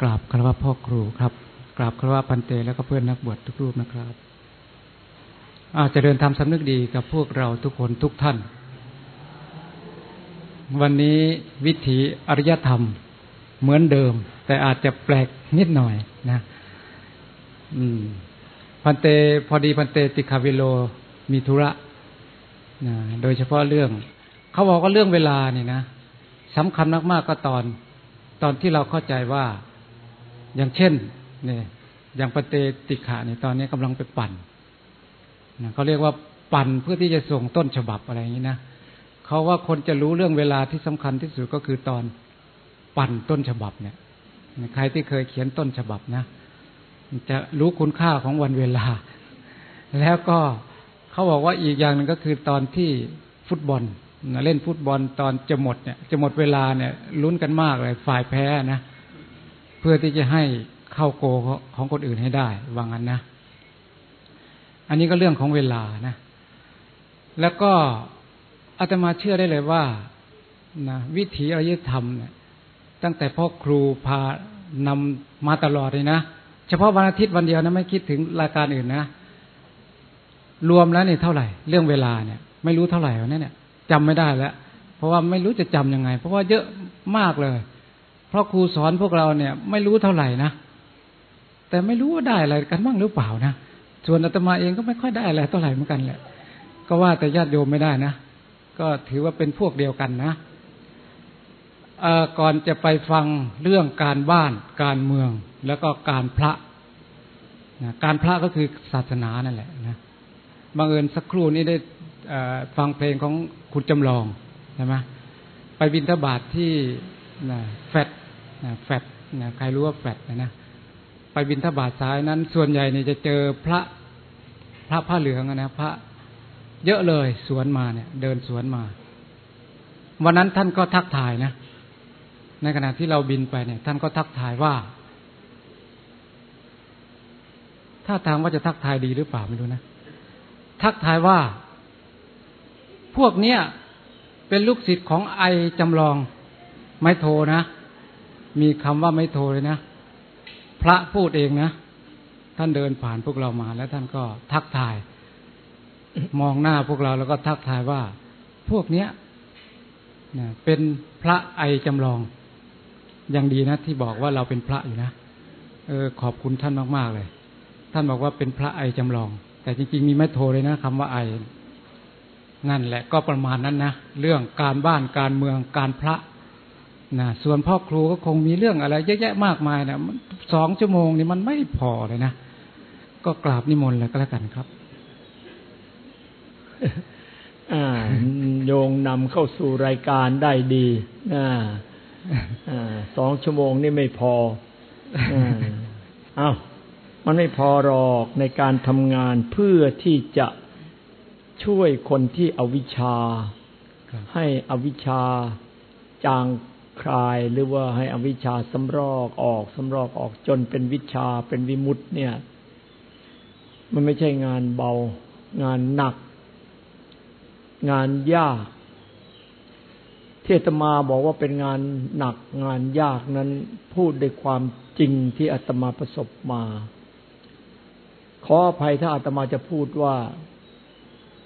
กราบคารวะพ่อครูครับ กราบคารวะพันเตแล้วก็เพื่อนนักบวชทุกรูปนะครับอาจจะเดินทำสำนึกดีกับพวกเราทุกคนทุกท่าน วันนี้วิถีอริยธรรมเหมือนเดิม แต่อาจจะแปลกนิดหน่อยนะ อืม พันเตพอดีพันเตติคาวิโลมีธุระนะโดยเฉพาะเรื่อง เขาบอกว่าเรื่องเวลาเนี่ยนะสำคัญมากๆก็ตอน ตอนที่เราเข้าใจว่า อย่างเช่นเนี่ยอย่างปเตติขาเนี่ยตอนนี้กำลังไปปั่นนะเขาเรียกว่าปั่นเพื่อที่จะส่งต้นฉบับอะไรอย่างนี้นะเขาว่าคนจะรู้เรื่องเวลาที่สำคัญที่สุดก็คือตอนปั่นต้นฉบับเนี่ยใครที่เคยเขียนต้นฉบับนะจะรู้คุณค่าของวันเวลา แล้วก็เขาบอกว่าอีกอย่างหนึ่งก็คือตอนที่ฟุตบอลเล่นฟุตบอลตอนจะหมดเนี่ยจะหมดเวลาเนี่ยลุ้นกันมากเลยฝ่ายแพ้นะ เพื่อที่จะให้เข้าโกของคนอื่นให้ได้ว่างั้นนะ อันนี้ก็เรื่องของเวลานะ แล้วก็อาตมาเชื่อได้เลยว่านะวิถีอริยธรรมเนี่ยตั้งแต่พ่อครูพานำมาตลอดเลยนะเฉพาะวันอาทิตย์วันเดียวนะไม่คิดถึงรายการอื่นนะรวมแล้วเนี่ยเท่าไหร่ เรื่องเวลาเนี่ย ไม่รู้เท่าไหร่วันนี้เนี่ยจำไม่ได้แล้ว เพราะว่าไม่รู้จะทํำยังไง เพราะว่าเยอะมากเลย ราะครูสอนพวกเราเนี่ย ไม่รู้เท่าไหร่นะ แต่ไม่รู้ว่าได้อะไรกันบ้างหรือเปล่านะ ส่วนอาตมาเองก็ไม่ค่อยได้อะไรเท่าไหร่เหมือนกันแหละ ก็ว่าแต่ญาติโยมไม่ได้นะ ก็ถือว่าเป็นพวกเดียวกันนะก่อนจะไปฟังเรื่องการบ้านการเมืองแล้วก็การพระนะการพระก็คือศาสนานั่นแหละนะบังเอิญสักครู่นี้ได้ฟังเพลงของคุณจำลองใช่ไหมไปบินทบาทที่นะแฟด แฟดนะใครรู้ว่าแฟดนะนะไปบินทบาทสายนั้น ส่วนใหญ่เนี่ยจะเจอพระพระผ้าเหลืองนะพระ เยอะเลยสวนมาเนี่ย เดินสวนมา วันนั้นท่านก็ทักทายนะในขณะที่เราบินไปเนี่ย ท่านก็ทักทายว่า ถ้าทางว่าจะทักทายดีหรือเปล่าไม่รู้นะทักทายว่า พวกเนี้ยเป็นลูกศิษย์ของไอจำลอง ไม่โทนะ มีคำว่าไม่โทเลยนะ พระพูดเองนะ ท่านเดินผ่านพวกเรามา แล้วท่านก็ทักทาย มองหน้าพวกเราแล้วก็ทักทายว่า พวกเนี้ยเป็นพระไอจำลองยังดีนะที่บอกว่าเราเป็นพระอยู่นะเออขอบคุณท่านมากๆเลย ท่านบอกว่าเป็นพระไอจำลอง แต่จริง ๆ มีไม่โทเลยนะคำว่าไอนั่นแหละก็ประมาณนั้นนะ เรื่องการบ้านการเมืองการพระ นะส่วนพ่อครูก็คงมีเรื่องอะไรเยอะแยะมากมายนะสองชั่วโมงนี่มันไม่พอเลยนะ ก็กราบนิมนต์เลยก็แล้วกันครับโยงนำเข้าสู่รายการได้ดีสองชั่วโมงนี่ไม่พออ้าวมันไม่พอหรอกในการทำงานเพื่อที่จะช่วยคนที่อวิชชา ให้อวิชชาจาง คลายหรือว่าให้อวิชชาสำรอกออกสำรอกออกจนเป็นวิชาเป็นวิมุตต์เนี่ย มันไม่ใช่งานเบา งานหนัก งานยากเทตมาบอกว่าเป็นงานหนักงานยากนั้น พูดด้วยความจริงที่อาตมาประสบมา ขออภัยถ้าอาตมาจะพูดว่า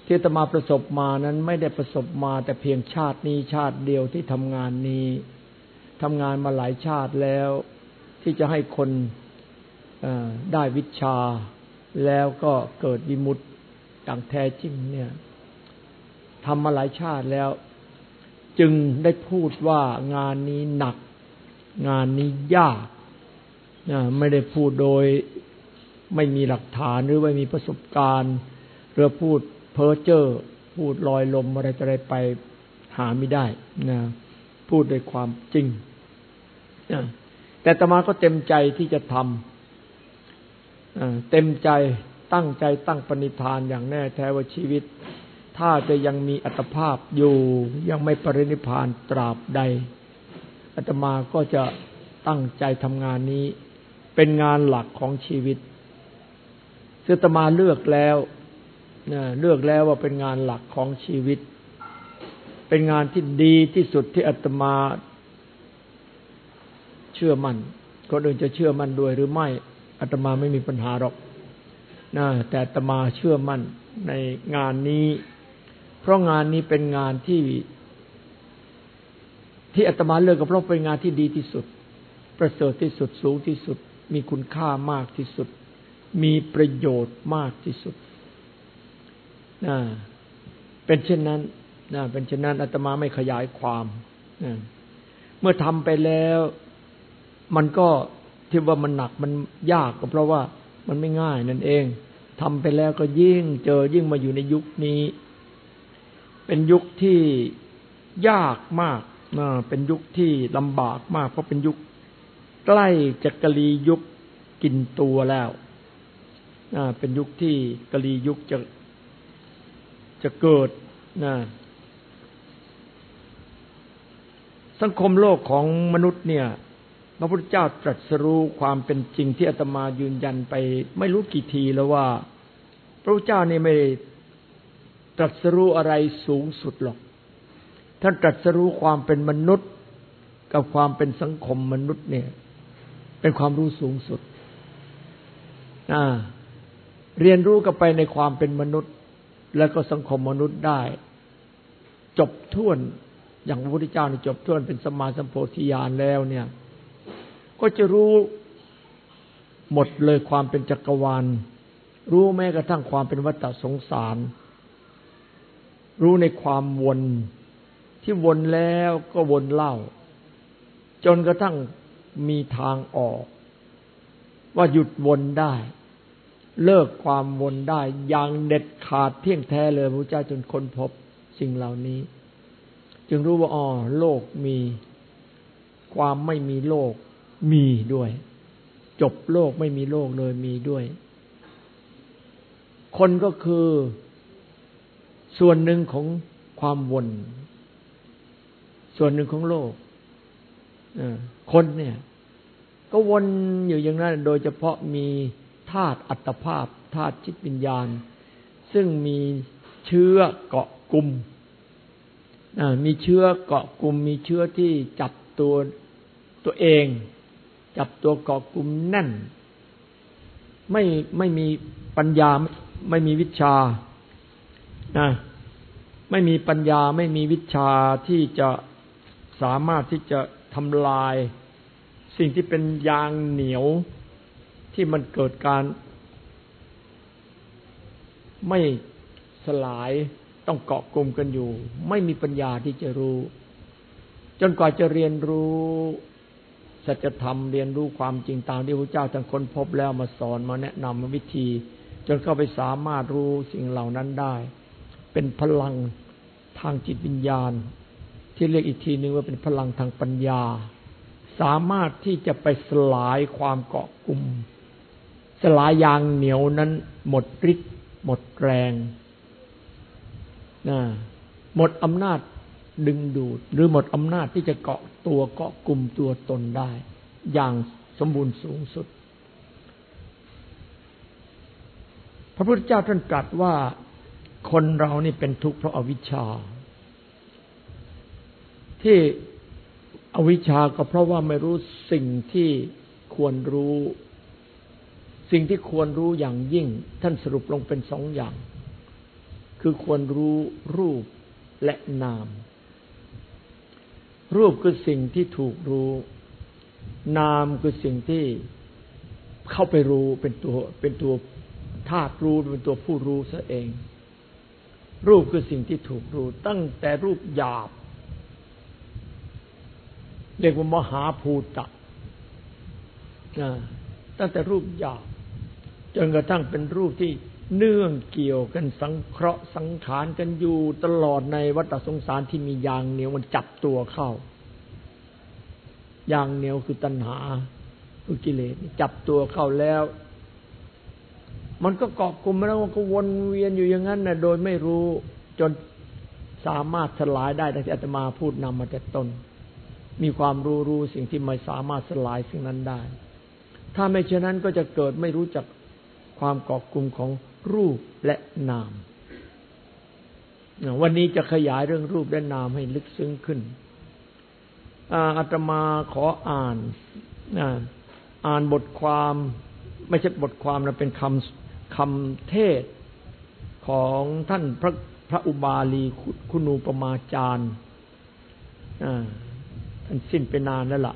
ที่ตมาประสบมานั้นไม่ได้ประสบมาแต่เพียงชาตินี้ชาติเดียวที่ทำงานนี้ ทำงานมาหลายชาติแล้ว ที่จะให้คนได้วิชา แล้วก็เกิดวิมุตติอย่างแท้จริงเนี่ยทำมาหลายชาติแล้ว จึงได้พูดว่างานนี้หนัก งานนี้ยากไม่ได้พูดโดยไม่มีหลักฐานหรือไม่มีประสบการณ์หรือพูดเพ้อเจ้อพูดลอยลมอะไรอะไรไปหาไม่ได้นะพูดด้วยความจริง แต่ตมาก็เต็มใจที่จะทำเต็มใจตั้งใจตั้งปณิธานอย่างแน่แท้ว่าชีวิต ถ้าจะยังมีอัตภาพอยู่ยังไม่ปรินิพานตราบใดอาตมาก็จะตั้งใจทำงานนี้ เป็นงานหลักของชีวิตซึ่งอาตมาเลือกแล้วเลือกแล้วว่าเป็นงานหลักของชีวิต เป็นงานที่ดีที่สุดที่อาตมา ชื่อมัน่นคนอื่นจะเชื่อมั่นด้วยหรือไม่อาตมาไม่มีปัญหาหรอกนะแต่อาตมาเชื่อมั่นในงานนี้ เพราะงานนี้เป็นงานที่ ที่อาตมาเลือกก็เพราะเป็นงานที่ดีที่สุด ประเสริฐที่สุดสูงที่สุด มีคุณค่ามากที่สุด มีประโยชน์มากที่สุดนะเป็นเช่นนั้นนะเป็นเช่นนั้นอาตมาไม่ขยายความนะเมื่อทำไปแล้ว มันก็ที่ว่ามันหนักมันยากก็เพราะว่ามันไม่ง่ายนั่นเองทำไปแล้วก็ยิ่งเจอยิ่งมาอยู่ในยุคนี้ เป็นยุคที่ยากมากนะเป็นยุคที่ลำบากมาก เพราะเป็นยุคใกล้จะกะลียุคกินตัวแล้วนะเป็นยุคที่กะลียุคจะจะเกิดนะสังคมโลกของมนุษย์เนี่ย พระพุทธเจ้าตรัสรู้ความเป็นจริงที่อาตมายืนยันไป ไม่รู้กี่ทีแล้วว่า พระพุทธเจ้านี่ไม่ได้ตรัสรู้อะไรสูงสุดหรอก ท่านตรัสรู้ความเป็นมนุษย์กับความเป็นสังคมมนุษย์เนี่ย เป็นความรู้สูงสุดเรียนรู้กันไปในความเป็นมนุษย์ แล้วก็สังคมมนุษย์ได้ จบท่วนอย่างพระพุทธเจ้านี่จบท่วนเป็นสมาสัมโพธิญาณแล้วเนี่ย ก็จะรู้หมดเลยความเป็นจักรวาล รู้แม้กระทั่งความเป็นวัฏสงสาร รู้ในความวนที่วนแล้วก็วนเล่า จนกระทั่งมีทางออก ว่าหยุดวนได้ เลิกความวนได้ อย่างเด็ดขาดเที่ยงแท้เลยพระเจ้าจนค้นพบสิ่งเหล่านี้ จึงรู้ว่าอ๋อโลกมี ความไม่มีโลก มีด้วย จบโลกไม่มีโลกเลยมีด้วย คนก็คือส่วนหนึ่งของความวน ส่วนหนึ่งของโลกคนเนี่ย ก็วนอยู่อย่างนั้น โดยเฉพาะมีธาตุอัตภาพธาตุจิตวิญญาณ ซึ่งมีเชื้อเกาะกลุ่มมีเชื้อเกาะกลุ่ม มีเชื้อที่จับตัวตัวเอง จับตัวเกาะกลุ่มแน่น ไม่ไม่มีปัญญาไม่มีวิชานะไม่มีปัญญาไม่มีวิชาที่จะสามารถที่จะทำลาย สิ่งที่เป็นยางเหนียวที่มันเกิดการ ไม่สลายต้องเกาะกลุ่มกันอยู่ ไม่มีปัญญาที่จะรู้ จนกว่าจะเรียนรู้ สัจธรรมเรียนรู้ความจริงตามที่พระเจ้าท่านค้นพบแล้วมาสอนมาแนะนำมาวิธี จนเข้าไปสามารถรู้สิ่งเหล่านั้นได้ เป็นพลังทางจิตวิญญาณ ที่เรียกอีกทีนึงว่าเป็นพลังทางปัญญา สามารถที่จะไปสลายความเกาะกลุ่ม สลายยางเหนียวนั้น หมดฤทธิ์หมดแรงนะหมดอำนาจ ดึงดูด หรือหมดอำนาจที่จะเกาะตัวเกาะกลุ่มตัวตนได้ อย่างสมบูรณ์สูงสุด พระพุทธเจ้าท่านตรัสว่าคนเรานี่เป็นทุกข์เพราะอาวิชชา ที่อวิชชาก็เพราะว่าไม่รู้สิ่งที่ควรรู้ สิ่งที่ควรรู้อย่างยิ่ง ท่านสรุปลงเป็นสองอย่าง คือควรรู้รูปและนาม รูปคือสิ่งที่ถูกรู้ นามคือสิ่งที่เข้าไปรู้เป็นตัวเป็นตัวธาตุรู้เป็นตัวผู้รู้ซะเอง รูปคือสิ่งที่ถูกรู้ ตั้งแต่รูปหยาบ เรียกว่ามหาภูตะตั้งแต่รูปหยาบจนกระทั่งเป็นรูปที่ เนื่องเกี่ยวกันสังเคราะห์สังขารกันอยู่ตลอดในวัฏสงสารที่มียางเหนียวมันจับตัวเข้ายางเหนียวคือตัณหาคือกิเลสจับตัวเข้าแล้ว มันก็เกาะกลุ่มแล้วมันก็วนเวียนอยู่อย่างนั้นนะโดยไม่รู้จนสามารถสลายได้ดังที่อาตมาพูดนำมาแต่ต้น มีความรู้รู้สิ่งที่ไม่สามารถสลายสิ่งนั้นได้ ถ้าไม่เช่นนั้นก็จะเกิดไม่รู้จักความเกาะกลุ่มของ รูปและนาม วันนี้จะขยายเรื่องรูปและนามให้ลึกซึ้งขึ้น อาตมาขออ่านอ่านบทความไม่ใช่บทความนะเป็นคำคำเทศของท่านพระพระอุบาลีคุณูปมาจารย์ท่านสิ้นไปนานแล้วล่ะ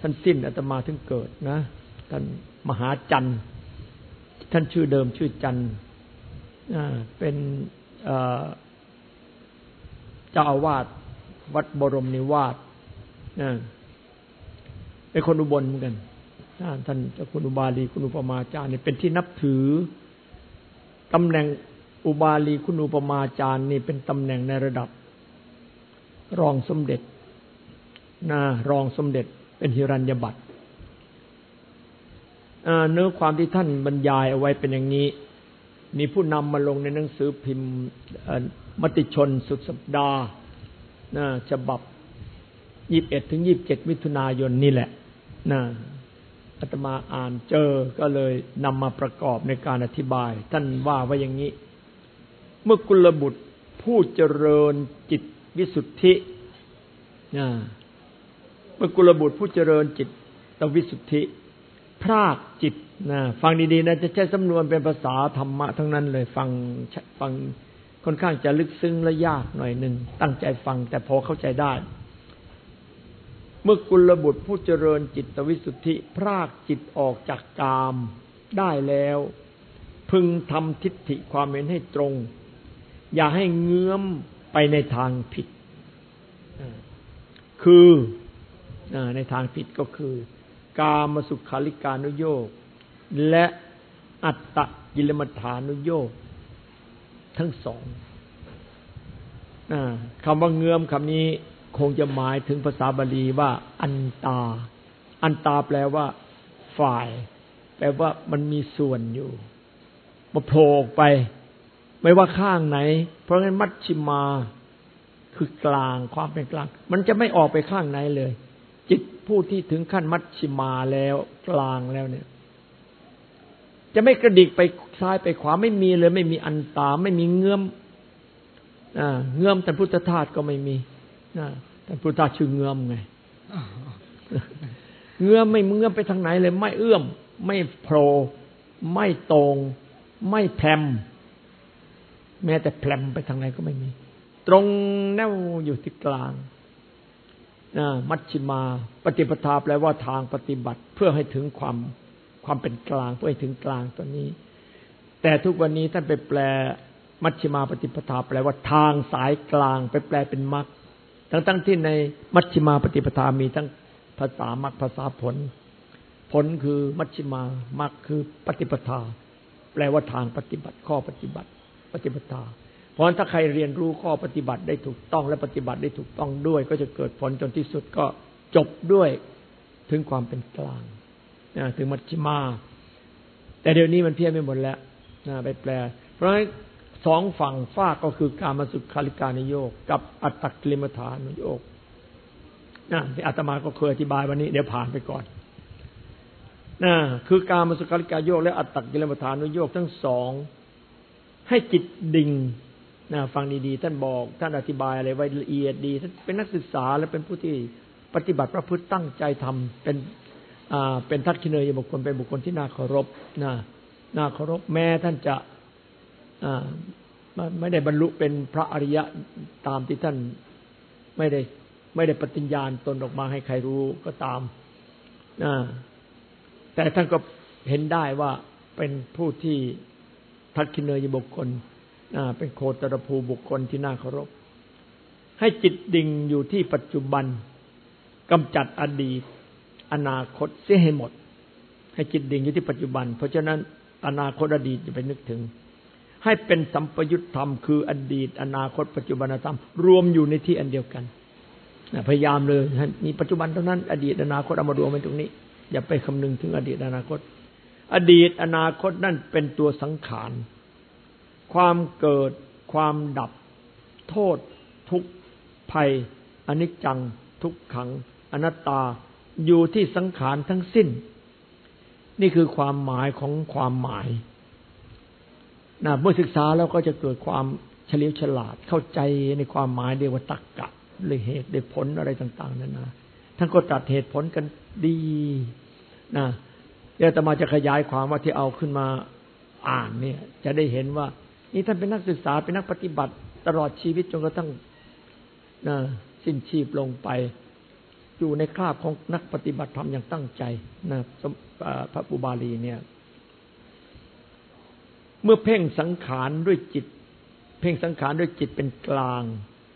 ท่านสิ้นอาตมาถึงเกิดนะ ท่านมหาจันทร์ ท่านชื่อเดิมชื่อจันเป็นเจ้าอาวาสวัดบรมนิวาสเป็นคนอุบลเหมือนกัน ท่านจ้าคุณอุบาลีคุณอุปมาจารย์นี่เป็นที่นับถือตำแหน่งอุบาลีคุณอุปมาจารย์นี่เป็นตำแหน่งในระดับ รองสมเด็จนะรองสมเด็จเป็นฮิรัญญบัตร เนื้อความที่ท่านบรรยายเอาไว้เป็นอย่างนี้ มีผู้นำมาลงในหนังสือพิมพ์มติชนสุดสัปดาห์ฉบับยี่บเอ็ดถึงยี่บเจ็ดมิถุนายนนี่แหละนะอาตมาอ่านเจอก็เลยนำมาประกอบในการอธิบาย ท่านว่าไว้อย่างนี้ เมื่อกุลบุตรผู้เจริญจิตวิสุทธินะเมื่อกุลบุตรผู้เจริญจิตตวิสุทธิ พรากจิตนะฟังดีๆนะจะใช้สำนวนเป็นภาษาธรรมะทั้งนั้นเลยฟังฟังค่อนข้างจะลึกซึ้งและยากหน่อยหนึ่งตั้งใจฟังแต่พอเข้าใจได้ เมื่อกุลบุตรผู้เจริญจิตวิสุทธิพรากจิตออกจากกามได้แล้ว พึงทำทิฏฐิความเห็นให้ตรง อย่าให้เงื้อมไปในทางผิด คือในทางผิดก็คือ กามสุขาริการุโยกและอัตตกิลมัฐานุโยกทั้งสองคำว่าเงือมคำนี้คงจะหมายถึงภาษาบาลีว่า อันตา อันตาแปลว่า ฝ่าย แปลว่ามันมีส่วนอยู่มาโผล่ไป ไม่ว่าข้างไหน เพราะงั้นมัชชิมาคือกลางความเป็นกลาง มันจะไม่ออกไปข้างไหนเลย จิตผู้ที่ถึงขั้นมัชชิมาแล้วกลางแล้วเนี่ย จะไม่กระดิกไปซ้ายไปขวาไม่มีเลย ไม่มีอันตาไม่มีเงื่อมเงื่อมท่านพุทธทาสก็ไม่มีท่านพุทธทาสชื่อเงื่อมไงเงื่อมไม่เงื่อมไปทางไหนเลย ไม่เอื้อม ไม่โผล่ไม่ตรง ไม่แพรมแม้แต่แพรมไปทางไหนก็ไม่มี ตรงแนวอยู่ที่กลาง มัชชิมา ปฏิปทาแปลว่าทางปฏิบัติเพื่อให้ถึงความความเป็นกลาง เพื่อให้ถึงกลางตัวนี้ แต่ทุกวันนี้ท่านไปแปลมัชฌิมาปฏิปทาแปลว่าทางสายกลาง ไปแปลเป็นมรรคทั้งทั้งที่ในมัชฌิมาปฏิปทามีทั้งภาษามรรคภาษาผล ผลคือมัชฌิมามรรคคือปฏิปทา แปลว่าทางปฏิบัติข้อปฏิบัติ ปฏิปทา ราะฉะนั้นถ้าใครเรียนรู้ข้อปฏิบัติได้ถูกต้องและปฏิบัติได้ถูกต้องด้วย ก็จะเกิดผลจนที่สุดก็จบด้วยถึงความเป็นกลางถึงมัชฌิมา แต่เดี๋ยวนี้มันเพี้ยนไปหมดแล้วไปแปล เพราะฉะนั้นสองฝั่งฟากก็คือการมาสุขคาลิกานโยก กับอัตตกิลมฐานโยกนะที่อาตมาก็เคยอธิบายวันนี้ เดี๋ยวผ่านไปก่อนนะคือการมาสุขาริกาโยก และอัตตกิลมฐานโยกทั้งสองให้จิตดิ่ง นะฟังดีๆ ท่านบอก ท่านอธิบายอะไรไว้ละเอียดดีท่านเป็นนักศึกษาและเป็นผู้ที่ปฏิบัติประพฤติตั้งใจทำเป็นเป็นทักษิเนยบุคคลเป็นบุคคลที่น่าเคารพนะน่าเคารพแม้ท่านจะไม่ได้บรรลุเป็นพระอริยะตามที่ท่านไม่ได้ไม่ได้ปฏิญญาณตนออกมาให้ใครรู้ก็ตามนะแต่ท่านก็เห็นได้ว่าเป็นผู้ที่ทักษินเนยบุคคล เป็นโคตรภูบุคคลที่น่าเคารพ ให้จิตดิ่งอยู่ที่ปัจจุบันกำจัดอดีต อนาคตเสียให้หมด ให้จิตดิ่งอยู่ที่ปัจจุบัน เพราะฉะนั้นอนาคตอดีตจะไปนึกถึง ให้เป็นสัมปยุตธรรมคืออดีต อนาคต ปัจจุบันธรรม รวมอยู่ในที่อันเดียวกันพยายามเลยมีปัจจุบันเท่านั้น อดีตอนาคตเอามารวมไว้ตรงนี้ อย่าไปคำนึงถึงอดีตอนาคต อดีตอนาคตนั่นเป็นตัวสังขาร ความเกิด ความดับ โทษ ทุกภัย อนิจจัง ทุกขัง อนัตตาอยู่ที่สังขารทั้งสิ้น นี่คือความหมายของความหมายนะเมื่อศึกษาแล้วก็จะเกิดความเฉลียวฉลาดเข้าใจในความหมายเดียวว่าตักกะหรือเหตุหรือผลอะไรต่างๆนั่นนะท่านก็ตัดเหตุผลกันดีนะเดี๋ยวจะมาจะขยายความว่าที่เอาขึ้นมาอ่านเนี่ย จะได้เห็นว่า นี่ท่านเป็นนักศึกษาเป็นนักปฏิบัติตลอดชีวิตจนกระทั่งนะสิ้นชีพลงไป อยู่ในคราบของนักปฏิบัติธรรมอย่างตั้งใจนะพระปุบาลีเนี่ย เมื่อเพ่งสังขารด้วยจิต เพ่งสังขารด้วยจิตเป็นกลาง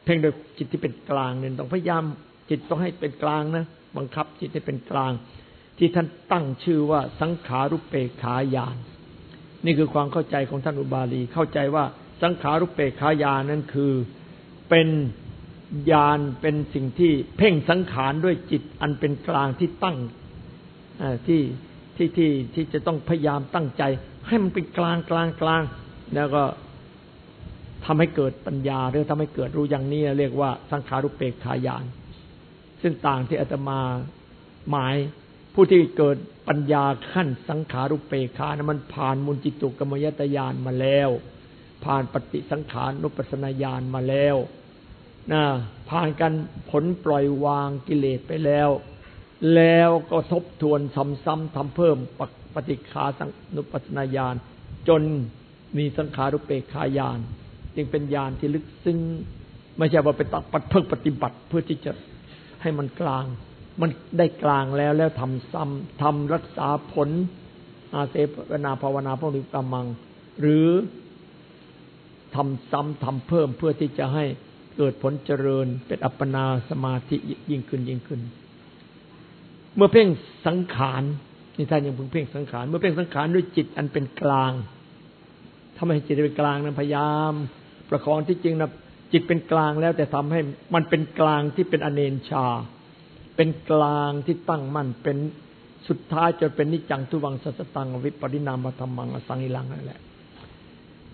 เพ่งโดยจิตที่เป็นกลางเนี่ยต้องพยายามจิตต้องให้เป็นกลางนะบังคับจิตให้เป็นกลาง ที่ท่านตั้งชื่อว่าสังขารุปเปขายาน นี่คือความเข้าใจของท่านอุบาลี เข้าใจว่าสังขารุปเปกขายานั้นคือเป็นญาณเป็นสิ่งที่เพ่งสังขารด้วยจิตอันเป็นกลางที่ตั้งที่ที่ที่ที่จะต้องพยายามตั้งใจ ให้มันเป็นกลางกลางกลาง แล้วก็ทำให้เกิดปัญญาหรือทำให้เกิดรู้อย่างนี้เรียกว่าสังขารุปเปกขายาน ซึ่งต่างที่อาตมาหมายผู้ที่เกิด ปัญญาขั้นสังขารุปเปกขานะมันผ่านมุนจิตุกรรมยตยานมาแล้ว ผ่านปฏิสังขานุปัสนาญาณมาแล้วนะผ่านกันผลปล่อยวางกิเลสไปแล้ว แล้วก็ทบทวนซ้ำๆทำเพิ่มปฏิคาสังนุปัสนาญาณจนมีสังขารุปเปกขายาน จึงเป็นญาณที่ลึกซึ้งไม่ใช่ว่าไปตัดปัดเพิกปฏิบัติเพื่อที่จะให้มันกลาง มันได้กลางแล้วแล้วทำซ้ำทำรักษาผล อาเสปนาภาวนาพริกรรมัง หรือทำซ้ำทำเพิ่มเพื่อที่จะให้เกิดผลเจริญเป็นอัปปนาสมาธิยิ่งขึ้นยิ่งขึ้น เมื่อเพ่งสังขารนี่ท่านยังเพิ่งเพ่งสังขารเมื่อเพ่งสังขารด้วยจิตอันเป็นกลางทำให้จิตเป็นกลางนั้นพยายาม ประคองที่จริงนะจิตเป็นกลางแล้วแต่ทำให้มันเป็นกลางที่เป็นอเนนชา เป็นกลางที่ตั้งมั่นเป็นสุดท้ายจนเป็นนิจังทุวังสัสตังวิปริณามธรรมังอสังอิลังนั่นแหละ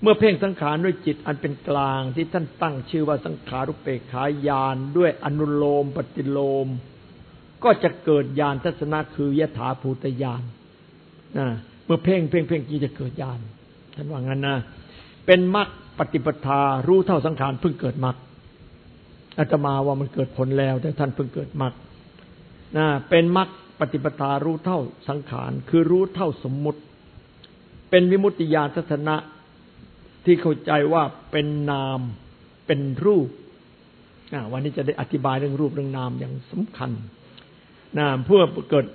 เมื่อเพ่งสังขารด้วยจิตอันเป็นกลางที่ท่านตั้งชื่อว่าสังขารุปเปกขายานด้วยอนุโลมปฏิโลม ก็จะเกิดญาณทัศนะคือยถาภูตญาณนะเมื่อเพ่งเพ่งเพ่งจีจะเกิดญาณท่านว่างั้นนะเป็นมรรคปฏิปทารู้เท่าสังขารเพิ่งเกิดมรรคอาตมาว่ามันเกิดผลแล้วแต่ท่านเพิ่งเกิดมรรค นะเป็นมรรคปฏิปทารู้เท่าสังขาร คือรู้เท่าสมมุติ เป็นวิมุตติญาณทัศนะที่เข้าใจว่าเป็นนามเป็นรูปวันนี้จะได้อธิบายเรื่องรูปเรื่องนามอย่างสำคัญนะเพื่อเกิด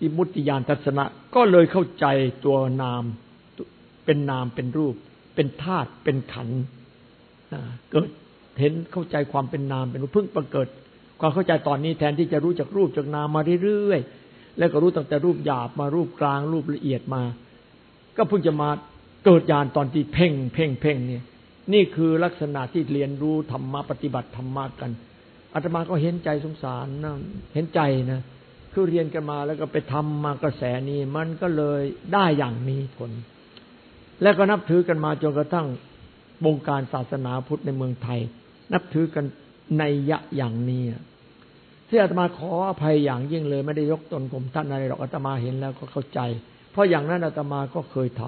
วิมุตติญาณทัศนะ ก็เลยเข้าใจตัวนามเป็นนามเป็นรูป เป็นธาตุเป็นขันเกิดเห็นเข้าใจความเป็นนามเป็นรูปเพิ่งประเกิด ความเข้าใจตอนนี้แทนที่จะรู้จากรูปจากนามมาเรื่อยๆแล้วก็รู้ตั้งแต่รูปหยาบมารูปกลางรูปละเอียดมา ก็เพิ่งจะมาเกิดญาณตอนที่เพ่งเพ่งเพ่งเนี่ย นี่คือลักษณะที่เรียนรู้ธรรมะปฏิบัติธรรมะกันอาตมาก็เห็นใจสงสารนะเห็นใจนะคือเรียนกันมาแล้วก็ไปทำมากระแสนี้มันก็เลยได้อย่างมีผล แล้วก็นับถือกันมาจนกระทั่งวงการศาสนาพุทธในเมืองไทย นับถือกันในยะอย่างนี้ ที่อาตมาขออภัยอย่างยิ่งเลย ไม่ได้ยกตนผมท่านอะไรหรอกอาตมาเห็นแล้วก็เข้าใจ เพราะอย่างนั้นอาตมาก็เคยท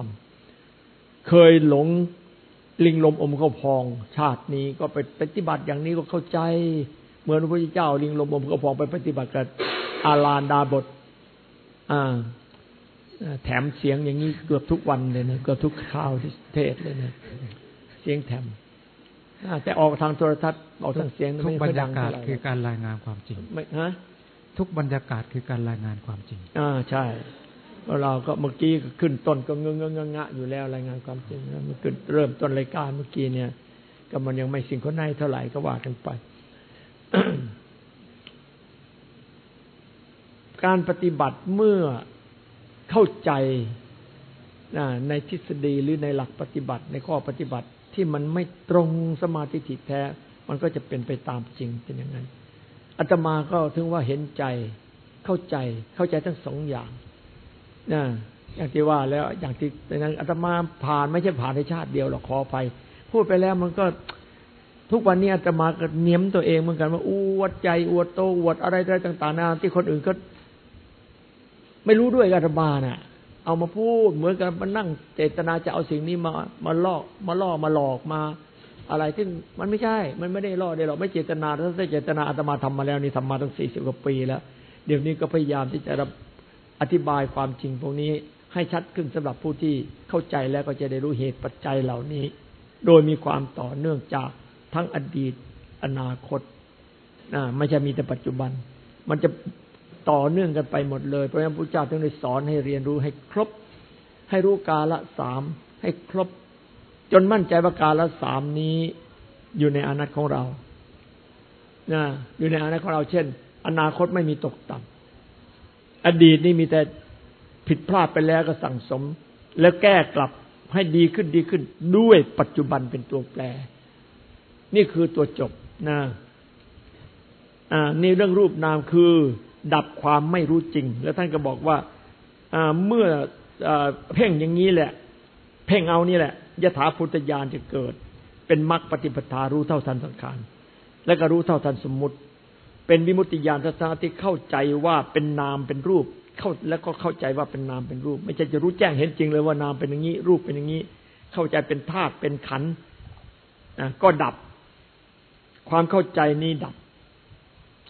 ำเคยหลงลิงลมอมเข้าพอง ชาตินี้ก็ไปปฏิบัติอย่างนี้ก็เข้าใจ เหมือนพระพุทธเจ้า ลิงลมอมเข้าพองไปปฏิบัติกับอาลานดาบท อ่า แถมเสียงอย่างนี้เกือบทุกวันเลยนะเกือบทุกข้าวที่เทศเลยนะเสียงแถม แต่ออกทางโทรทัศน์ออกทางเสียงทุกบรรยากาศคือการรายงานความจริงไม่ฮะทุกบรรยากาศคือการรายงานความจริง อ่าใช่เราก็เมื่อกี้ขึ้นต้นก็เงงเงงะอยู่แล้วรายงานความจริงมันขึ้นเริ่มต้นรายการเมื่อกี้เนี่ย ก็มันยังไม่สิ่งคนในเท่าไหร่ก็ว่ากันไป การปฏิบัติเมื่อเข้าใจในทฤษฎีหรือในหลักปฏิบัติในข้อปฏิบัติ ที่มันไม่ตรงสมาธิถิแท้ มันก็จะเป็นไปตามจริงเป็นอย่างนั้นอาตมาก็ถึงว่าเห็นใจเข้าใจเข้าใจทั้งสองอย่างนะอย่างที่ว่าแล้วอย่างที่นั้นอาตมาผ่านไม่ใช่ผ่านในชาติเดียวหรอกขอไปพูดไปแล้วมันก็ทุกวันนี้อาตมาก็เนียมตัวเองเหมือนกันว่าอวดใจอวดโตอวดอะไรอะไรต่าง ๆนาที่คนอื่นก็ ไม่รู้ด้วยอาตมาเนะ่ะ เอามาพูดเหมือนกันมานั่งเจตนาจะเอาสิ่งนี้มามาล่อมาล่อมาหลอกมา อะไรที่มันไม่ใช่ มันไม่ได้ล่อได้หรอกไม่เจตนาถ้าได้เจตนาอาตมาทำมาแล้วนี่ทำมาตั้งสี่สิบกว่าปีแล้ว เดี๋ยวนี้ก็พยายามที่จะอธิบายความจริงพวกนี้ให้ชัดขึ้นสำหรับผู้ที่เข้าใจแล้วก็จะได้รู้เหตุปัจจัยเหล่านี้ โดยมีความต่อเนื่องจากทั้งอดีตอนาคตนะไม่ใช่มีแต่ปัจจุบัน มันจะ ต่อเนื่องกันไปหมดเลยเพราะฉะนั้นพระเจ้าจึงได้สอนให้เรียนรู้ให้ครบ ให้รู้กาละสามให้ครบ จนมั่นใจว่ากาละสามนี้อยู่ในอนาคตของเรานะอยู่ในอนาคตของเราเช่น อนาคตไม่มีตกต่ำอดีตนี่มีแต่ผิดพลาดไปแล้วก็สั่งสม แล้วแก้กลับให้ดีขึ้นดีขึ้น ด้วยปัจจุบันเป็นตัวแปร นี่คือตัวจบนะอ่านี่เรื่องรูปนามคือ ดับความไม่รู้จริง แล้วท่านก็บอกว่าเมื่อเพ่งอย่างนี้แหละ เพ่งเอานี่แหละยถาพุทธญาณจะเกิด เป็นมรรคปฏิปทารู้เท่าทันสังขารและก็รู้เท่าทันสมมติ เป็นวิมุตติญาณทัศนะที่เข้าใจว่าเป็นนามเป็นรูปเข้าแล้วก็เข้าใจว่าเป็นนามเป็นรูป ไม่ใช่จะรู้แจ้งเห็นจริงเลยว่านามเป็นอย่างนี้ รูปเป็นอย่างนี้ เข้าใจเป็นธาตุเป็นขันธ์ก็ดับ ความเข้าใจนี้ดับ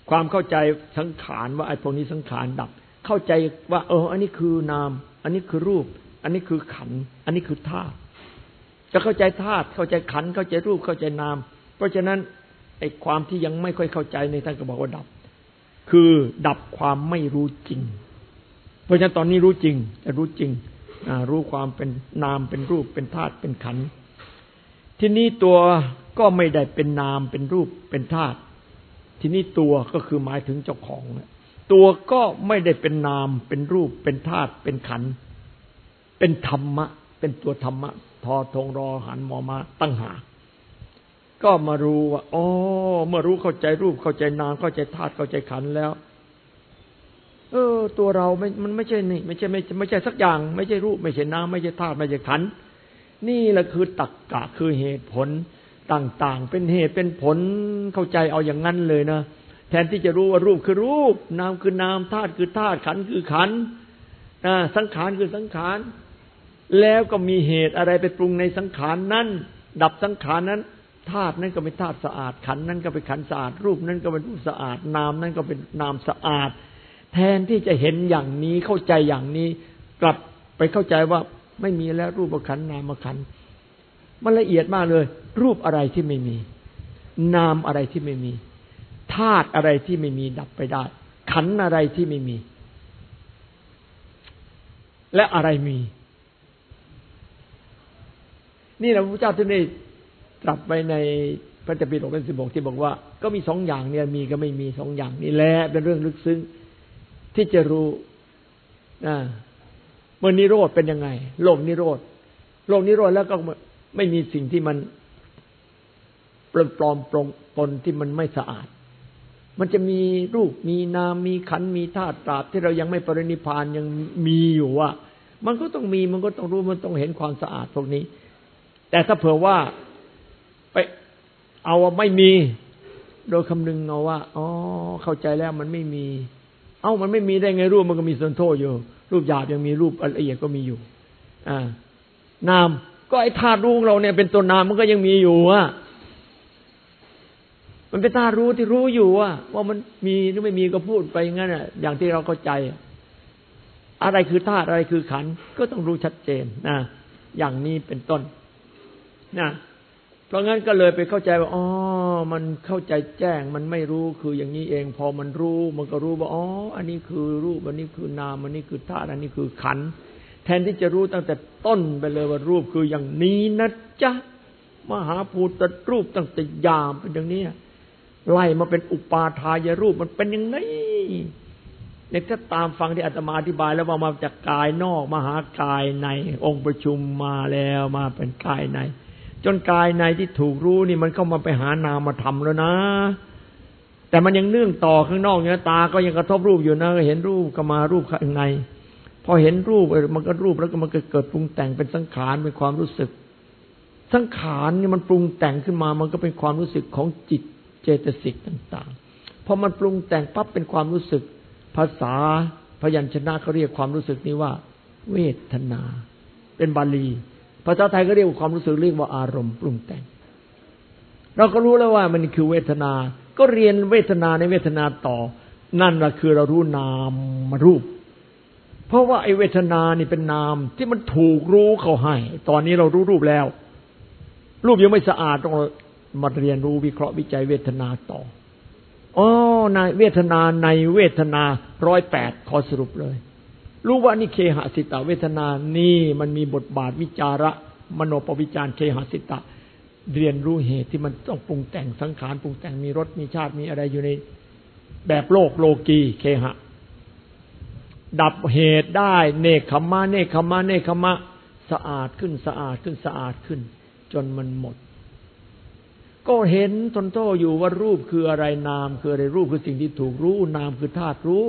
ความเข้าใจสังขารว่าไอ้พวกนี้สังขารดับ เข้าใจว่า เออ อันนี้คือนาม อันนี้คือรูป อันนี้คือขัน อันนี้คือธาตุจะเข้าใจธาตุเข้าใจขันเข้าใจรูปเข้าใจนาม เพราะฉะนั้นไอ้ความที่ยังไม่ค่อยเข้าใจในท่านก็บอกว่าดับ คือดับความไม่รู้จริง เพราะฉะนั้นตอนนี้รู้จริงจะรู้จริงรู้ความเป็นนามเป็นรูปเป็นธาตุเป็นขันที่นี้ตัวก็ไม่ได้เป็นนามเป็นรูปเป็นธาตุ ทีนี้ตัวก็คือหมายถึงเจ้าของตัวก็ไม่ได้เป็นนาม เป็นรูป เป็นธาตุเป็นขัน เป็นธรรมะ เป็นตัวธรรมะ ทอทงรอหันมอมาตั้งหา ก็มารู้ว่าอ๋อเมื่อรู้เข้าใจรูปเข้าใจนามเข้าใจธาตุเข้าใจขันแล้ว เออ ตัวเราไม่มันไม่ใช่นี่ ไม่ใช่ไม่ไม่ใช่สักอย่าง ไม่ใช่รูป ไม่ใช่นามไม่ใช่ธาตุไม่ใช่ขัน นี่แหละคือตักกะคือเหตุผล ต่างๆ เป็นเหตุเป็นผลเข้าใจเอาอย่างนั้นเลยนะแทนที่จะรู้ว่ารูปคือรูป นามคือนามธาตุคือธาตุขันคือขันสังขารคือสังขาร แล้วก็มีเหตุอะไรไปปรุงในสังขารนั้นดับสังขารนั้นธาตุนั้นก็เป็นธาตุสะอาด ขันนั้นก็เป็นขันสะอาด รูปนั้นก็เป็นรูปสะอาด นามนั้นก็เป็นนามสะอาด แทนที่จะเห็นอย่างนี้เข้าใจอย่างนี้ กลับไปเข้าใจว่าไม่มีแล้วรูปขันนามขัน มันละเอียดมากเลย รูปอะไรที่ไม่มี นามอะไรที่ไม่มีธาตุอะไรที่ไม่มีดับไปได้ ขันอะไรที่ไม่มี และอะไรมี นี่แหละพระเจ้าท่านได้ตรัสไปในพระเจ้าปีดกเป็นสิบกที่บอกว่า ก็มีสองอย่างเนี่ยมีก็ไม่มีสองอย่างนี่แหละเป็นเรื่องลึกซึ้งที่จะรู้นะเมื่อนิโรธเป็นยังไง โลกนิโรธโลกนิโรธแล้วก็ ไม่มีสิ่งที่มันปลอมปลอมปรงปนที่มันไม่สะอาด มันจะมีรูปมีนามมีขันมีธาตุตราบที่เรายังไม่ปรินิพานยังมีอยู่ว่า มันก็ต้องมีมันก็ต้องรู้มันต้องเห็นความสะอาดพวกนี้ แต่ถ้าเผื่อว่าไปเอาว่าไม่มี โดยคำนึงเอาว่าอ๋อเข้าใจแล้วมันไม่มี เอ้ามันไม่มีได้ไงรูปมันก็มีส่วนโทษอยู่ รูปหยาบยังมีรูปละเอียดก็มีอยู่ อ่านาม ก็ไอ้ธาตุรู้ของเราเนี่ยเป็นตัวนามมันก็ยังมีอยู่อะมันเป็นธาตุรู้ที่รู้อยู่ว่าว่ามันมีหรือไม่มีก็พูดไปงั้นอะ อย่างที่เราเข้าใจ อะไรคือธาตุอะไรคือขันก็ต้องรู้ชัดเจนนะอย่างนี้เป็นต้นนะเพราะงั้นก็เลยไปเข้าใจว่าอ๋อมันเข้าใจแจ้ง มันไม่รู้คืออย่างนี้เอง พอมันรู้ มันก็รู้ว่าอ๋ออันนี้คือรูปอันนี้คือนามอันนี้คือธาตุอันนี้คือขัน แทนที่จะรู้ตั้งแต่ต้นไปเลยว่ารูปคืออย่างนี้นะจ๊ะมหาภูตรูปตั้งแต่ยามเป็นอย่างนี้ไล่มาเป็นอุปาทายรูปมันเป็นอย่างนี้เนี่ยถ้าตามฟังที่อาตมาอธิบายแล้วว่ามาจากกายนอกมาหากายใน องค์ประชุมมาแล้วมาเป็นกายใน จนกายในที่ถูกรู้นี่มันเข้ามาไปหานามมาทำแล้วนะ แต่มันยังเนื่องต่อข้างนอกเนี่ยตาก็ยังกระทบรูปอยู่นะเห็นรูปก็มารูปข้างใน พอเห็นรูปมันก็รูปแล้วก็มันก็เกิดปรุงแต่งเป็นสังขารเป็นความรู้สึก สังขารนี่มันปรุงแต่งขึ้นมา มันก็เป็นความรู้สึกของจิตเจตสิกต่างๆพอมันปรุงแต่งปั๊บเป็นความรู้สึก ภาษาพยัญชนะเขาเรียกความรู้สึกนี้ว่า เวทนา เป็นบาลี ภาษาไทยก็เรียกความรู้สึกเรียกว่าอารมณ์ปรุงแต่ง เราก็รู้แล้วว่ามันคือเวทนา ก็เรียนเวทนาในเวทนาต่อ นั่นแหละคือเรารู้นามมรูป เพราะว่าไอเวทนานี่เป็นนามที่มันถูกรู้เขาให้ ตอนนี้เรารู้รูปแล้ว รูปยังไม่สะอาดต้องมาเรียนรู้วิเคราะห์วิจัยเวทนาต่ออ๋อในเวทนาในเวทนาร้อยแปดขอสรุปเลย รู้ว่านี่เคหสิตาเวทนานี่มันมีบทบาทวิจาระ มโนปวิจารเคหสิตาเรียนรู้เหตุที่มันต้องปรุงแต่งสังขารปรุงแต่งมีรสมีชาติมีอะไรอยู่ในแบบโลกโลกีเคหะ ดับเหตุได้ เนคขมะ เนคขมะ เนคขมะ สะอาดขึ้นสะอาดขึ้นสะอาดขึ้น จนมันหมด ก็เห็นทนโตอยู่ว่ารูปคืออะไรนาม คืออะไรรูปคือสิ่งที่ถูกรู้ นามคือธาตุรู้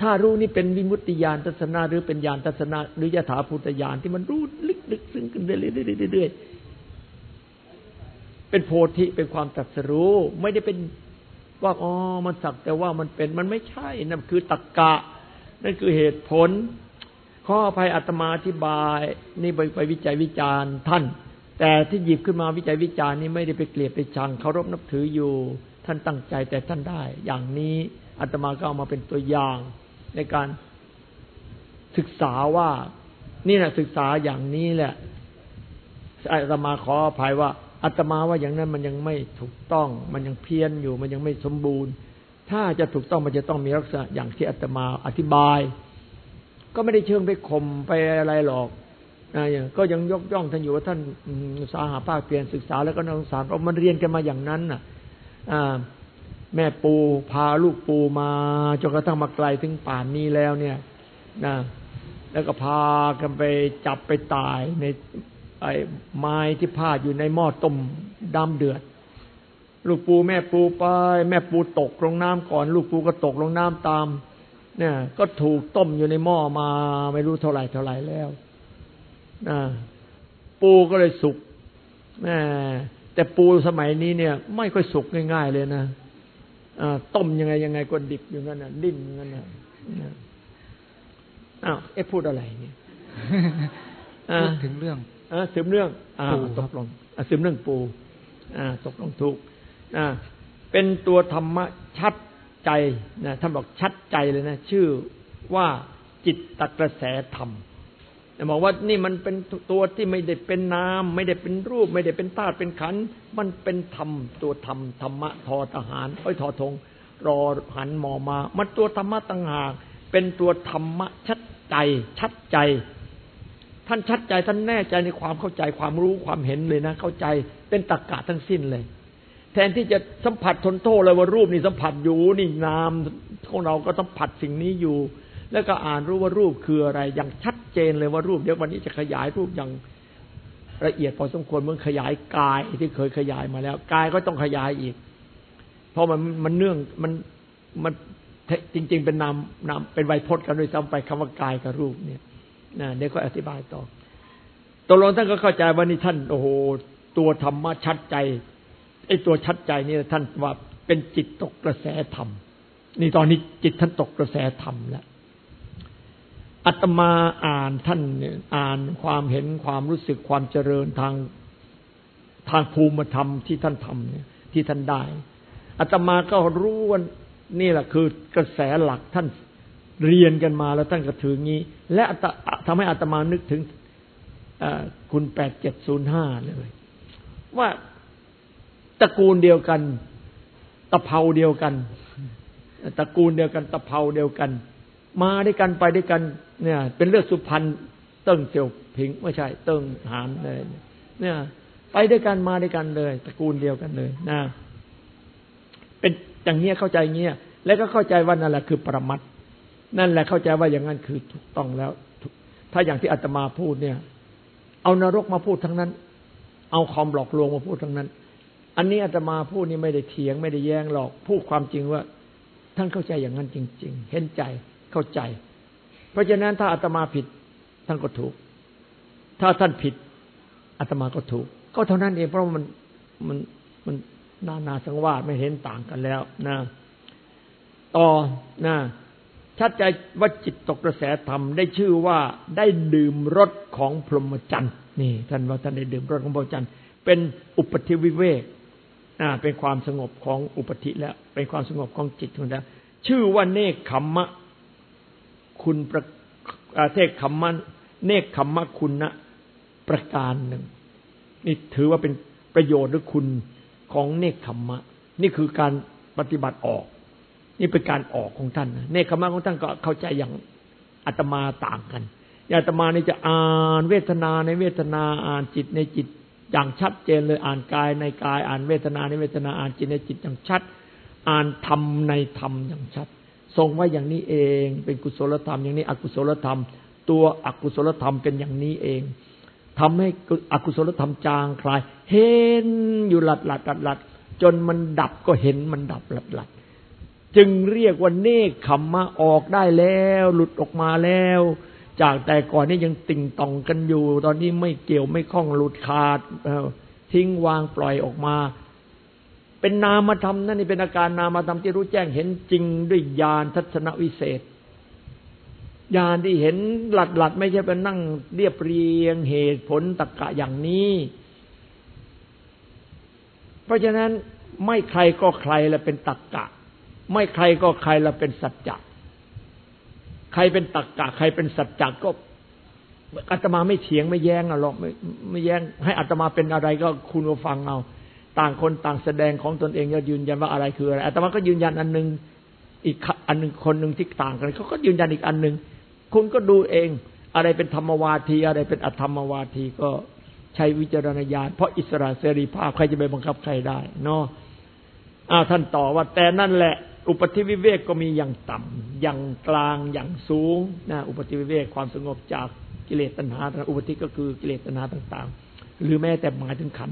ถ้ารู้นี่เป็นวิมุตติญาณทัศนะหรือเป็นญาณทัศนะหรือยถาภูตญาณที่มันรู้ลึกลึกซึ้งขึ้นเรื่อยๆเป็นโพธิเป็นความตรัสรู้ ไม่ได้เป็นว่าอ๋อมันสักแต่ว่ามันเป็นมันไม่ใช่นั่นคือตรกกะ นั่นคือเหตุผล ข้ออภัยอาตมาอธิบาย นี่ไปไปวิจัยวิจารณ์ท่าน แต่ที่หยิบขึ้นมาวิจัยวิจารณ์นี่ไม่ได้ไปเกลียดไปชังเคารพนับถืออยู่ ท่านตั้งใจแต่ท่านได้ อย่างนี้อาตมาก็เอามาเป็นตัวอย่างในการศึกษาว่า นี่แหละศึกษาอย่างนี้แหละอาตมาขออภัยว่าอาตมาว่าอย่างนั้นมันยังไม่ถูกต้อง มันยังเพี้ยนอยู่ มันยังไม่สมบูรณ์ ถ้าจะถูกต้องมันจะต้องมีลักษณะอย่างที่อาตมาอธิบาย ก็ไม่ได้เชิงไปข่มไปอะไรหรอกนะก็ยังยกย่องท่านอยู่ว่าท่านสาหาภาคเปลี่ยนศึกษาแล้วก็นักศึกษาเรามันเรียนกันมาอย่างนั้นน่ะแม่ปูพาลูกปูมาจนกระทั่งมาไกลถึงป่านนี้แล้วเนี่ยนะแล้วก็พากันไปจับไปตายในไอ้ไม้ที่พาดอยู่ในหม้อต้มดำเดือด ลูกปูแม่ปูไป แม่ปูตกลงน้ำก่อน ลูกปูก็ตกลงน้ำตาม เนี่ย ก็ถูกต้มอยู่ในหม้อมา ไม่รู้เท่าไหร่เท่าไหร่แล้วนะปูก็เลยสุกนะแต่ปูสมัยนี้เนี่ย ไม่ค่อยสุกง่ายๆเลยนะต้มยังไงยังไงก็ดิบอย่างนั้นนะดิ้นอย่างนั้นนะอ้าวเอ๊ะพูดอะไรเนี่ยพูดถึงเรื่องอ่าสืบเรื่องอ่าตกลงอ่าสืบเรื่องปูอ่าตกลงถูก เป็นตัวธรรมะชัดใจนะท่านบอกชัดใจเลยนะ ชื่อว่าจิตตกระแสธรรมบอกว่านี่มันเป็นตัวที่ไม่ได้เป็นนาม ไม่ได้เป็นรูป ไม่ได้เป็นธาตุเป็นขันมันเป็นธรรม ตัวธรรมธรรมะทอทหารเอ้ยทอทง รอหันมอมา มันตัวธรรมะต่างหากเป็นตัวธรรมะชัดใจ ชัดใจ ท่านชัดใจท่านแน่ใจในความเข้าใจความรู้ความเห็นเลยนะ เข้าใจเป็นตรกกะทั้งสิ้นเลย แทนที่จะสัมผัสทนโทษเลยว่ารูปนี่สัมผัสอยู่นี่นามของเราก็สัมผัสสิ่งนี้อยู่ แล้วก็อ่านรู้ว่ารูปคืออะไร อย่างชัดเจนเลยว่ารูปเดี๋ยววันนี้จะขยายรูปอย่างละเอียดพอสมควรเมื่อขยายกายที่เคยขยายมาแล้วกายก็ต้องขยายอีก เพราะมันมันเนื่องมันมันจริง ๆ เป็นนามนามเป็นไวยพจน์กันโดยซ้ำไปคำว่ากายกับรูปเนี่ยนะเดี๋ยวก็อธิบายต่อตกลงท่านก็เข้าใจว่านี่ท่านโอ้โหตัวธรรมะชัดใจ ไอ้ตัวชัดใจนี่ท่านว่าเป็นจิตตกกระแสธรรม นี่ตอนนี้จิตท่านตกกระแสธรรมแล้วอัตมาอ่านท่านอ่านความเห็นความรู้สึกความเจริญทางทางภูมิธรรมที่ท่านทำเนี่ย ที่ท่านได้อัตมาก็รู้ว่านี่แหละคือกระแสหลักท่านเรียนกันมาแล้วท่านก็ถืองี้ และทำให้อาตมานึกถึงคุณแปดเจ็ดศูนย์ห้าเลย ว่า ตระกูลเดียวกัน ตะเภาเดียวกัน ตระกูลเดียวกัน ตะเภาเดียวกัน มาด้วยกันไปด้วยกัน เนี่ย เป็นเลือดสุพรรณเติ้งเสี่ยวพิงไม่ใช่ เติ้งหานเลยเนี่ย ไปด้วยกันมาด้วยกันเลย ตระกูลเดียวกันเลยนะเป็นอย่างเงี้ยเข้าใจเงี้ย แล้วก็เข้าใจว่านั่นแหละคือปรมัตถนั่นแหละเข้าใจว่าอย่างนั้นคือถูกต้องแล้ว ถ้าอย่างที่อาตมาพูดเนี่ย เอานรกมาพูดทั้งนั้น เอาความหลอกลวงมาพูดทั้งนั้น อันนี้อาตมาพูดนี่ไม่ได้เถียงไม่ได้แย้งหรอก พูดความจริงว่า ท่านเข้าใจอย่างนั้นจริง ๆ เห็นใจเข้าใจ เพราะฉะนั้นถ้าอาตมาผิด ท่านก็ถูก ถ้าท่านผิดอาตมาก็ถูก ก็เท่านั้นเองเพราะมันมันมันนานาสังวาสไม่เห็นต่างกันแล้วนะต่อนะชัดใจว่าจิตตกกระแสธรรมได้ชื่อว่าได้ดื่มรสของพรหมจรรย์นี่ ท่านว่าท่านได้ดื่มรสของพรหมจรรย์เป็นอุปธิวิเวก เป็นความสงบของอุปธิแล้ว เป็นความสงบของจิตของเราชื่อว่าเนคขมมะ คุณประเทศขมมะเนคขมมะคุณนะประการหนึ่งนี่ถือว่าเป็นประโยชน์หรือคุณของเนคขมมะ นี่คือการปฏิบัติออก นี่เป็นการออกของท่านเนคขมมะของท่านก็เข้าใจอย่างอาตมาต่างกันอาตมานี่จะอ่านเวทนาในเวทนาอ่านจิตในจิต อย่างชัดเจนเลยอ่านกายในกายอ่านเวทนาในเวทนาอ่านจิตในจิตอย่างชัด อ่านธรรมในธรรมอย่างชัด ทรงว่าอย่างนี้เองเป็นกุศลธรรม อย่างนี้อกุศลธรรม ตัวอกุศลธรรมเป็นอย่างนี้เองทำให้อกุศลธรรมจางคลาย เห็นอยู่หลัดหลัดหลัดหลัดจนมันดับก็เห็นมันดับหลัดหลัดจึงเรียกว่าเนคขมมาออกได้แล้ว หลุดออกมาแล้ว จากแต่ก่อนนี่ยังติ่งต่องกันอยู่ ตอนนี้ไม่เกี่ยวไม่คล้องหลุดขาดทิ้งวางปล่อยออกมา เป็นนามธรรมนั่นนี่เป็นอาการนามธรรมที่รู้แจ้งเห็นจริงด้วยญาณทัศนวิเศษญาณที่เห็นหลัดหลัดไม่ใช่เป็นนั่งเรียบเรียงเหตุผลตรกกะอย่างนี้ เพราะฉะนั้นไม่ใครก็ใครละเป็นตรกกะ ไม่ใครก็ใครละเป็นสัจจะ ใครเป็นตักกะ ใครเป็นสัจจก็อาตมาไม่เถียงไม่แย้งหรอกไม่ไม่แย้ง ให้อาตมาเป็นอะไรก็คุณก็ฟังเอา ต่างคนต่างแสดงของตนเองก็ยืนยันว่าอะไรคืออะไรอาตมาก็ยืนยันอันหนึ่งอีกอันหนึ่งคนหนึ่งที่ต่างกันเขาก็ยืนยันอีกอันหนึ่งคุณก็ดูเอง อะไรเป็นธรรมวาทีอะไรเป็นอธรรมวาทีก็ใช้วิจารณญาณเพราะอิสระเสรีภาพใครจะไปบังคับใครได้เนาะอ้าวท่านต่อว่าแต่นั่นแหละ อุปธิวิเวกก็มีอย่างต่ำอย่างกลางอย่างสูงนะอุปธิวิเวกความสงบจากกิเลสตัณหาอุปธิก็คือกิเลสตัณหาต่าง ๆ หรือแม้แต่หมายถึงขัน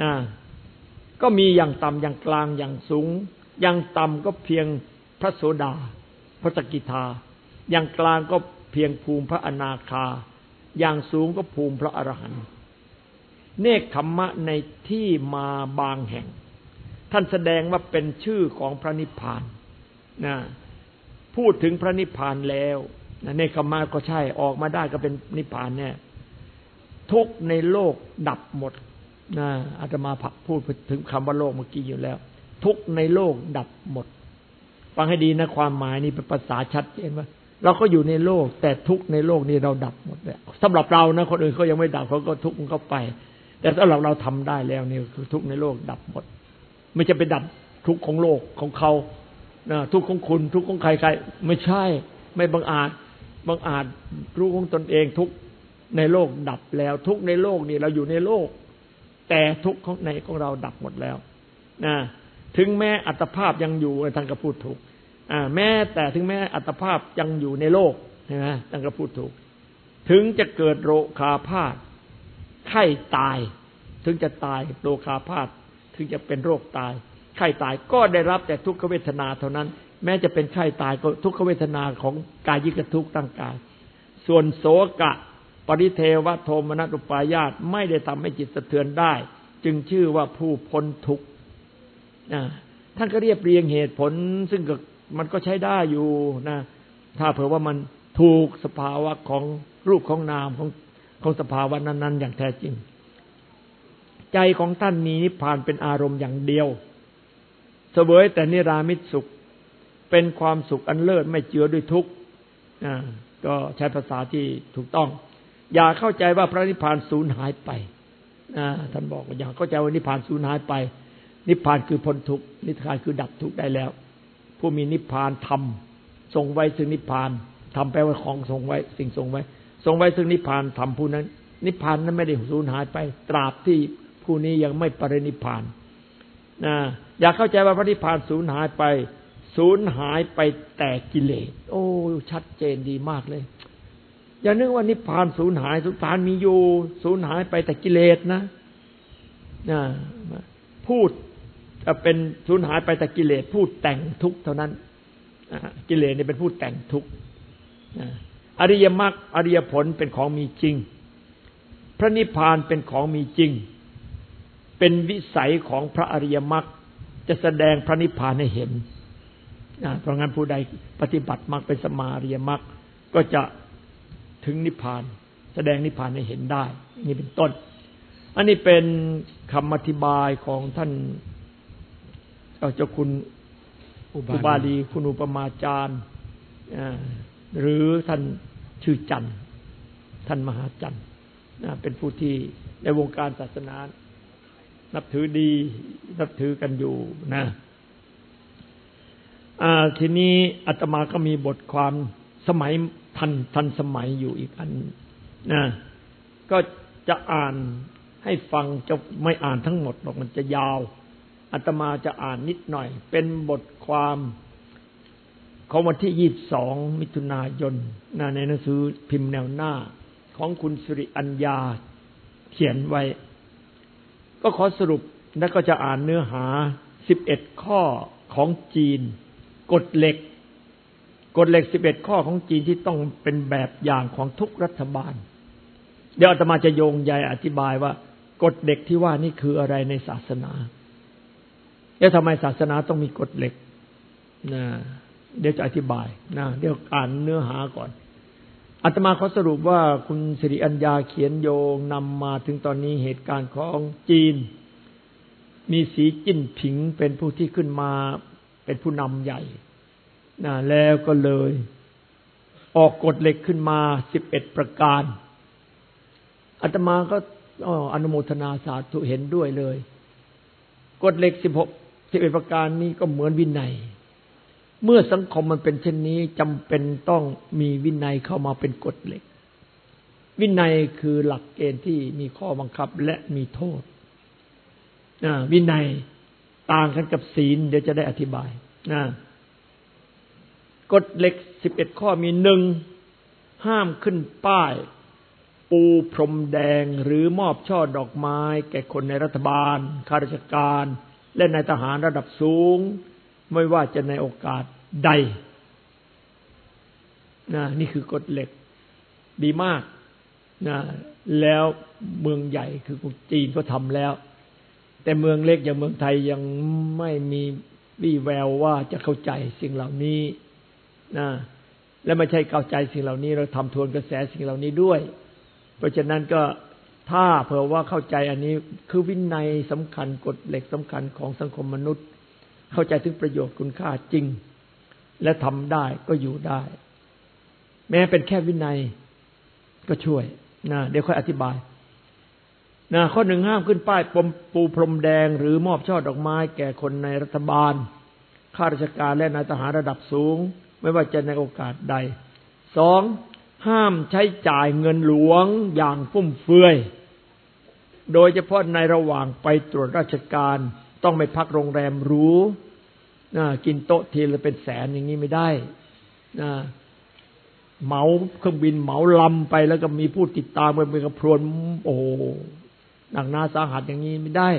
นะก็มีอย่างต่ำอย่างกลางอย่างสูง อย่างต่ำก็เพียงพระโสดา พระสกิทา อย่างกลางก็เพียงภูมิพระอนาคา อย่างสูงก็ภูมิพระอรหันต์เนคขมมะในที่มาบางแห่ง ท่านแสดงว่าเป็นชื่อของพระนิพพานนะพูดถึงพระนิพพานแล้วในคำมาก็ใช่ออกมาได้ก็เป็นนิพพานเนี่ยทุกในโลกดับหมดนะอาตมาพูดถึงคำว่าโลกเมื่อกี้อยู่แล้ว ทุกในโลกดับหมด ฟังให้ดีนะ ความหมายนี่เป็นภาษาชัดเจนว่า เราก็อยู่ในโลก แต่ทุกในโลกนี้เราดับหมดแล้วสำหรับเรานะคนอื่นเขายังไม่ดับเขาก็ทุกข์มันก็ไป แต่สำหรับเราทำได้แล้วนี่คือทุกในโลกดับหมด ไม่จะไปดับทุกข์ของโลกของเขาทุกข์ของคุณ ทุกข์ของใครใครไม่ใช่ ไม่บังอาจบังอาจรู้ของตนเองทุกข์ในโลกดับแล้ว ทุกข์ในโลกนี่เราอยู่ในโลก แต่ทุกของในของเราดับหมดแล้วนะถึงแม้อัตภาพยังอยู่ท่านก็พูดถูกอ่าแม้แต่ถึงแม้อัตภาพยังอยู่ในโลกนะท่านก็พูดถูก ถึงจะเกิดโรคาพาธไข้ตาย ถึงจะตายโรคาพาธ ถึงจะเป็นโรคตาย ไข้ตายก็ได้รับแต่ทุกขเวทนาเท่านั้น แม้จะเป็นไข้ตายก็ทุกขเวทนาของกายยิกทุกตั้งกาย ส่วนโสกะ ปริเทวโทมนัตุปายาตไม่ได้ทำให้จิตสะเทือนได้ จึงชื่อว่าผู้พ้นทุกข์ท่านก็เรียบเรียงเหตุผล ซึ่งมันก็ใช้ได้อยู่นะถ้าเผื่อว่ามันถูกสภาวะของรูปของนามของของสภาวะนั้น ๆ อย่างแท้จริง ใจของท่านมีนิพพานเป็นอารมณ์อย่างเดียวเสวยแต่นิรามิตสุข เป็นความสุขอันเลิศไม่เจือด้วยทุกข์ก็ใช้ภาษาที่ถูกต้อง อย่าเข้าใจว่าพระนิพพานสูญหายไปท่านบอกอย่าเข้าใจว่านิพพานสูญหายไป นิพพานคือพ้นทุกข์นิพพานคือดับทุกข์ได้แล้ว ผู้มีนิพพานทำทรงไว้ซึ่งนิพพานทำแปลว่าของทรงไว้ สิ่งทรงไว้ทรงไว้ซึ่งนิพพานทำผู้นั้น นิพพานนั้นไม่ได้สูญหายไป ตราบที่ ผู้นี้ยังไม่ปรินิพานนะอยากเข้าใจว่าพระนิพพานสูญหายไป สูญหายไปแต่กิเลส โอ้ ชัดเจนดีมากเลย อย่านึกว่านิพพานสูญหายสุพานมีอยู่สูญหายไปแต่กิเลสนะนะพูดเป็นสูญหายไปแต่กิเลสพูดแต่งทุกเท่านั้นกิเลสเนี่เป็นพูดแต่งทุกอริยมรรคอริยผลเป็นของมีจริง พระนิพพานเป็นของมีจริง เป็นวิสัยของพระอริยมรรคจะแสดงพระนิพพานให้เห็นเพราะงั้นผู้ใดปฏิบัติมรรคเป็นสมาริยมรรคก็จะถึงนิพพาน แสดงนิพพานให้เห็นได้ นี่เป็นต้น อันนี้เป็นคำอธิบายของท่านเจ้าคุณอุบาลีคุณอุปมาจารย์หรือท่านชื่อจันทร์ท่านมหาจันทร์เป็นผู้ที่ในวงการศาสนา นับถือดี นับถือกันอยู่นะทีนี้อาตมาก็มีบทความสมัยทันทันสมัยอยู่อีกอันนะก็จะอ่านให้ฟังจะไม่อ่านทั้งหมดหรอกมันจะยาวอาตมาจะอ่านนิดหน่อย เป็นบทความของวันที่ยี่บสองมิถุนายนนะในหนังสือพิมพ์แนวหน้า ของคุณสุริอัญญาเขียนไว้ ก็ขอสรุปแล้วก็จะอ่านเนื้อหาสิบเอ็ดข้อของจีน กฎเหล็ก กฎเหล็กสิบเอ็ดข้อของจีนที่ต้องเป็นแบบอย่างของทุกรัฐบาล เดี๋ยวอาตมาจะโยงใยอธิบายว่ากฎเหล็กที่ว่านี่คืออะไรในศาสนา แล้วทำไมศาสนาต้องมีกฎเหล็กนะเดี๋ยวจะอธิบายนะเดี๋ยวอ่านเนื้อหาก่อน อาตมาเขาสรุปว่าคุณสิริอัญญาเขียนโยงนำมาถึงตอนนี้เหตุการณ์ของจีน มีสีจิ้นผิงเป็นผู้ที่ขึ้นมาเป็นผู้นำใหญ่นะแล้วก็เลย ออกกฎเหล็กขึ้นมาสิบเอ็ดประการอาตมาก็อนุโมทนาสาธุเห็นด้วยเลย กฎเหล็กสิบหกสิบเอ็ดประการนี้ก็เหมือนวินัย เมื่อสังคมมันเป็นเช่นนี้จำเป็นต้องมีวินัยเข้ามาเป็นกฎเหล็ก วินัยคือหลักเกณฑ์ที่มีข้อบังคับและมีโทษวินัยต่างกันกับศีล เดี๋ยวจะได้อธิบายกฎเหล็กสิบเอ็ดข้อมีหนึ่งห้ามขึ้นป้าย ปูพรมแดงหรือมอบช่อดอกไม้ แก่คนในรัฐบาลข้าราชการ และนายทหารระดับสูง ไม่ว่าจะในโอกาสใดนะนี่คือกฎเหล็กดีมากนะแล้วเมืองใหญ่คือจีนก็ทำแล้ว แต่เมืองเล็กอย่างเมืองไทยยังไม่มีวี่แววว่าจะเข้าใจสิ่งเหล่านี้นะและไม่ใช่เข้าใจสิ่งเหล่านี้ เราทำทวนกระแสสิ่งเหล่านี้ด้วย เพราะฉะนั้นก็ถ้าเผื่อว่าเข้าใจอันนี้คือวินัยสำคัญกฎเหล็กสำคัญของสังคมมนุษย์ เข้าใจถึงประโยชน์คุณค่าจริง และทำได้ก็อยู่ได้ แม้เป็นแค่วินัยก็ช่วยนะเดี๋ยวค่อยอธิบายนะข้อหนึ่งห้ามขึ้นป้ายปมปูพรมแดง หรือมอบช่อดอกไม้ แก่คนในรัฐบาลข้าราชการและนายทหารระดับสูง ไม่ว่าจะในโอกาสใดสองห้ามใช้จ่ายเงินหลวงอย่างฟุ่มเฟือย โดยเฉพาะในระหว่างไปตรวจราชการ ต้องไม่พักโรงแรมหรูนะกินโต๊ะทีละเป็นแสนอย่างนี้ไม่ได้นะเหมาเครื่องบินเหมาลำไปแล้วก็มีผู้ติดตามไปเป็นกระพรวนโอ้หนักนาสาหัสอย่างนี้ไม่ได้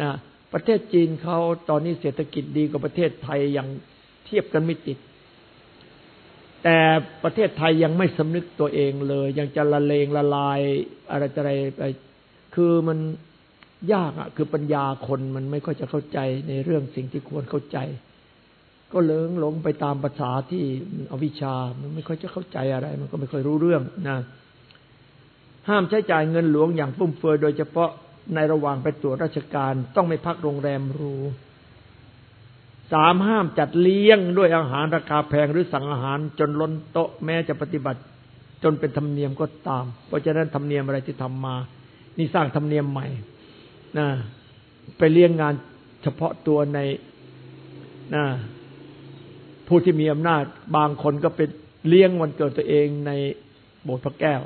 นะประเทศจีนเขาตอนนี้เศรษฐกิจดีกว่าประเทศไทยอยังเทียบกันไม่ติด แต่ประเทศไทยยังไม่สำนึกตัวเองเลย ยังจะละเลงละลายอะไรอะไรไปคือมัน ยากอะ คือปัญญาคนมันไม่ค่อยจะเข้าใจในเรื่องสิ่งที่ควรเข้าใจ ก็เลิงหลงไปตามภาษาที่อวิชามันไม่ค่อยจะเข้าใจอะไร มันก็ไม่ค่อยรู้เรื่องนะห้ามใช้จ่ายเงินหลวงอย่างฟุ่มเฟือยโดยเฉพาะในระหว่างไปตรวจราชการต้องไม่พักโรงแรมหรูสามห้ามจัดเลี้ยงด้วยอาหารราคาแพงหรือสั่งอาหารจนล้นโต๊ะแม้จะปฏิบัติ จนเป็นธรรมเนียมก็ตาม เพราะฉะนั้นธรรมเนียมอะไรที่ทำมา นี่สร้างธรรมเนียมใหม่ นะไปเลี้ยงงานเฉพาะตัวในนะผู้ที่มีอำนาจ บางคนก็เป็นเลี้ยงวันเกิดตัวเองในโบสถ์พระแก้ว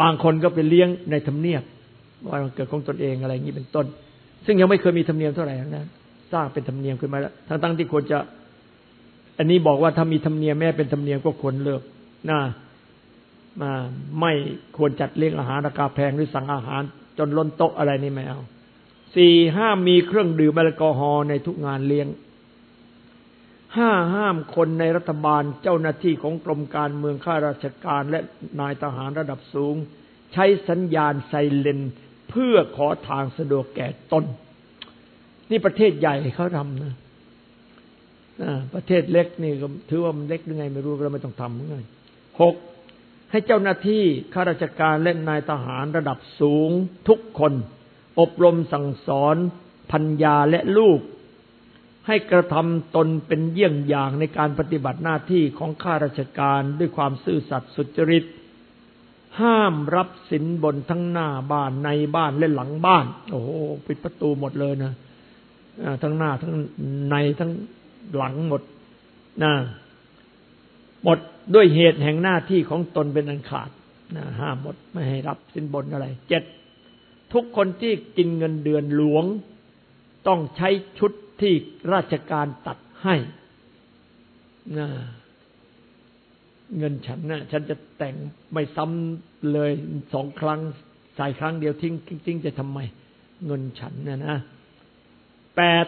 บางคนก็เป็นเลี้ยงในธรรมเนียบวันเกิดของตนเองอะไรอย่างนี้เป็นต้น ซึ่งยังไม่เคยมีธรรมเนียมเท่าไหร่นะสร้างเป็นธรรมเนียมขึ้นมาแล้วทั้งตั้งที่ควรจะ อันนี้บอกว่าถ้ามีธรรมเนียมแม้เป็นธรรมเนียมก็ควรเลิกนะมาไม่ควรจัดเลี้ยงอาหารราคาแพงหรือสั่งอาหาร จนล้นโต๊ะอะไรนี่ไม่เอาสี่ห้ามมีเครื่องดื่มแอลกอฮอล์ในทุกงานเลี้ยงห้าห้ามคนในรัฐบาลเจ้าหน้าที่ของกรมการเมืองข้าราชการและนายทหารระดับสูง ใช้สัญญาณไซเลนเพื่อขอทางสะดวกแก่ตน นี่ประเทศใหญ่เขาทำนะประเทศเล็กนี่ก็ถือว่ามันเล็กยังไง ไม่รู้เราไม่ต้องทำยังไงหก ให้เจ้าหน้าที่ข้าราชการและนายทหารระดับสูงทุกคน อบรมสั่งสอนพัญญาและลูก ให้กระทำตนเป็นเยี่ยงอย่างในการปฏิบัติหน้าที่ของข้าราชการด้วยความซื่อสัตย์สุจริต ห้ามรับสินบนทั้งหน้าบ้านในบ้านและหลังบ้าน โอ้โหปิดประตูหมดเลยนะทั้งหน้าทั้งในทั้งหลังหมดนะหมด ด้วยเหตุแห่งหน้าที่ของตนเป็นอันขาดนะห้ามหมดไม่ให้รับสินบนอะไร เจ็ดทุกคนที่กินเงินเดือนหลวง ต้องใช้ชุดที่ราชการตัดให้นะเงินฉันนะ่ะ ฉันจะแต่งไม่ซ้ำเลยสองครั้งใส่ครั้งเดียวทิ้งทิ้งจะทำไม เงินฉันนะนะแปด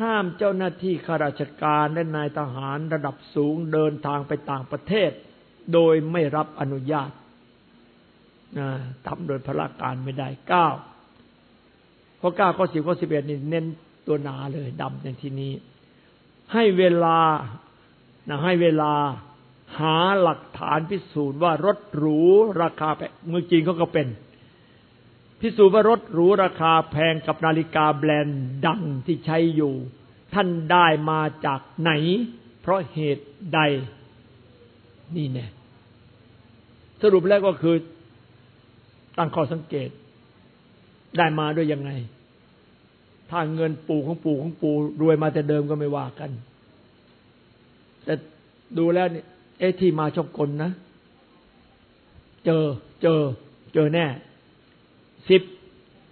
ห้ามเจ้าหน้าที่ข้าราชการและนายทหารระดับสูงเดินทางไปต่างประเทศ โดยไม่รับอนุญาตทำโดยพระการไม่ได้เก้าข้อเก้าข้อสิบข้อสิบเอ็ดนี่เน้นตัวนาเลยดำในที่นี้ ให้เวลานะให้เวลาหาหลักฐานพิสูจน์ว่ารถหรูราคาแพงเมืองจีนเขาก็เป็น พิสูจน์ว่ารถหรูราคาแพงกับนาฬิกาแบรนด์ดังที่ใช้อยู่ ท่านได้มาจากไหน เพราะเหตุใด นี่แน่สรุปแล้วก็คือ ตั้งข้อสังเกต ได้มาด้วยยังไง ถ้าเงินปู่ของปู่ของปู่รวยมาแต่เดิมก็ไม่ว่ากัน แต่ดูแล้วเนี่ยเอที่มาชอบกลนะ เจอเจอ เจอแน่ สิบ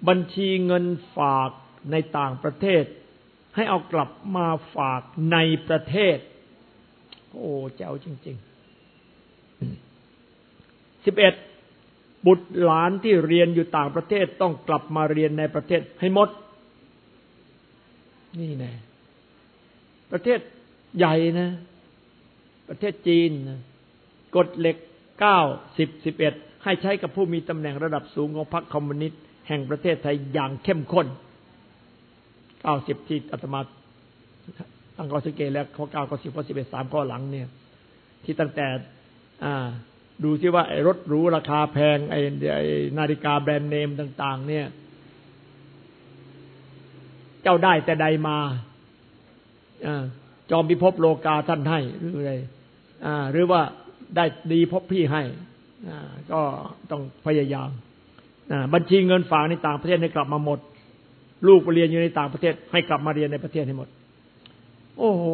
บัญชีเงินฝากในต่างประเทศ ให้เอากลับมาฝากในประเทศ โอ้เจ้าจริงๆสิบเอ็ดบุตรหลานที่เรียนอยู่ต่างประเทศต้องกลับมาเรียนในประเทศให้หมด นี่แน่ประเทศใหญ่นะ ประเทศจีนนะกฎเหล็กเก้าสิบสิบเอ็ด ให้ใช้กับผู้มีตำแหน่งระดับสูงของพรรคคอมมิวนิสต์แห่งประเทศไทยอย่างเข้มข้นเก้าสิบที่อาตมาตั้งข้อสังเกตแล้วข้อเก้าข้อสิบข้อสิบเอ็ดสามข้อหลังเนี่ย ที่ตั้งแต่ดูที่ว่าไอ้รถหรูราคาแพงไอ้นาฬิกาแบรนด์เนมต่าง ๆ เนี่ย เจ้าได้แต่ใดมาอจอมพิภพโลกาท่านให้หรืออะไรหรือว่าได้ดีพบพี่ให้ ก็ต้องพยายามบัญชีเงินฝากในต่างประเทศให้กลับมาหมด ลูกไปเรียนอยู่ในต่างประเทศ ให้กลับมาเรียนในประเทศให้หมด โอ้โห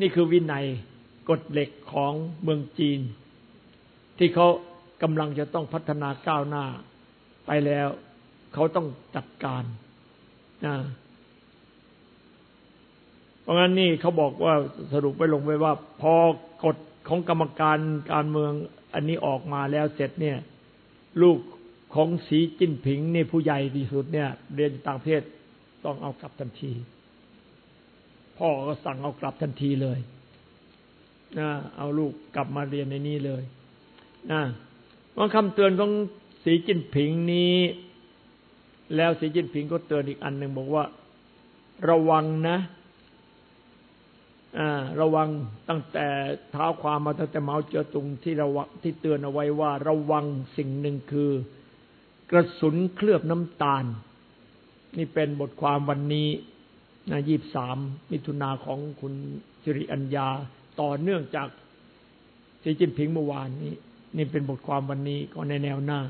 นี่คือวินัยกฎเหล็กของเมืองจีน ที่เขากำลังจะต้องพัฒนาก้าวหน้าไปแล้ว เขาต้องจัดการนะเพราะงั้นนี่เขาบอกว่าสรุปไปลงไว้ว่า พอกฎของกรรมการการเมือง อันนี้ออกมาแล้วเสร็จเนี่ย ลูกของสีจิ้นผิงนี่ผู้ใหญ่ที่สุดเนี่ย เรียนต่างประเทศต้องเอากลับทันที พ่อก็สั่งเอากลับทันทีเลยนะเอาลูกกลับมาเรียนในนี้เลยนะว่าคำเตือนของสีจิ้นผิงนี้ แล้วสีจิ้นผิงก็เตือนอีกอันหนึ่งบอกว่า ระวังนะ ระวังตั้งแต่เท้าความมาตั้งแต่เมาเจอตุงที่ระวังที่เตือนเอาไว้ว่า ระวังสิ่งหนึ่งคือกระสุนเคลือบน้ำตาล นี่เป็นบทความวันนี้นะยี่บสามมิถุนาของคุณสิริอัญญา ต่อเนื่องจากสีจิ้นผิงเมื่อวานนี้ นี่เป็นบทความวันนี้ก็ในแนวหน้า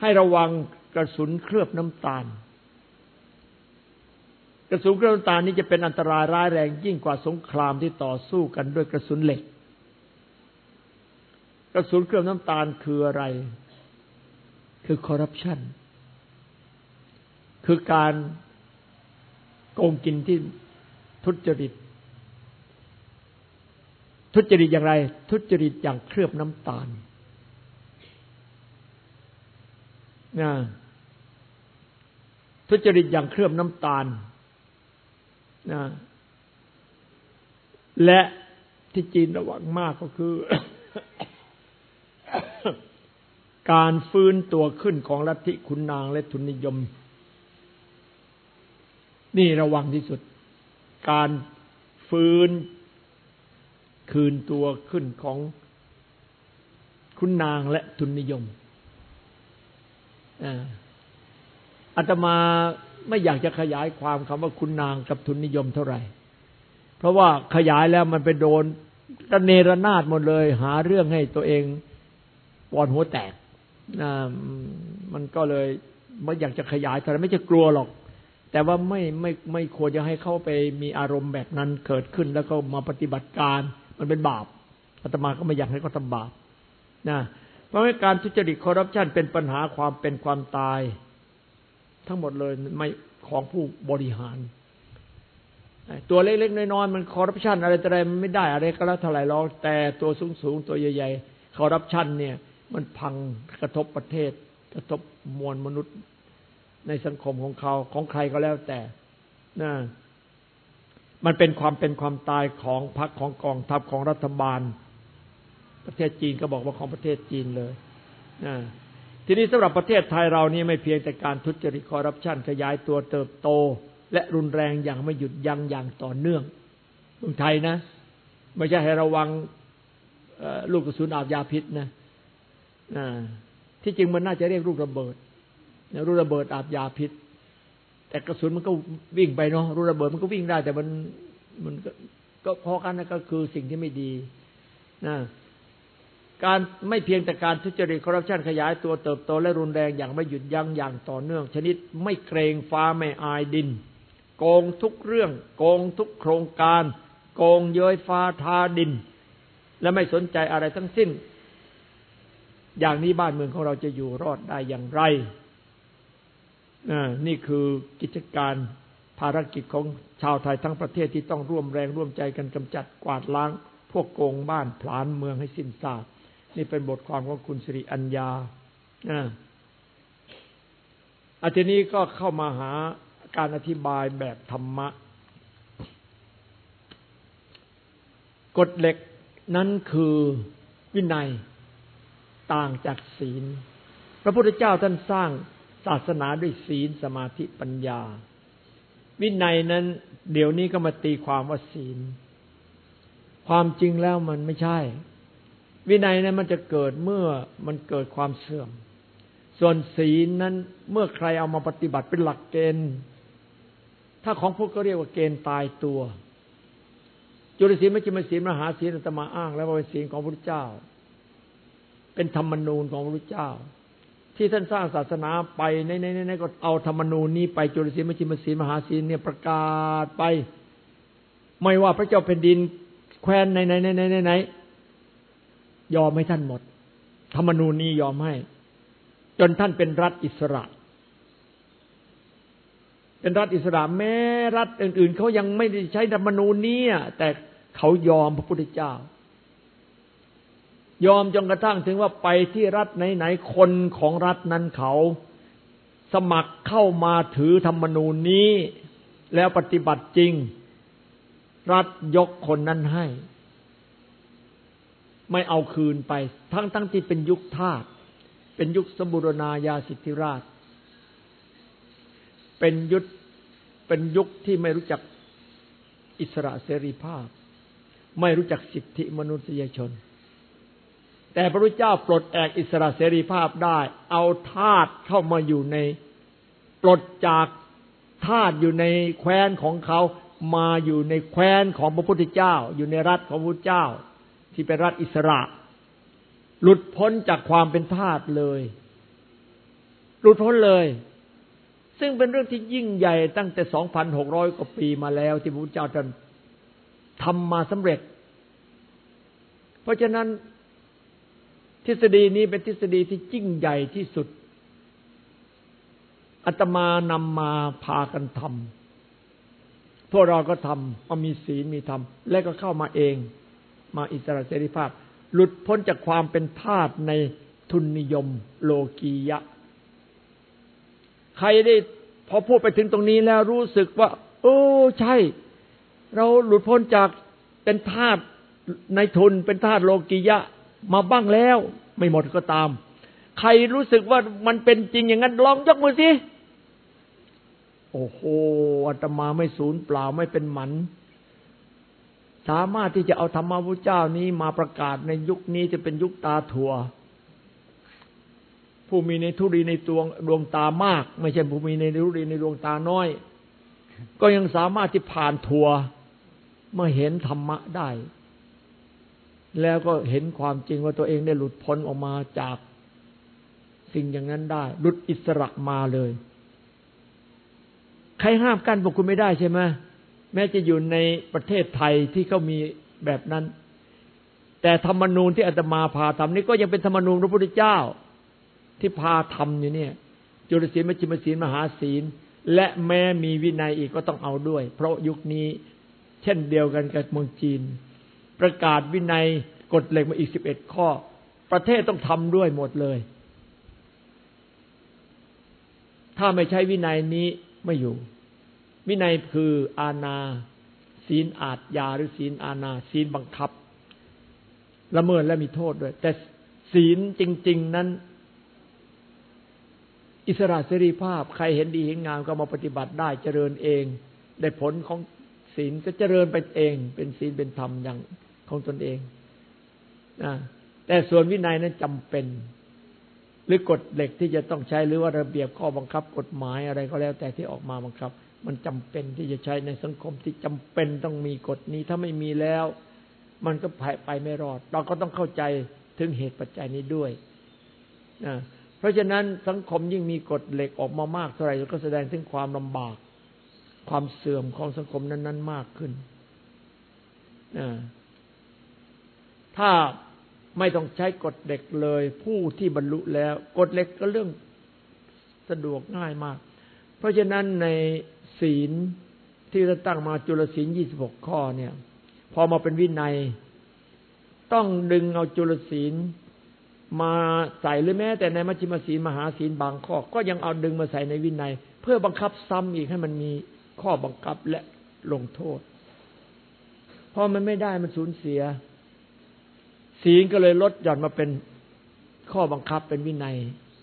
ให้ระวังกระสุนเคลือบน้ำตาล กระสุนเคลือบน้ำตาลนี้จะเป็นอันตรายร้ายแรงยิ่งกว่าสงครามที่ต่อสู้กันด้วยกระสุนเหล็ก กระสุนเคลือบน้ำตาลคืออะไร คือคอร์รัปชันคือการโกงกินที่ทุจริต ทุจริตอย่างไร ทุจริตอย่างเคลือบน้ำตาลนะทุจริตอย่างเคลือบน้ำตาล นะและที่จีนระวังมากก็คือ การฟื้นตัวขึ้นของลัทธิคุณนางและทุนนิยม นี่ระวังที่สุด การฟื้นคืนตัวขึ้นของคุณนางและทุนนิยมอาตมา ไม่อยากจะขยายความคำว่าคุณนางกับทุนนิยมเท่าไหร่ เพราะว่าขยายแล้วมันไปโดนระเนระนาดหมดเลย หาเรื่องให้ตัวเองปอนหัวแตกนะมันก็เลยไม่อยากจะขยายแต่ไม่จะกลัวหรอก แต่ว่าไม่ไม่ไม่ควรจะให้เข้าไปมีอารมณ์แบบนั้นเกิดขึ้นแล้วก็มาปฏิบัติการ มันเป็นบาปอาตมาก็ไม่อยากให้เขาทำบาปนะเพราะว่าการทุจริตคอร์รัปชันเป็นปัญหาความเป็นความตาย ทั้งหมดเลยไม่ของผู้บริหาร ตัวเล็กๆน้อยๆมันคอร์รัปชันอะไรอะไรมันไม่ได้อะไรก็แล้วเท่าไหร่หรอกแต่ตัวสูงๆตัวใหญ่ๆคอร์รัปชันเนี่ย มันพังกระทบประเทศ กระทบมวลมนุษย์ในสังคมของเขาของใครก็แล้วแต่นะมันเป็นความเป็นความตายของพรรคของกองทัพของรัฐบาล ประเทศจีนก็บอกว่าของประเทศจีนเลยนะ ทีนี้สำหรับประเทศไทยเรานี่ไม่เพียงแต่การทุจริตคอร์รัปชันขยายตัวเติบโต และรุนแรงอย่างไม่หยุดยั้งอย่างต่อเนื่องเมืองไทยนะ ไม่ใช่ให้ระวังลูกกระสุนอาบยาพิษนะที่จริงมันน่าจะเรียกลูกระเบิดลูกระเบิดอาบยาพิษ แต่กระสุนมันก็วิ่งไปเนาะลูกระเบิดมันก็วิ่งได้ แต่มันมันก็พอกันนะก็คือสิ่งที่ไม่ดีนะ การไม่เพียงแต่การทุจริตคอร์รัปชันขยายตัวเติบโตและรุนแรงอย่างไม่หยุดยั้งอย่างต่อเนื่อง ชนิดไม่เกรงฟ้าไม่อายดิน โกงทุกเรื่อง โกงทุกโครงการ โกงเย้ยฟ้าทาดิน และไม่สนใจอะไรทั้งสิ้น อย่างนี้บ้านเมืองของเราจะอยู่รอดได้อย่างไรนี่คือกิจการภารกิจของชาวไทยทั้งประเทศที่ต้องร่วมแรงร่วมใจกันกำจัดกวาดล้าง พวกโกงบ้านผลานเมืองให้สิ้นซาก นี่เป็นบทความของคุณสิริอัญญาอาทีนี้ก็เข้ามาหาการอธิบายแบบธรรมะ กฎเหล็กนั้นคือวินัยต่างจากศีล พระพุทธเจ้าท่านสร้างศาสนาด้วยศีลสมาธิปัญญา วินัยนั้น เดี๋ยวนี้ก็มาตีความว่าศีล ความจริงแล้วมันไม่ใช่ วินัยนั้นมันจะเกิดเมื่อมันเกิดความเสื่อม ส่วนศีลนั้นเมื่อใครเอามาปฏิบัติเป็นหลักเกณฑ์ ถ้าของพวกก็เรียกว่าเกณฑ์ตายตัว จุลศีลไม่ใช่มาศีลมหาศีลอาตมาอ้าง แล้วว่าเป็นศีลของพระพุทธเจ้า เป็นธรรมนูญของพระพุทธเจ้า ที่ท่านสร้างศาสนาไปในในในก็เอาธรรมนูญนี้ไปจุลศีลมจิมศีลมหาศีลเนี่ยประกาศไป ไม่ว่าพระเจ้าแผ่นดินแคว้นในในในในไหน ยอมให้ท่านหมด ธรรมนูญนี้ยอมให้ จนท่านเป็นรัฐอิสระ เป็นรัฐอิสระแม้รัฐอื่น ๆเขายังไม่ได้ใช้ธรรมนูญนี้แต่เขายอมพระพุทธเจ้า ยอมจนกระทั่งถึงว่าไปที่รัฐไหนๆคนของรัฐนั้นเขาสมัครเข้ามาถือธรรมนูญนี้ แล้วปฏิบัติจริง รัฐยกคนนั้นให้ ไม่เอาคืนไป ทั้งทั้งที่เป็นยุคทาสเป็นยุคสมุรณาญาสิทธิราช เป็นยุคเป็นยุคที่ไม่รู้จักอิสระเสรีภาพ ไม่รู้จักสิทธิมนุษยชน แต่พระพุทธเจ้าปลดแอกอิสระเสรีภาพได้ เอาทาตเข้ามาอยู่ในปลดจากทาตอยู่ในแคว้นของเขามาอยู่ในแคว้นของพระพุทธเจ้า อยู่ในรัฐของพระพุทธเจ้า ที่เป็นรัฐอิสระ หลุดพ้นจากความเป็นทาตเลย หลุดพ้นเลย ซึ่งเป็นเรื่องที่ยิ่งใหญ่ตั้งแต่สองพันหกร้อยกว่าปีมาแล้ว ที่พระพุทธเจ้าท่านทำมาสำเร็จ เพราะฉะนั้นทฤษฎีนี้เป็นทฤษฎีที่ยิ่งใหญ่ที่สุดอาตมานำมาพากันทำพวกเราก็ทำมามีศีลมีธรรมและก็เข้ามาเอง มาอิสระเสรีภาพ หลุดพ้นจากความเป็นทาสในทุนนิยมโลกียะ ใครได้พอพูดไปถึงตรงนี้แล้วรู้สึกว่า โอ้ใช่ เราหลุดพ้นจากเป็นทาสในทุนเป็นทาสโลกียะ มาบ้างแล้ว ไม่หมดก็ตาม ใครรู้สึกว่ามันเป็นจริงอย่างนั้นลองยกมือสิโอ้โหอาตมาไม่สูญเปล่าไม่เป็นหมัน สามารถที่จะเอาธรรมะพระเจ้านี้มาประกาศในยุคนี้จะเป็นยุคตาถั่ว ผู้มีในทุรีในดวงดวงตามาก ไม่ใช่ผู้มีในทุรีในดวงตาน้อย ก็ยังสามารถที่ผ่านทัวมาเห็นธรรมะได้ แล้วก็เห็นความจริงว่าตัวเองได้หลุดพ้นออกมาจากสิ่งอย่างนั้นได้ หลุดอิสระมาเลย ใครห้ามกั้นพวกคุณไม่ได้ใช่ไหม แม้จะอยู่ในประเทศไทยที่เขามีแบบนั้น แต่ธรรมนูญที่อาตมาพาทำนี่ก็ยังเป็นธรรมนูญพระพุทธเจ้า ที่พาทำอยู่เนี่ย จุลศีลมจิมศีลมหาศีล และแม้มีวินัยอีกก็ต้องเอาด้วย เพราะยุคนี้เช่นเดียวกันกับเมืองจีน ประกาศวินัยกฎเหล็กมาอีกสิบเอ็ดข้อ ประเทศต้องทำด้วยหมดเลย ถ้าไม่ใช้วินัยนี้ไม่อยู่ วินัยคืออาณาศีลอาจยาหรือศีลอาณาศีลบังคับ ละเมิดและมีโทษด้วย แต่ศีลจริง ๆ นั้น อิสระเสรีภาพ ใครเห็นดีเห็นงามก็มาปฏิบัติได้เจริญเอง ได้ผลของศีลก็เจริญไปเอง เป็นศีลเป็นธรรมอย่างของตนเองนะแต่ส่วนวินัยนั้นจำเป็น หรือกฎเหล็กที่จะต้องใช้หรือว่าระเบียบข้อบังคับกฎหมายอะไรก็แล้วแต่ที่ออกมาบังคับ มันจำเป็นที่จะใช้ในสังคมที่จำเป็นต้องมีกฎนี้ถ้าไม่มีแล้ว มันก็ไปไปไม่รอด เราก็ต้องเข้าใจถึงเหตุปัจจัยนี้ด้วยนะเพราะฉะนั้นสังคมยิ่งมีกฎเหล็กออกมามากเท่าไหร่ก็แสดงถึงความลำบาก ความเสื่อมของสังคมนั้น ๆ มากขึ้นนะถ้าไม่ต้องใช้กฎเหล็กเลย ผู้ที่บรรลุแล้วกฎเหล็กก็เรื่องสะดวกง่ายมาก เพราะฉะนั้นใน ศีลที่เราตั้งมาจุลศีลยี่สิบหกข้อเนี่ย พอมาเป็นวินัย ต้องดึงเอาจุลศีลมาใส่หรือแม้ แต่ในมัชฌิมศีลมหาศีลบางข้อ ก็ยังเอาดึงมาใส่ในวินัย เพื่อบังคับซ้ำอีกให้มันมีข้อบังคับและลงโทษพอมันไม่ได้มันสูญเสีย ศีลก็เลยลดหย่อนมาเป็นข้อบังคับเป็นวินัย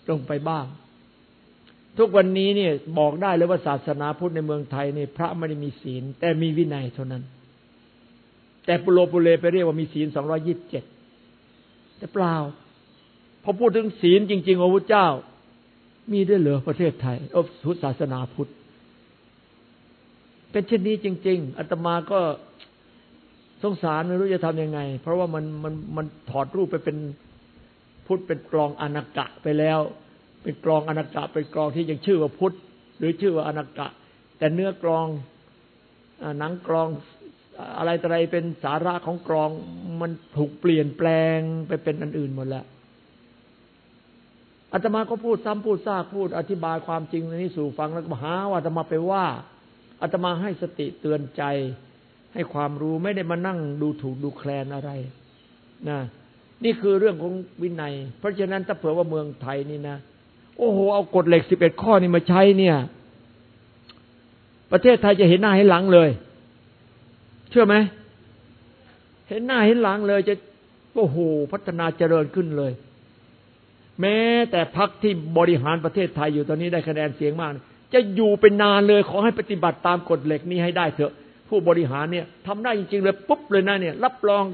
ลงไปบ้าง ทุกวันนี้เนี่ยบอกได้เลยว่าศาสนาพุทธในเมืองไทยเนี่ยพระไม่ได้มีศีล แต่มีวินัยเท่านั้น แต่ปุโรปุเรไปเรียกว่ามีศีลสองรอยิบเจ็ดแต่เปล่าพอพูดถึงศีลจริงๆพระพุธเจ้า มีด้วยเหรอประเทศไทยออพุศาสนาพุทธ เป็นเช่นนี้จริง ๆอาตมาก็สงสารไม่รู้จะทำยังไง เพราะว่ามันมันมันถอดรูปไปเป็นพุทธเป็นกรองอนากะไปแล้ว เป็นกรองอนากะเป็นกรองที่ยังชื่อว่าพุทธ หรือชื่อว่าอนากะ แต่เนื้อกรองหนังกรองอะไรอะไรเป็นสาระของกรองมันถูกเปลี่ยนแปลงไปเป็นอันอื่นหมดแล้วอาตมาก็พูดซ้ำพูดซากพูดอธิบายความจริงในนี้สู่ฟังแล้วก็หาว่าอาตมาไปว่าอาตมาให้สติเตือนใจ ให้ความรู้ไม่ได้มานั่งดูถูกดูแคลนอะไรนะนี่คือเรื่องของวินัย เพราะฉะนั้นถ้าเผื่อว่าเมืองไทยนี่นะ โอ้โหเอากฎเหล็กสิบเอ็ดข้อนี้มาใช้เนี่ย ประเทศไทยจะเห็นหน้าเห็นหลังเลย เชื่อไหมเห็นหน้าเห็นหลังเลยจะโอ้โหพัฒนาเจริญขึ้นเลย แม้แต่พักที่บริหารประเทศไทยอยู่ตอนนี้ได้คะแนนเสียงมาก จะอยู่เป็นนานเลยขอให้ปฏิบัติตามกฎเหล็กนี้ให้ได้เถอะ ผู้บริหารเนี่ยทำได้จริงๆเลยปุ๊บเลยนะเนี่ย รับรอง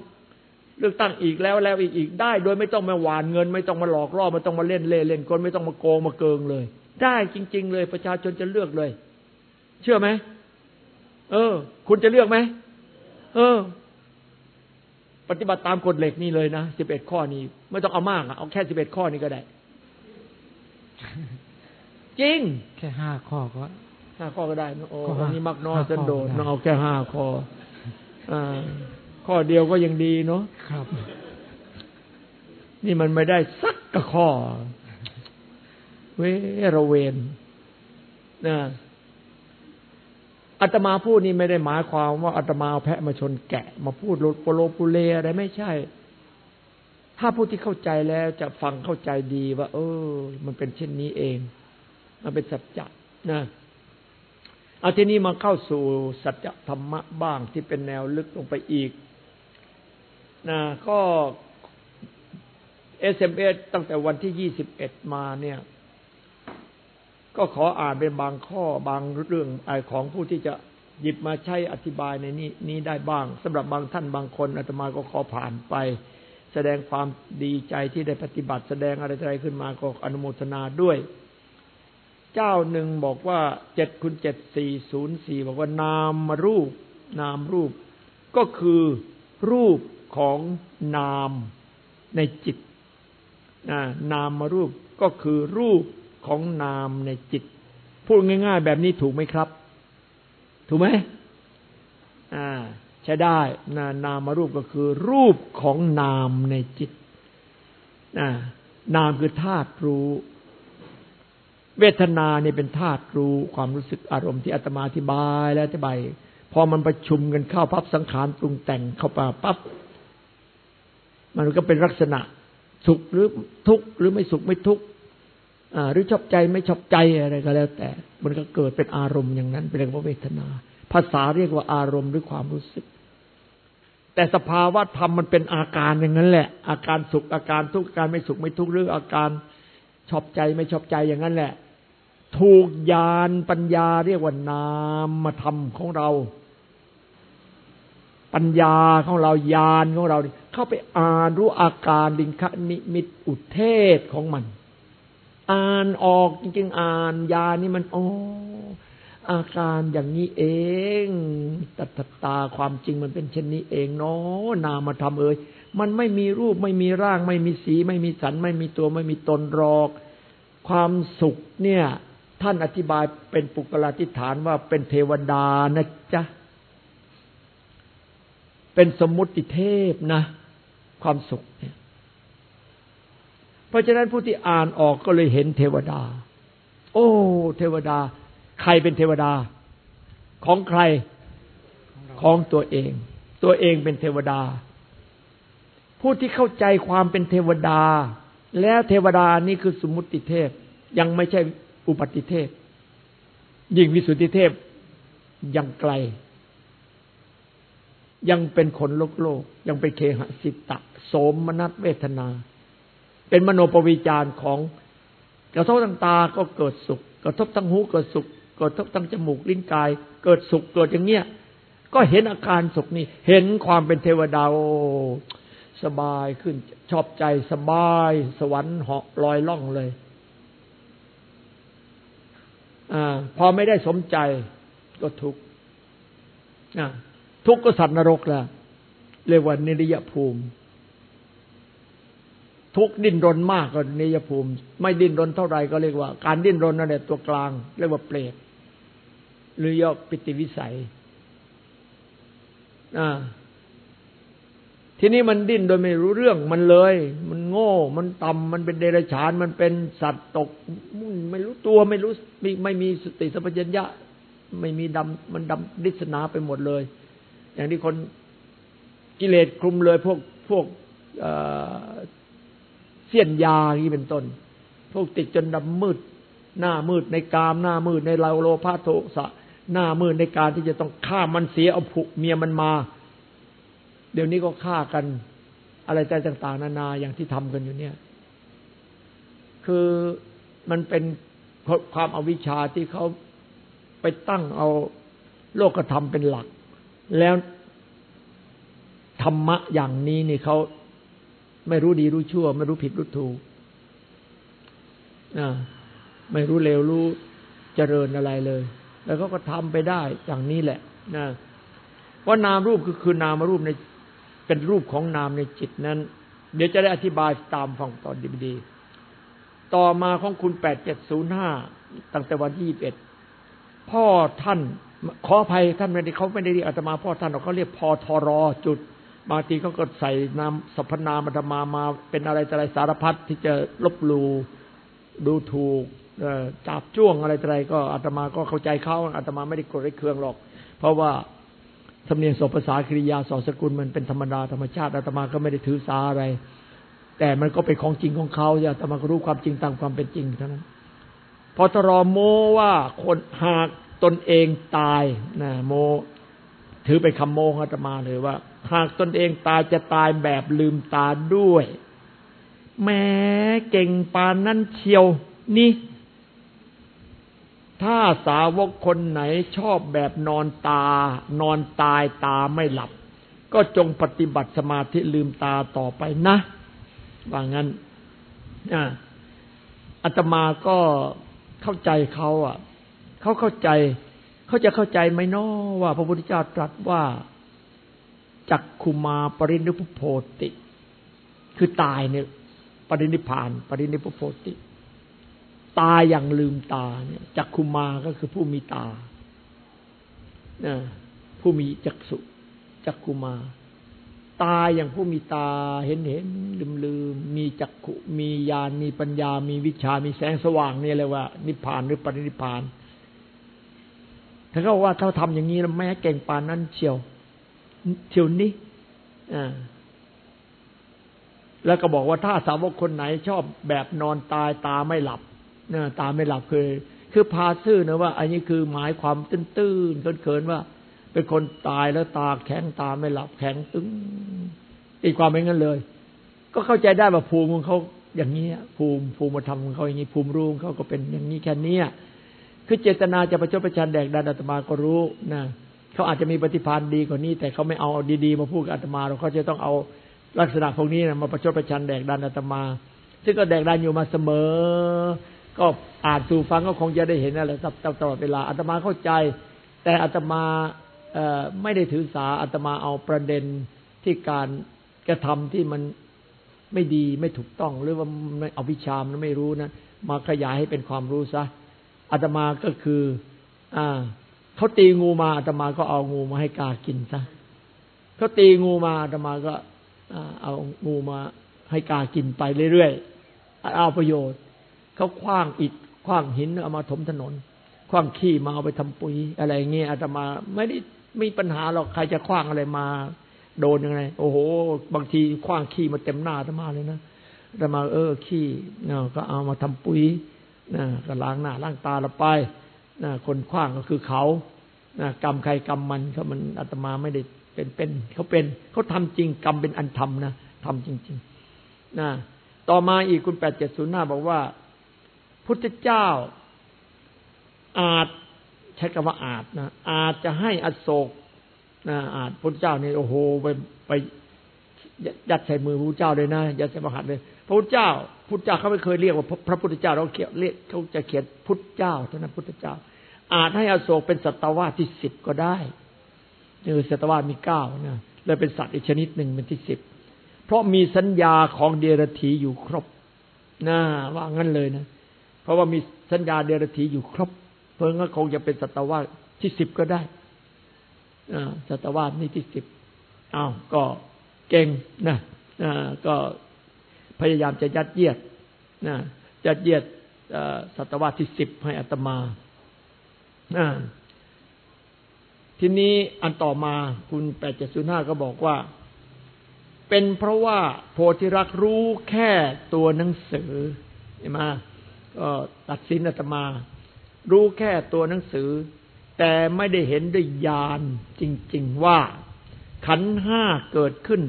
เลือกตั้งอีกแล้วแล้วอีกอีกได้ โดยไม่ต้องมาหวานเงิน ไม่ต้องมาหลอกล่อไม่ต้องมาเล่นเล่เล่นกลไม่ต้องมาโกงมาเกิงเลย ได้จริง ๆ เลยประชาชนจะเลือกเลย เชื่อไหมเออ คุณจะเลือกไหมเออ ปฏิบัติตามกฎเหล็กนี่เลยนะสิบเอ็ดข้อนี้ ไม่ต้องเอามากเอาแค่สิบเอ็ดข้อนี้ก็ได้ จริง แค่ห้าข้อก็ห้าข้อก็ได้โอ้นี่มักน้อยสันโดษเอาแค่ห้าข้ออ่า ข้อเดียวก็ยังดีเนาะครับ นี่มันไม่ได้สักกะข้อ เวรเวนนะอาตมาพูดนี่ไม่ได้หมายความว่าอาตมาเอาแพะมาชนแกะ มาพูดโปโลปุเลอะไรไม่ใช่ ถ้าผู้ที่เข้าใจแล้วจะฟังเข้าใจดีว่า เออ มันเป็นเช่นนี้เอง มันเป็นสัจจะนะเอาทีนี้มาเข้าสู่สัจธรรมะบ้างที่เป็นแนวลึกลงไปอีก นะก็SMS ตั้งแต่วันที่ยี่สิบเอ็ดมาเนี่ย ก็ขออ่านเป็นบางข้อบางเรื่องไอของผู้ที่จะหยิบมาใช้อธิบายในนี้นี้ได้บ้างสำหรับบางท่านบางคนอาตมาก็ขอผ่านไป แสดงความดีใจที่ได้ปฏิบัติ แสดงอะไรอะไรขึ้นมาก็อนุโมทนาด้วย เจ้าหนึ่งบอกว่าเจ็ดคูณเจ็ดสี่ศูนย์สี่บอกว่านามรูป นามรูป ก็คือรูป ของนามในจิตนามมารูปก็คือรูปของนามในจิต พูดง่าย ๆ แบบนี้ถูกไหมครับ ถูกไหมอ่าใช้ได้นานามารูปก็คือ รูปของนามในจิตนามคือธาตุรู้ เวทนาเนี่ยเป็นธาตุรู้ความรู้สึกอารมณ์ที่อาตมาอธิบายแล้วอธิบายพอมันประชุมกันเข้าพับสังขารปรุงแต่งเข้ามาปั๊บ มันก็เป็นลักษณะสุขหรือทุกข์หรือไม่สุขไม่ทุกข์หรือชอบใจไม่ชอบใจอะไรก็แล้วแต่ มันก็เกิดเป็นอารมณ์อย่างนั้น เป็นเรียกว่าเวทนา ภาษาเรียกว่าอารมณ์หรือความรู้สึก แต่สภาวะธรรมมันเป็นอาการอย่างนั้นแหละ อาการสุขอาการทุกข์อาการไม่สุขไม่ทุกข์หรืออาการชอบใจไม่ชอบใจอย่างนั้นแหละ ถูกญาณปัญญาเรียกว่านามธรรมของเรา ปัญญาของเราญาณของเรา เข้าไปอ่านรู้อาการดิงคนิมิตอุเทศของมัน อ่านออกจริง ๆ อ่านญานี่มันอ๋ออาการอย่างนี้เองตัตตาความจริงมันเป็นเช่นนี้เองเนาะนามาทำเอ่ยมันไม่มีรูปไม่มีร่าง ไม่มีสี ไม่มีสัน ไม่มีตัวไม่มีตนรอก ความสุขเนี่ย ท่านอธิบายเป็นปุกลาธิฐานว่าเป็นเทวดานะจ๊ะเป็นสมมุติเทพนะ ความสุขเนี่ย เพราะฉะนั้นผู้ที่อ่านออกก็เลยเห็นเทวดา โอ้ เทวดา ใครเป็นเทวดา ของใครของตัวเอง ตัวเองเป็นเทวดา ผู้ที่เข้าใจความเป็นเทวดา แล้วเทวดานี่คือสมมุติเทพ ยังไม่ใช่อุปติเทพ ยิ่งวิสุทธิเทพยังไกล ยังเป็นคนโลกโลก ยังเป็นเคหสิตะ โสมมนัสเวทนา เป็นมโนปวิจารของกระทบทางตาก็เกิดสุข กระทบทางหูเกิดสุข กระทบทางจมูกลิ้นกาย เกิดสุขเกิดอย่างเงี้ยก็เห็นอาการสุขนี้ เห็นความเป็นเทวดาโอสบายขึ้นชอบใจสบาย สวรรค์เหาะลอยล่องเลยอพอไม่ได้สมใจก็ทุกข์ ทุกข์ก็สัตว์นรกล้วเรียกว่านิริยภูมิ ทุกดิ้นรนมากก็นิยภูมิ ไม่ดิ้นรนเท่าไหร่ก็เรียกว่า การดิ้นรนนั่นแหละตัวกลาง เรียกว่าเปรตหรือยอปิติวิสัยอ่าทีนี้มันดิ้นโดยไม่รู้เรื่องมันเลย มันโง่ มันต่ำมันเป็นเดรัจฉาน มันเป็นสัตว์ตก ไม่รู้ตัวไม่รู้ไม่ไม่มีสติสัมปชัญญะ ไม่มีดำมันดำดิษนาไปหมดเลย อย่างที่คนกิเลสคลุมเลยพวกพวกเสี้ยนยาที่เป็นต้น พวกติดจนดำมืด หน้ามืดในกามหน้ามืดในเราโลภะโทสะหน้ามืดในการที่จะต้องฆ่ามันเสียเอาผุเมียมันมา เดี๋ยวนี้ก็ฆ่ากันอะไรใจต่าง ๆ นานาอย่างที่ทำกันอยู่เนี่ย คือมันเป็นความอวิชชาที่เขาไปตั้งเอาโลกธรรมเป็นหลัก แล้วธรรมะอย่างนี้นี่เขาไม่รู้ดีรู้ชั่ว ไม่รู้ผิดรู้ถูกไม่รู้เลวรู้เจริญอะไรเลย แล้วเขาก็ทำไปได้อย่างนี้แหละนะว่านามรูปคือคือนามรูปในเป็นรูปของนามในจิตนั้น เดี๋ยวจะได้อธิบายตามฟังตอนดีๆต่อมาของคุณแปดเจ็ดศูนย์ห้าตั้งแต่วันที่ยี่สิบเอ็ดพ่อท่าน ขออภัยท่านไม่ได้เขาไม่ได้เรียกอาตมาพ่อท่านเขาเรียกพอทรอจุดบางทีเขาก็ใส่นามสัพนามอาตมามา เป็นอะไรอะไรสารพัดที่จะลบลูดูถูกจับจ้วงอะไรอะไรก็อาตมาก็เข้าใจเขาอาตมาไม่ได้โกรธเคืองหรอก เพราะว่าสำเนียงสภาษาคริยาสอสกุลมันเป็นธรรมดาธรรมชาติอาตมาก็ไม่ได้ถือสาอะไร แต่มันก็เป็นของจริงของเขาอาตมาก็รู้ความจริงตามความเป็นจริงเท่านั้นพอทรอโมว่าคนหาก ตนเองตายนะโม ถือเป็นคำโมองอาตมาเลยว่า หากตนเองตายจะตายแบบลืมตาด้วยแม้เก่งปานนั้นเชียวนี่ ถ้าสาวกคนไหนชอบแบบนอนตา นอนตายตาไม่หลับก็ก็จงปฏิบัติสมาธิลืมตาต่อไปนะว่างั้นอาตมาก็เข้าใจเขาอะ เขาเข้าใจ เขาจะเข้าใจไหมนาะว่า พระพุทธเจ้าตรัสว่าจักคุมาปรินิพุโพติ คือตายเนี่ย ปรินิพาน ปรินิพุโพติ ตายอย่างลืมตาเนี่ยจักคุมาก็คือผู้มีตาผู้มีจักสุจักคุมา ตายอย่างผู้มีตาเห็นเห็นลืมลืมมีจักขุมีญาณมีปัญญา มีวิชามีแสงสว่างเนี่ยเลยว่า นิพพานหรือปรินิพาน ถ้าเขาว่าเขาทำอย่างนี้แล้วแม้เก่งปานนั้นเชียวเชียวนี้อ่าแล้วก็บอกว่าถ้าสาวกคนไหนชอบแบบนอนตายตาไม่หลับนะตาไม่หลับคือ คือพาซื่อนะว่า อันนี้คือหมายความตื้นๆเขินๆว่า เป็นคนตายแล้วตาแข็งตาไม่หลับแข็งตึงอีกความเป็นงั้นเลย ก็เข้าใจได้ว่าภูมิของเขาอย่างนี้ภูมิภูมิธรรมของเขาอย่างนี้ภูมิรู้ของเขาก็เป็นอย่างนี้แค่นี้ คือเจตนาจะประชดประชันแดกดันอาตมาก็รู้นะเขาอาจจะมีปฏิพันธ์ดีกว่านี้ แต่เขาไม่เอาดีๆมาพูดกับอาตมาเราเขาจะต้องเอาลักษณะพวกนี้นะมาประชดประชันแดกดันอาตมา ซึ่งก็แดกดันอยู่มาเสมอ ก็อ่านสู่ฟังก็คงจะได้เห็นอะไรตลอดเวลาอาตมาเข้าใจ แต่อาตมาไม่ได้ถือสาอาตมาเอาประเด็นที่การกระทำที่มันไม่ดีไม่ถูกต้องหรือว่าเอาวิชามนไม่รู้นะมาขยายให้เป็นความรู้ซะ อาตมาก็คือ อ่าเขาตีงูมาอาตมาก็เอางูมาให้กากินซะเขาตีงูมาอาตมาก็เอางูมาให้กากินไปเรื่อยๆเอาประโยชน์เขาคว้างอิฐคว้างหินเอามาถมถนนคว้างขี้มาเอาไปทำปุ๋ยอะไรเงี้ยอาตมาไม่ได้มีปัญหาหรอกใครจะคว้างอะไรมา โดนยังไงโอ้โห บางทีคว้างขี้มาเต็มหน้าอาตมาเลยนะอาตมาเออขี้เนาะก็เอามาทำปุ๋ย นะก็ล้างหน้าล้างตาเราไปนะคนคว้างก็คือเขานะกรรมใครกรรมมันเขามันอาตมาไม่ได้เป็นเป็นเขาเป็นเขาทำจริงกรรมเป็นอันทำนะทำจริง ๆนะต่อมาอีกคุณแปดเจ็ดศูนย์หน้าบอกว่า พุทธเจ้าอาจใช้คำว่าอาจนะอาจจะให้อโศกนะอาจพุทธเจ้าเนี่ยโอ้โหไปไปยัดใส่มือพระเจ้าเลยนะยัดใส่ประหัตเลย พระพุทธเจ้า พุทธเจ้าเขาไม่เคยเรียกว่าพระพุทธเจ้าเราเขียนเรียกเขาจะเขียนพุทธเจ้าเท่านั้นพุทธเจ้า อาจให้อโศกเป็นสัตวาที่สิบก็ได้เออสัตวามีเก้านะเลยเป็นสัตว์อีกชนิดหนึ่งเป็นที่สิบเพราะมีสัญญาของเดรธีอยู่ครบนะว่างั้นเลยนะ เพราะว่ามีสัญญาเดรธีอยู่ครบ เพิ่งก็คงจะเป็นสัตวาที่สิบก็ได้สัตวานี่ที่สิบอ้าวก็เก่งนะก็ พยายามจะยัดเยียดนะยัดเยียดศตวรรษที่สิบให้อัตมาทีนี้อันต่อมาคุณแปดเจ็ดศูนย์ห้าก็บอกว่า เป็นเพราะว่าโพธิรักรู้แค่ตัวหนังสือใช่ไหมก็ตัดสินอาตมา รู้แค่ตัวหนังสือ แต่ไม่ได้เห็นด้วยญาณจริง ๆว่า ขันห้าเกิดขึ้น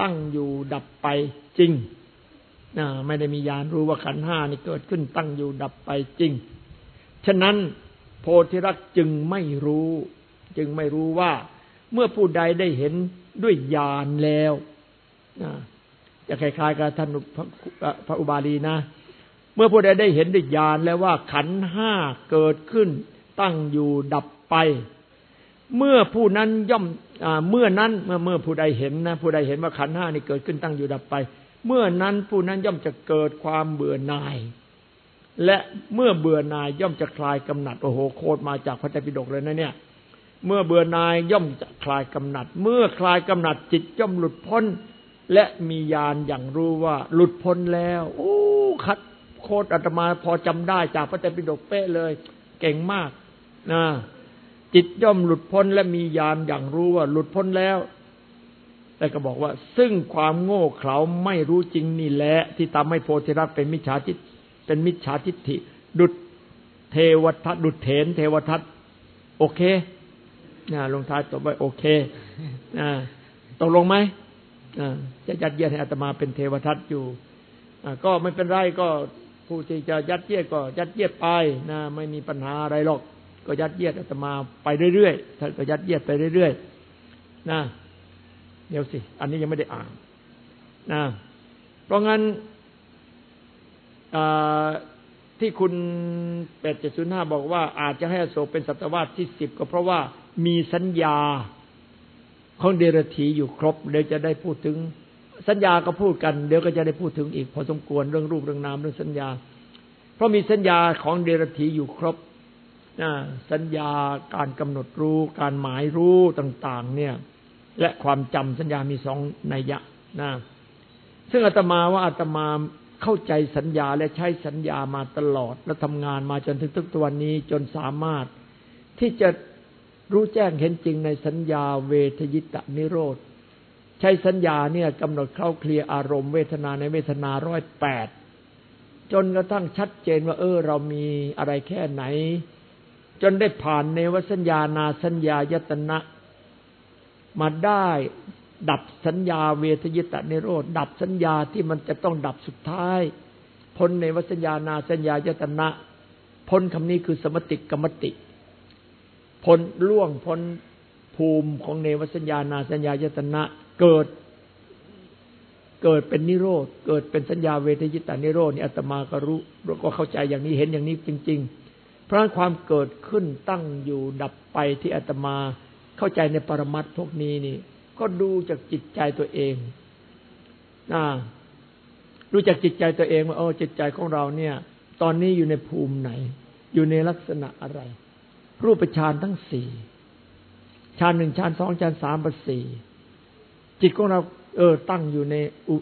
ตั้งอยู่ดับไปจริง ไม่ได้มีญาณรู้ว่าขันห้านี่เกิดขึ้นตั้งอยู่ดับไปจริง ฉะนั้นโพธิรักจึงไม่รู้ จึงไม่รู้ว่า เมื่อผู้ใดได้เห็นด้วยญาณแล้วจะคล้ายๆกับท่านพระอุบาลีนะ เมื่อผู้ใดได้เห็นด้วยญาณแล้วว่าขันห้าเกิดขึ้น ตั้งอยู่ดับไป เมื่อผู้นั้นย่อมเมื่อนั้นเมื่อเมื่อผู้ใดเห็นนะผู้ใดเห็นว่าขันห้านี่เกิดขึ้นตั้งอยู่ดับไป เมื่อนั้นผู้นั้นย่อมจะเกิดความเบื่อหน่าย และเมื่อเบื่อหน่ายย่อมจะคลายกำหนัดโอ้โหโคตรมาจากพระเจ้าปิฎกเลยนะเนี่ย เมื่อเบื่อหน่ายย่อมจะคลายกำหนัด เมื่อคลายกำหนัดจิตย่อมหลุดพ้น และมีญาณอย่างรู้ว่า หลุดพ้นแล้ว โอ้คัดโคตรอาตมาพอจำได้จากพระเจ้าปิฎกเป๊ะเลย เก่งมากนะจิตย่อมหลุดพ้นและมีญาณอย่างรู้ว่า หลุดพ้นแล้ว แล้วก็บอกว่า ซึ่งความโง่เขลาไม่รู้จริงนี่แหละที่ทำให้โพธิรักเป็นมิจฉาทิฏเป็นมิจฉาทิฏฐิ ดุดเทวทัตดุดเถนเทวทัตโอเคนะลงท้ายตบไว้โอเคนะตกลงไหมจะยัดเยียดให้อาตมาเป็นเทวทัตอยู่ก็ไม่เป็นไรก็ผู้ที่จะยัดเยียดก็ยัดเยียดไปนะไม่มีปัญหาอะไรหรอก ก็ยัดเยียดอาตมาไปเรื่อยๆท่านก็ยัดเยียดไปเรื่อยๆนะ เดี๋ยวสิ อันนี้ยังไม่ได้อ่านนะเพราะงั้นที่คุณแปดเจ็ดศูนย์ห้าบอกว่า อาจจะให้อโศกเป็นสัตวาสที่สิบก็เพราะว่ามีสัญญาของเดรธีอยู่ครบเดี๋ยวจะได้พูดถึง สัญญาก็พูดกัน เดี๋ยวก็จะได้พูดถึงอีก พอสมควรเรื่องรูปเรื่องนามเรื่องสัญญา เพราะมีสัญญาของเดรธีอยู่ครบสัญญาการกำหนดรู้ การหมายรู้ต่าง ๆ เนี่ย และความจำสัญญามีสองนัยยะนะซึ่งอาตมาว่าอาตมาเข้าใจสัญญาและใช้สัญญามาตลอด และทำงานมาจนถึงทุกตัวนี้จนสามารถที่จะรู้แจ้งเห็นจริงในสัญญาเวทยิตะนิโรธ ใช้สัญญาเนี่ยกำหนดเข้าเคลียอารมณ์เวทนาในเวทนาร้อยแปดจนกระทั่งชัดเจนว่า เออ เรามีอะไรแค่ไหน จนได้ผ่านในวสัญญานาสัญญายตนะ มาได้ดับสัญญาเวทยิตะนิโรธดับสัญญาที่มันจะต้องดับสุดท้าย พ้นในวสัญญานาสัญญายตนะ พ้นคำนี้คือสมติกรรมติ พ้นล่วงพ้นภูมิของเนวสัญญานาสัญญายตนะเกิด เกิดเป็นนิโรธ เกิดเป็นสัญญาเวทยิตานิโรธนี่อาตมาก็รู้ก็เข้าใจอย่างนี้เห็นอย่างนี้จริง ๆ เพราะความเกิดขึ้นตั้งอยู่ดับไปที่อาตมา เข้าใจในปรมัตพวกนี้นี่ ก็ดูจากจิตใจตัวเองนะรู้จักจิตใจตัวเองว่าโอ้จิตใจของเราเนี่ย ตอนนี้อยู่ในภูมิไหน อยู่ในลักษณะอะไร รูปฌานทั้งสี่ฌานหนึ่งฌานสองฌานสามปสี่จิตของเรา เออ ตั้งอยู่ใน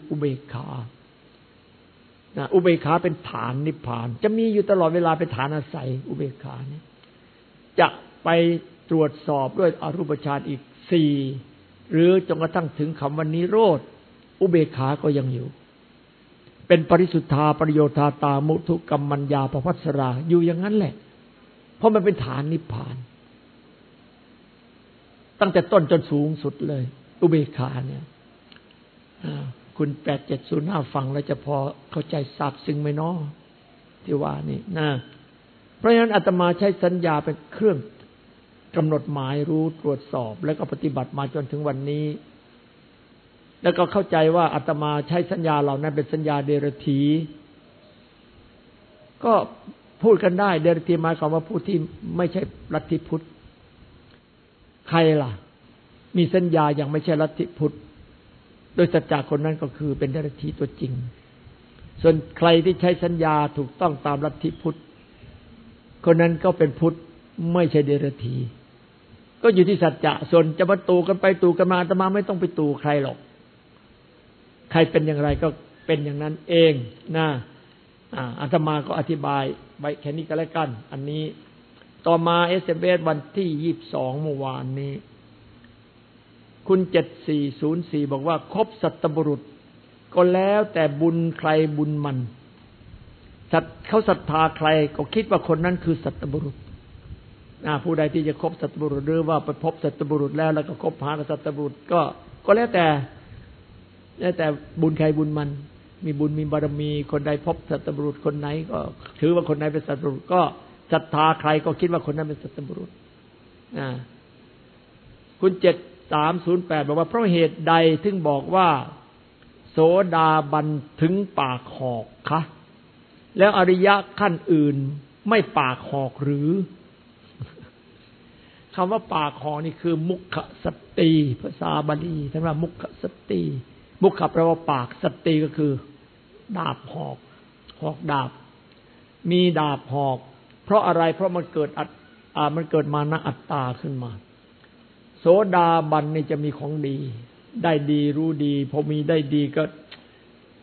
อุเบกขานะอุเบกขาเป็นฐานนิพพาน จะมีอยู่ตลอดเวลาเป็นฐานอาศัย อุเบกขาเนี่ยจะไป ตรวจสอบด้วยอรูปฌานอีกสี่หรือจนกระทั่งถึงคำวันนิโรธ อุเบกขาก็ยังอยู่ เป็นปริสุทธาประโยชน์ตามุทุกรรมัญญาปภัสราอยู่อย่างนั้นแหละ เพราะมันเป็นฐานนิพพาน ตั้งแต่ต้นจนสูงสุดเลย อุเบกขาเนี่ยคุณแปดเจ็ดศูนย์ห้าฟังแล้วจะพอเข้าใจทราบซึ้งไหมนาะที่ว่านี่นะเพราะฉะนั้นอาตมาใช้สัญญาเป็นเครื่อง กำหนดหมายรู้ตรวจสอบ แล้วก็ปฏิบัติมาจนถึงวันนี้ แล้วก็เข้าใจว่าอาตมาใช้สัญญาเหล่านั้นเป็นสัญญาเดรธีก็พูดกันได้ เดรธีหมายความว่าผู้ที่ไม่ใช่ลัทธิพุทธ ใครล่ะ มีสัญญาอย่างไม่ใช่ลัทธิพุทธ โดยสัจจะคนนั้นก็คือเป็นเดรธีตัวจริง ส่วนใครที่ใช้สัญญาถูกต้องตามลัทธิพุทธ คนนั้นก็เป็นพุทธไม่ใช่เดรธี ก็อยู่ที่สัจจะส่วนจะมาตูกันไปตูกันมาตมาไม่ต้องไปตูใครหรอก ใครเป็นอย่างไรก็เป็นอย่างนั้นเองนะอาตมาก็อธิบายไว้แค่นี้ก็แล้วกัน อันนี้ต่อมาเอสเอเวันที่ยี่บสองเมื่อวานนี้ คุณเจ็ดสี่ศูนย์สี่บอกว่า ครบสัตบุรุษ ก็แล้วแต่บุญใครบุญมันสัตเขาศรัทธาใครก็คิดว่าคนนั้นคือสัตบุรุษ ผู้ใดที่จะคบสัตบุรุษหรือว่าไปพบสัตบุรุษแล้วแล้วก็คบหากับสัตบุรุษก็ ก็แล้วแต่แล้วแต่บุญใครบุญมัน มีบุญมีบารมี คนใดพบสัตบุรุษคนไหน ก็ ถือว่าคนไหนเป็นสัตบุรุษ ก็ศรัทธาใครก็คิดว่าคนนั้นเป็นสัตบุรุษนะคุณเจ็ดสามศูนย์แปดบอกว่าเพราะเหตุใดถึงบอกว่า โสดาบันถึงปากหอกคะแล้วอริยะขั้นอื่นไม่ปากหอกหรือ คำว่าปากหอกนี่คือ มุขสติภาษาบาลีท่านว่ามุขสติมุขแปลว่าปากสติก็คือ ดาบหอก หอกดาบ มีดาบหอก เพราะอะไรเพราะมันเกิดอัตมันเกิดมานะอัตตาขึ้นมา โสดาบันนี่จะมีของดี ได้ดีรู้ดีพอมีได้ดีก็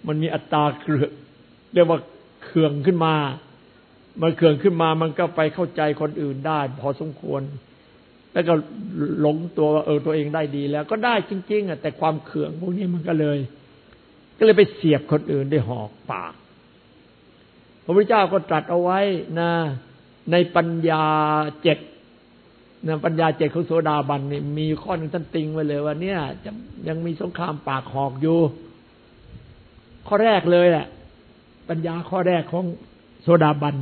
มันมีอัตตาเกลือเรียกว่าเขื่องขึ้นมา มันเขื่องขึ้นมามันก็ไปเข้าใจคนอื่นได้ พอสมควร แล้วก็หลงตัวเออตัวเองได้ดีแล้ว ก็ได้จริง ๆอะแต่ความเขื่องพวกนี้มันก็เลย ก็เลยไปเสียบคนอื่นด้วยหอกปาก พระพุทธเจ้าก็ตรัสเอาไว้นะในปัญญาเจ็ดนะปัญญาเจ็ดของโสดาบันนี่มีข้อหนึ่งท่านติงไว้เลยว่าเนี่ยจะยังมีสงครามปากหอกอยู่ ข้อแรกเลยแหละปัญญาข้อแรกของโสดาบัน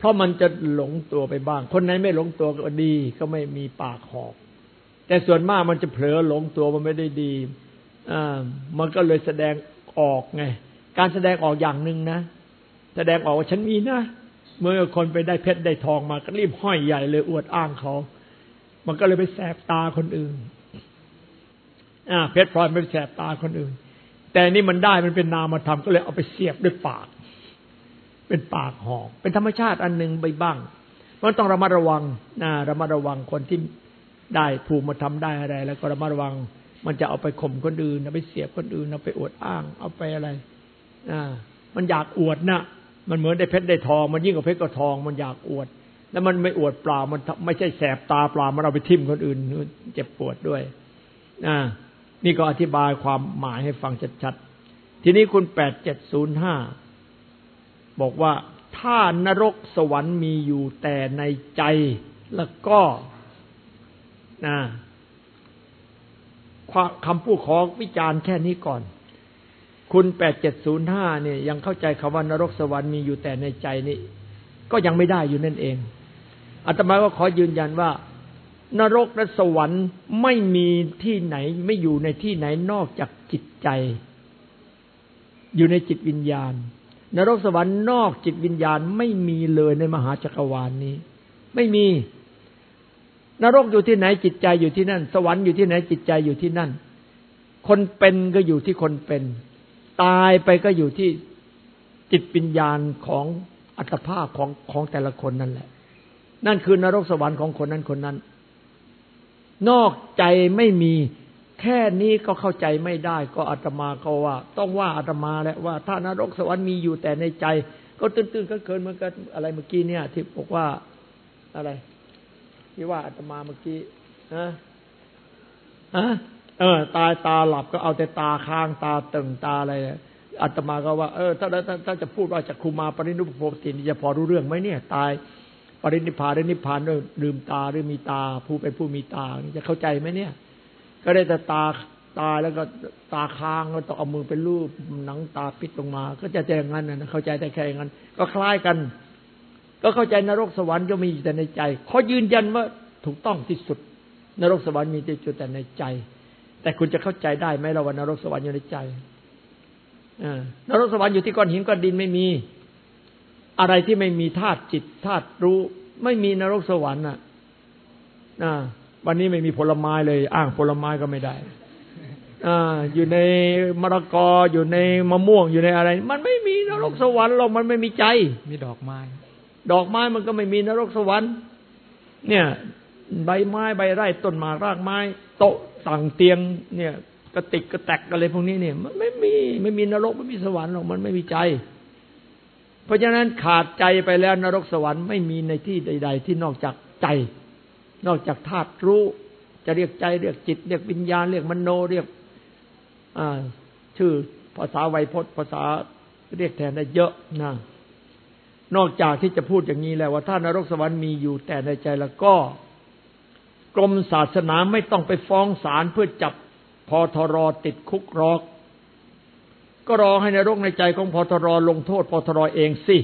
เพราะมันจะหลงตัวไปบ้าง คนไหนไม่หลงตัวก็ดีก็ไม่มีปากหอกแต่ส่วนมากมันจะเผลอหลงตัวมันไม่ได้ดีอ่ามันก็เลยแสดงออกไง การแสดงออกอย่างหนึ่งนะ แสดงออกว่าฉันมีนะ เมื่อคนไปได้เพชรได้ทองมาก็รีบห้อยใหญ่เลยอวดอ้างเขา มันก็เลยไปแสบตาคนอื่น อ่า เพชรพลอยไปแสบตาคนอื่น แต่นี่มันได้มันเป็นนามธรรมก็เลยเอาไปเสียบด้วยปาก เป็นปากหอก เป็นธรรมชาติอันหนึ่งไปบ้างมันต้องระมัดระวังนะระมัดระวังคนที่ได้ภูมิมาทำได้อะไร แล้วก็ระมัดระวัง มันจะเอาไปข่มคนอื่นเอาไปเสียบคนอื่นเอาไปอวดอ้าง เอาไปอะไรอ่ามันอยากอวดนะมันเหมือนได้เพชรได้ทอง มันยิ่งกว่าเพชรกับทอง มันอยากอวด แล้วมันไม่อวดเปล่า มันไม่ใช่แสบตาเปล่า มันเอาไปทิ่มคนอื่น เจ็บปวดด้วยอ่านี่ก็อธิบายความหมายให้ฟังชัดๆทีนี้คุณแปดเจ็ดศูนย์ห้า บอกว่าถ้านรกสวรรค์มีอยู่แต่ในใจแล้วก็นะคำพูดขอวิจารณ์แค่นี้ก่อน คุณแปดเจ็ดศูนย์ห้าเนี่ย ยังเข้าใจคำว่านรกสวรรค์มีอยู่แต่ในใจนี่ก็ยังไม่ได้อยู่นั่นเองอาตมาก็ขอยืนยันว่า นรกและสวรรค์ไม่มีที่ไหนไม่อยู่ในที่ไหนนอกจากจิตใจ อยู่ในจิตวิญญาณ นรกสวรรค์นอกจิตวิญญาณไม่มีเลยในมหาจักรวาลนนี้ ไม่มี นรกอยู่ที่ไหนจิตใจอยู่ที่นั่น สวรรค์อยู่ที่ไหนจิตใจอยู่ที่นั่น คนเป็นก็อยู่ที่คนเป็น ตายไปก็อยู่ที่จิตวิญญาณของอัตภาพของของแต่ละคนนั่นแหละ นั่นคือนรกสวรรค์ของคนนั้นคนนั้น นอกใจไม่มี แค่นี้ก็เข้าใจไม่ได้ ก็อาตมาก็ว่า ต้องว่าอาตมาแหละว่า ถ้านรกสวรรค์มีอยู่แต่ในใจ ก็ตื้นๆก็เกินเหมือนกันอะไรเมื่อกี้เนี่ย ที่บอกว่าอะไร ที่ว่าอาตมาเมื่อกี้ฮะฮะเออ ตายตาหลับก็เอาแต่ตาค้างตาตึงตาอะไรอาตมาก็ว่าเออถ้าถ้าถ้าจะพูดว่าจากครูมาปรินิพพตินี่จะพอรู้เรื่องไหมเนี่ย ตายปรินิพพานนิพพานด้วยลืมตาหรือมีตา ผู้เป็นผู้มีตาจะเข้าใจไหมเนี่ย ก็ได้แต่ตาตายแล้วก็ตาค้างแล้วต้องเอามือเป็นรูปหนังตาปิดลงมา ก็จะแจ้งงั้นนะเข้าใจแต่แค่อย่างนั้น ก็คล้ายกัน ก็เข้าใจนรกสวรรค์ก็มีแต่ในใจเขายืนยันว่าถูกต้องที่สุด นรกสวรรค์มีที่สุดแต่ในใจ แต่คุณจะเข้าใจได้ไหมเราว่านรกสวรรค์อยู่ในใจนรกสวรรค์อยู่ที่ก้อนหินก้อนดินไม่มี อะไรที่ไม่มีธาตุจิตธาตุรู้ ไม่มีนรกสวรรค์อะ วันนี้ไม่มีผลไม้เลย อ้างผลไม้ก็ไม่ได้ออยู่ในมะละกออยู่ในมะม่วงอยู่ในอะไร มันไม่มีนรกสวรรค์หรอกมันไม่มีใจ มีดอกไม้ ดอกไม้มันก็ไม่มีนรกสวรรค์ เนี่ย ใบไม้ใบไร่ต้นหมากรากไม้ โต๊ะต่างเตียง เนี่ยกระติกกระแตกอะไรพวกนี้เนี่ย มันไม่มีไม่มีนรกไม่มีสวรรค์หรอกมันไม่มีใจ เพราะฉะนั้นขาดใจไปแล้วนรกสวรรค์ไม่มีในที่ใด ๆ ที่นอกจากใจ นอกจากธาตุรู้ จะเรียกใจเรียกจิต เรียกวิญญาณ เรียกมโนเรียกอ่าชื่อภาษาไวยพจน์ ภาษาเรียกแทนได้เยอะนะนอกจากที่จะพูดอย่างนี้แล้วว่าถ้านรกสวรรค์มีอยู่แต่ในใจแล้วก็ กรมศาสนาไม่ต้องไปฟ้องศาลเพื่อจับพอทรอติดคุกรอก ก็รอให้นรกในใจของพอทรอลงโทษพอทรอเองสิ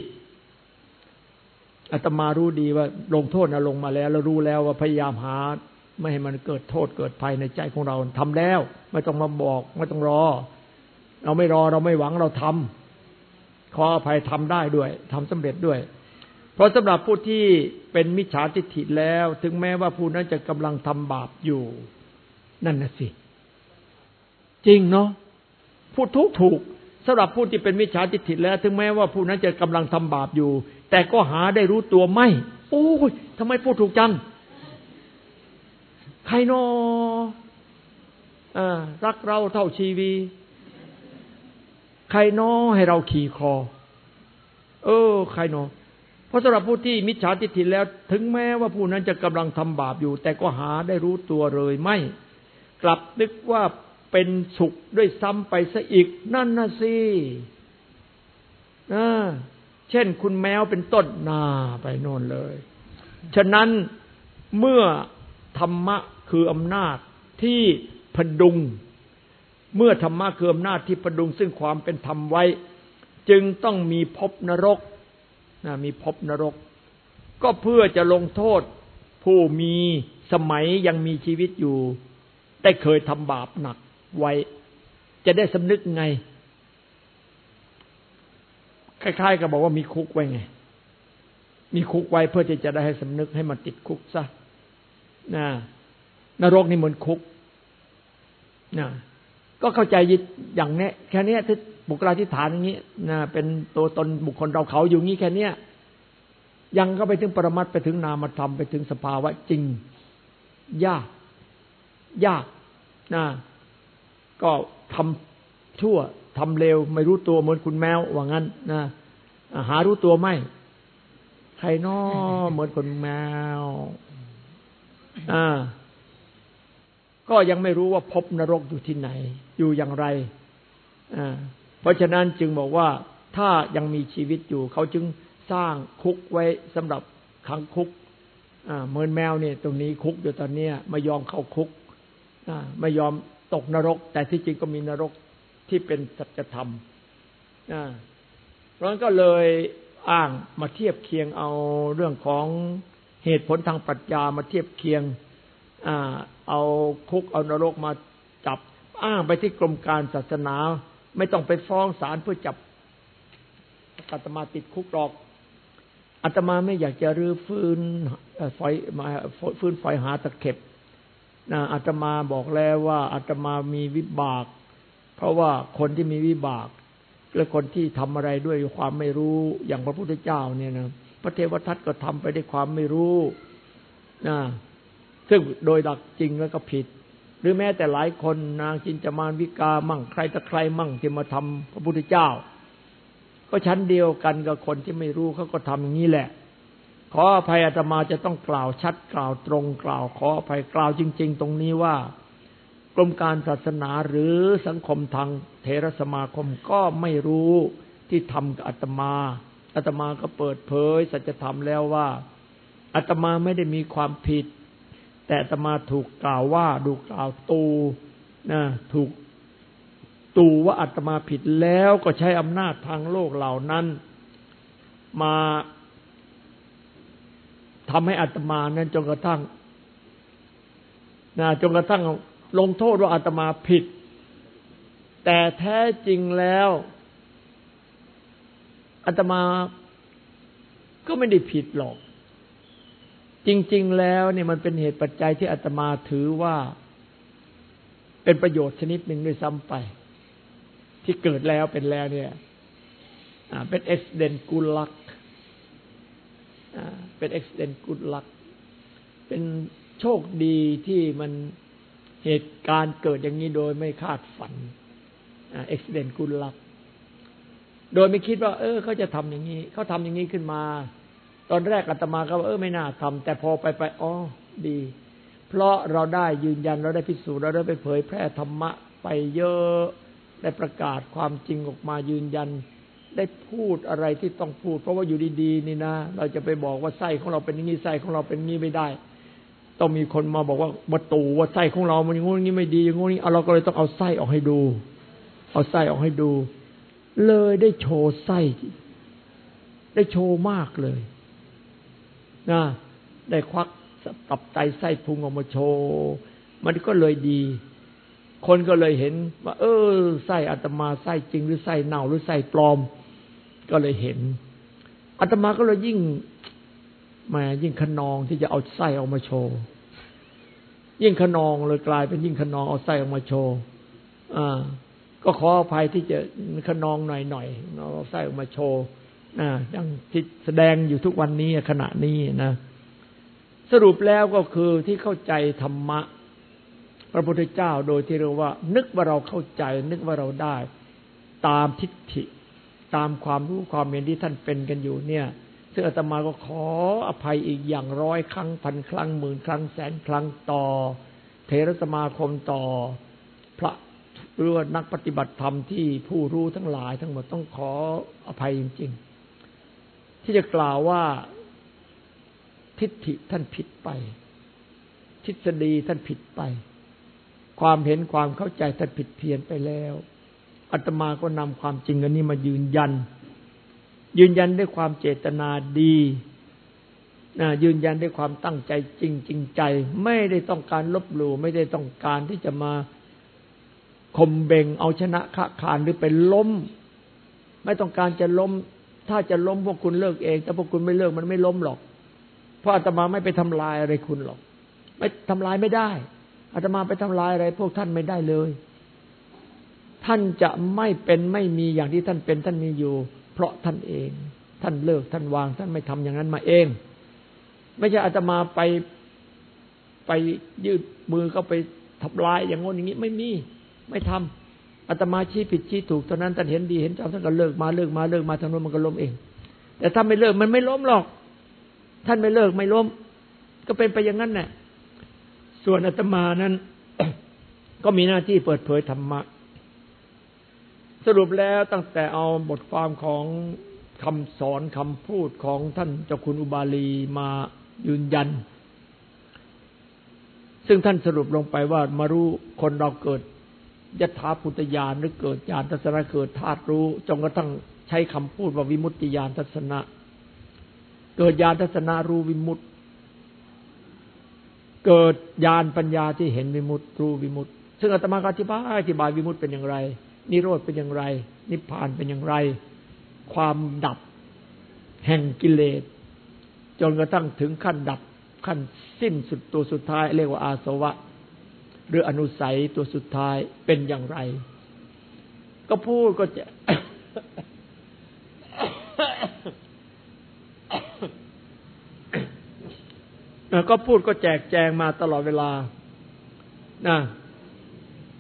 อาตมารู้ดีว่าลงโทษนะลงมาแล้วเรารู้แล้วว่าพยายามหา ไม่ให้มันเกิดโทษเกิดภัยในใจของเราทำแล้ว ไม่ต้องมาบอก ไม่ต้องรอ เราไม่รอเราไม่หวังเราทำขออภัยทำได้ด้วยทำสำเร็จด้วย เพราะสำหรับผู้ที่เป็นมิจฉาทิฏฐิแล้ว ถึงแม้ว่าผู้นั้นจะกำลังทำบาปอยู่ นั่นน่ะสิ จริงเนาะพูดทุกถูกสำหรับผู้ที่เป็นมิจฉาทิฏฐิแล้ว ถึงแม้ว่าผู้นั้นจะกำลังทำบาปอยู่ แต่ก็หาได้รู้ตัวไม่ โอ้ยทำไมพูดถูกจัง ใครนออรักเราเท่าชีวี ใครน้อให้เราขี่คอ เออ ใครน้อเพราะสำหรับผู้ที่มิจฉาทิฏฐิแล้ว ถึงแม้ว่าผู้นั้นจะกำลังทำบาปอยู่ แต่ก็หาได้รู้ตัวเลยไม่ กลับนึกว่าเป็นสุขด้วยซ้ำไปซะอีก นั่นนะสิ เช่นคุณแมวเป็นต้นนาไปโน่นเลย ฉะนั้นเมื่อธรรมะคืออำนาจที่พดุง เมื่อธรรมะคืออำนาจที่ประดุงซึ่งความเป็นธรรมไว้ จึงต้องมีภพนรกนะมีภพนรก ก็เพื่อจะลงโทษผู้มีสมัยยังมีชีวิตอยู่ ได้เคยทำบาปหนักไว้ จะได้สำนึกไง คล้ายๆกับบอกว่ามีคุกไว้ไง มีคุกไว้เพื่อที่จะได้ให้สำนึกให้มันติดคุกซะนะนรกนี่เหมือนคุกนะก็เข้าใจอย่างนี้แค่นี้ที่บุคลาธิฐานอย่างนี้นะเป็นตัวตนบุคคลเราเขาอยู่งี้แค่เนี้ยยังก็ไปถึงปรมัตไปถึงนามธรรมไปถึงสภาวะจริง ยาก ยากนะก็ทำชั่ว ทำเลวไม่รู้ตัวเหมือนคุณแมวว่างั้นนะหารู้ตัวไหมใครนอเหมือนคนแมวอ่าก็ยังไม่รู้ว่าพบนรกอยู่ที่ไหน อยู่อย่างไรอ่าเพราะฉะนั้นจึงบอกว่าถ้ายังมีชีวิตอยู่ เขาจึงสร้างคุกไว้สำหรับขังคุกเหมือนแมวเนี่ย ตรงนี้คุกอยู่ตอนเนี้ยไม่ยอมเข้าคุกไม่ยอมตกนรก แต่ที่จริงก็มีนรก ที่เป็นสัจธรรมเพราะนั้นก็เลยอ้างมาเทียบเคียงเอาเรื่องของเหตุผลทางปรัชญามาเทียบเคียงเอาคุกเอานรกมาจับ อ้างไปที่กรมการศาสนา ไม่ต้องไปฟ้องศาลเพื่อจับอาตมาติดคุกหรอกอาตมาไม่อยากจะรื้อฟื้นฝอยมาฟื้นฝอยหาตะเข็บนะอาตมาบอกแล้วว่าอาตมามีวิบาก เพราะว่าคนที่มีวิบาก และคนที่ทำอะไรด้วยความไม่รู้อย่างพระพุทธเจ้าเนี่ยนะพระเทวทัตก็ทำไปด้วยความไม่รู้นะซึ่งโดยหลักจริงแล้วก็ผิด หรือแม้แต่หลายคนนางจินจามานวิกามั่งใครตะใครมั่งที่มาทำพระพุทธเจ้า ก็ชั้นเดียวกันกับคนที่ไม่รู้เขาก็ทำอย่างนี้แหละ ขออภัยอาตมาจะต้องกล่าวชัดกล่าวตรงกล่าว ขออภัยกล่าวจริง ๆ ตรงนี้ว่า กรมการศาสนาหรือสังคมทางเทรสมาคมก็ไม่รู้ที่ทำกับอาตมาอาตมาก็เปิดเผยสัจธรรมแล้วว่าอาตมาไม่ได้มีความผิด แต่อาตมาถูกกล่าวว่าดูกล่าวตูนะถูกตูว่าอาตมาผิดแล้วก็ใช้อำนาจทางโลกเหล่านั้น มาทำให้อาตมานั้นจนกระทั่งนะจนกระทั่ง ลงโทษว่าอาตมาผิด แต่แท้จริงแล้วอาตมาก็ไม่ได้ผิดหรอก จริง ๆ แล้วเนี่ยมันเป็นเหตุปัจจัยที่อาตมาถือว่า เป็นประโยชน์ชนิดหนึ่งด้วยซ้ำไป ที่เกิดแล้วเป็นแล้วเนี่ยเป็นเอ็กซ์เดนกุลักเป็นเอ็กซ์เดนกุลักเป็นโชคดีที่มัน เหตุการณ์เกิดอย่างนี้โดยไม่คาดฝันเอ็กซ์เดนต์กุลักโดยไม่คิดว่า เออเขาจะทำอย่างนี้เขาทำอย่างนี้ขึ้นมา ตอนแรกอาตมาก็ว่าเออไม่น่าทำแต่พอไปไปอ๋อดี เพราะเราได้ยืนยันเราได้พิสูจน์เราได้ไปเผยแพร่ธรรมะไปเยอะได้ประกาศความจริงออกมายืนยัน ได้พูดอะไรที่ต้องพูด เพราะว่าอยู่ดีๆนี่นะ เราจะไปบอกว่าไส้ของเราเป็นอย่างนี้ไส้ของเราเป็นนี้ไม่ได้ ต้องมีคนมาบอกว่ามาตู่ว่าไส้ของเรามันอย่างงี้ไม่ดีอย่างงี้เอาเราก็เลยต้องเอาไส้ออกให้ดู เอาไส้ออกให้ดู เลยได้โชว์ไส้ ได้โชว์มากเลยนะได้ควักตับไตไส้พุงออกมาโชว์ มันก็เลยดี คนก็เลยเห็น ว่า เออไส้อัตมาไส้จริงหรือไส้เน่าหรือไส้ปลอม ก็เลยเห็นอัตมาก็เลยยิ่ง มายิ่งขนองที่จะเอาไส้ออกมาโชว์ ยิ่งขนองเลยกลายเป็นยิ่งขนองเอาไส้ออกมาโชว์อ่าก็ขออภัยที่จะขนองหน่อยๆเอาไส้ออกมาโชว์นะอย่างที่แสดงอยู่ทุกวันนี้ขณะนี้นะสรุปแล้วก็คือที่เข้าใจธรรมะ พระพุทธเจ้าโดยที่เรียกว่า นึกว่าเราเข้าใจ นึกว่าเราได้ ตามทิฏฐิ ตามความรู้ความเห็นที่ท่านเป็นกันอยู่เนี่ย ซึ่งอาตมาก็ขออภัยอีกอย่างร้อยครั้งพันครั้งหมื่นครั้งแสนครั้งต่อ เทรสมาคมต่อ พระหรือว่านักปฏิบัติธรรมที่ผู้รู้ทั้งหลายทั้งหมดต้องขออภัยจริง ๆ ที่จะกล่าวว่าทิฏฐิท่านผิดไป ทฤษฎีท่านผิดไป ความเห็นความเข้าใจท่านผิดเพี้ยนไปแล้วอาตมาก็นำความจริงอันนี้มายืนยัน ยืนยันด้วยความเจตนาดีนะยืนยันด้วยความตั้งใจจริงจริงใจ ไม่ได้ต้องการลบหลู่ไม่ได้ต้องการที่จะมาข่มเบงเอาชนะขะขานหรือเป็นล้ม ไม่ต้องการจะล้ม ถ้าจะล้มพวกคุณเลิกเองแต่พวกคุณไม่เลิกมันไม่ล้มหรอก เพราะอาตมาไม่ไปทำลายอะไรคุณหรอก ไม่ทำลายไม่ได้อาตมาไปทำลายอะไร พวกท่านไม่ได้เลย ท่านจะไม่เป็นไม่มีอย่างที่ท่านเป็นท่านมีอยู่ เพราะท่านเอง ท่านเลิกท่านวาง ท่านไม่ทำอย่างนั้นมาเอง ไม่ใช่อาตมาไปไปยืดมือก็ไปทำลายอย่างงนอย่างนี้ไม่มี ไม่ทำอาตมาชี้ผิดชี้ถูกตอนนั้นท่านเห็นดีเห็นชอบท่านก็เลิกมาเลิกมาเลิกมาทางโน้นมันก็ล้มเอง แต่ถ้าไม่เลิกมันไม่ล้มหรอก ท่านไม่เลิกไม่ล้ม ก็เป็นไปอย่างนั้นแหละส่วนอาตมานั้น ก็มีหน้าที่เปิดเผยธรรมะ สรุปแล้วตั้งแต่เอาบทความของคำสอนคำพูดของท่านเจ้าคุณอุบาลีมายืนยัน ซึ่งท่านสรุปลงไปว่ามารู้คนเราเกิดยถาพุทธญาณหรือเกิดญาณทัศนะเกิดธาตุรู้จนกระทั่งใช้คำพูดว่าวิมุตติญาณทัศนะ เกิดญาณทัศนะรู้วิมุตติ เกิดญาณปัญญาที่เห็นวิมุตติรู้วิมุตติ ซึ่งอาตมาอธิบายอธิบายวิมุตติเป็นอย่างไร นิโรธเป็นอย่างไร นิพพานเป็นอย่างไร ความดับแห่งกิเลส จนกระทั่งถึงขั้นดับขั้นสิ้นสุดตัวสุดท้าย เรียกว่าอาสวะ หรืออนุสัยตัวสุดท้ายเป็นอย่างไร ก็พูดก็จะก็พูดก็แจกแจงมาตลอดเวลานะ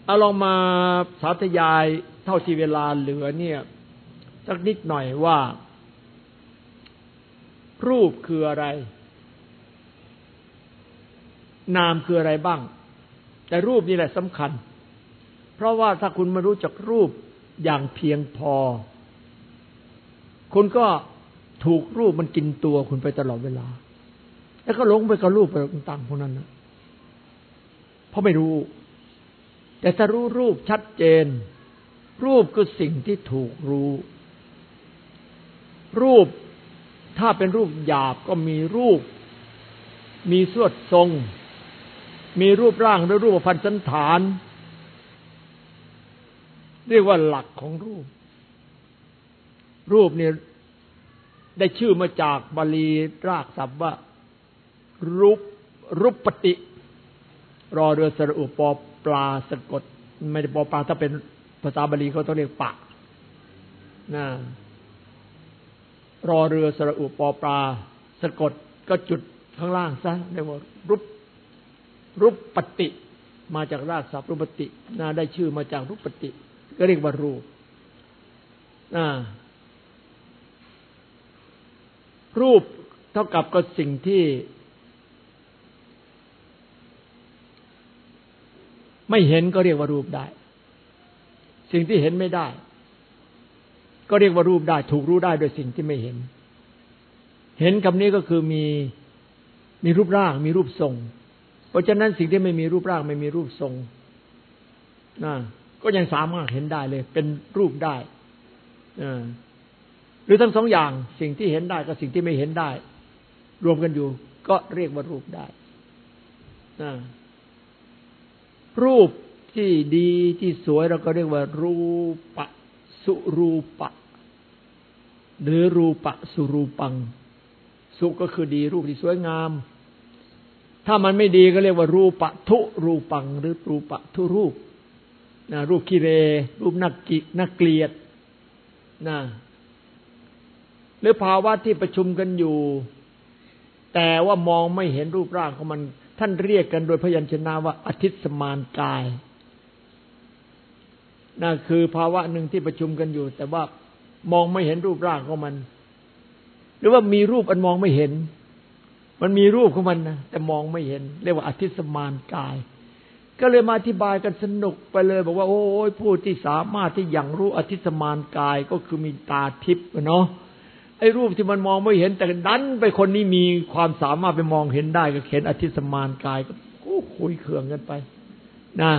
เอาลองมาสาธยายเท่าที่เวลาเหลือเนี่ย สักนิดหน่อยว่า รูปคืออะไร นามคืออะไรบ้าง แต่รูปนี่แหละสำคัญ เพราะว่าถ้าคุณมารู้จักรูปอย่างเพียงพอ คุณก็ถูกรูปมันกินตัวคุณไปตลอดเวลา แล้วก็หลงไปกับรูปไปต่างๆพวกนั้นนะเพราะไม่รู้ แต่ถ้ารู้รูปชัดเจน รูปคือสิ่งที่ถูกรู้ รูปถ้าเป็นรูปหยาบก็มีรูป มีสวดทรง มีรูปร่างและรูปพันธ์สันฐาน เรียกว่าหลักของรูป รูปเนี่ยได้ชื่อมาจากบาลีรากศัพท์ว่า รูป รูปปฏิ รอเรือสระอุปอ ปลาสะกด ไม่ได้ปอปลาถ้าเป็นภาษาบาลีเขาต้องเรียกปะนะรอเรือสระอุปอปลาสะกดก็จุดข้างล่างซะเรียกว่ารูปรูปปฏิมาจากรากศัพท์รูปปฏินาได้ชื่อมาจากรูปปฏิก็เรียกว่ารูปรูปเท่ากับก็สิ่งที่ ไม่เห็นก็เรียกว่ารูปได้ สิ่งที่เห็นไม่ได้ ก็เรียกว่ารูปได้ ถูกรู้ได้โดยสิ่งที่ไม่เห็น เห็นคำนี้ก็คือมีมีรูปร่าง มีรูปทรง เพราะฉะนั้นสิ่งที่ไม่มีรูปร่าง ไม่มีรูปทรงนะก็ยังสามารถเห็นได้เลย เป็นรูปได้หรือทั้งสองอย่างสิ่งที่เห็นได้กับสิ่งที่ไม่เห็นได้ รวมกันอยู่ ก็เรียกว่ารูปได้นะ รูปที่ดีที่สวยเราก็เรียกว่า รูปะ สุรูปะ หรือรูปะ สุรูปัง สุก็คือดีรูปที่สวยงาม ถ้ามันไม่ดีก็เรียกว่า รูปะ ทุรูปัง หรือรูปะ ทุรูปนะรูปกิเรรูปนักกินักเกลียดนะหรือภาวะที่ประชุมกันอยู่ แต่ว่ามองไม่เห็นรูปร่างของมัน ท่านเรียกกันโดยพยัญชนะว่าอาทิตสมานกายนั่นคือภาวะหนึ่งที่ประชุมกันอยู่ แต่ว่ามองไม่เห็นรูปร่างของมัน หรือว่ามีรูปอันมองไม่เห็น มันมีรูปของมันนะแต่มองไม่เห็น เรียกว่าอธิสมานกาย ก็เลยมาอธิบายกันสนุกไปเลย บอกว่า โอ้ยผู้ที่สามารถที่อย่างรู้อธิสมานกายก็คือมีตาทิพย์เนาะ ไอ้รูปที่มันมองไม่เห็น แต่ดันไปคนนี้มีความสามารถไปมองเห็นได้ก็เห็นอธิสมานกายก็คุยเคืองกันไปนะ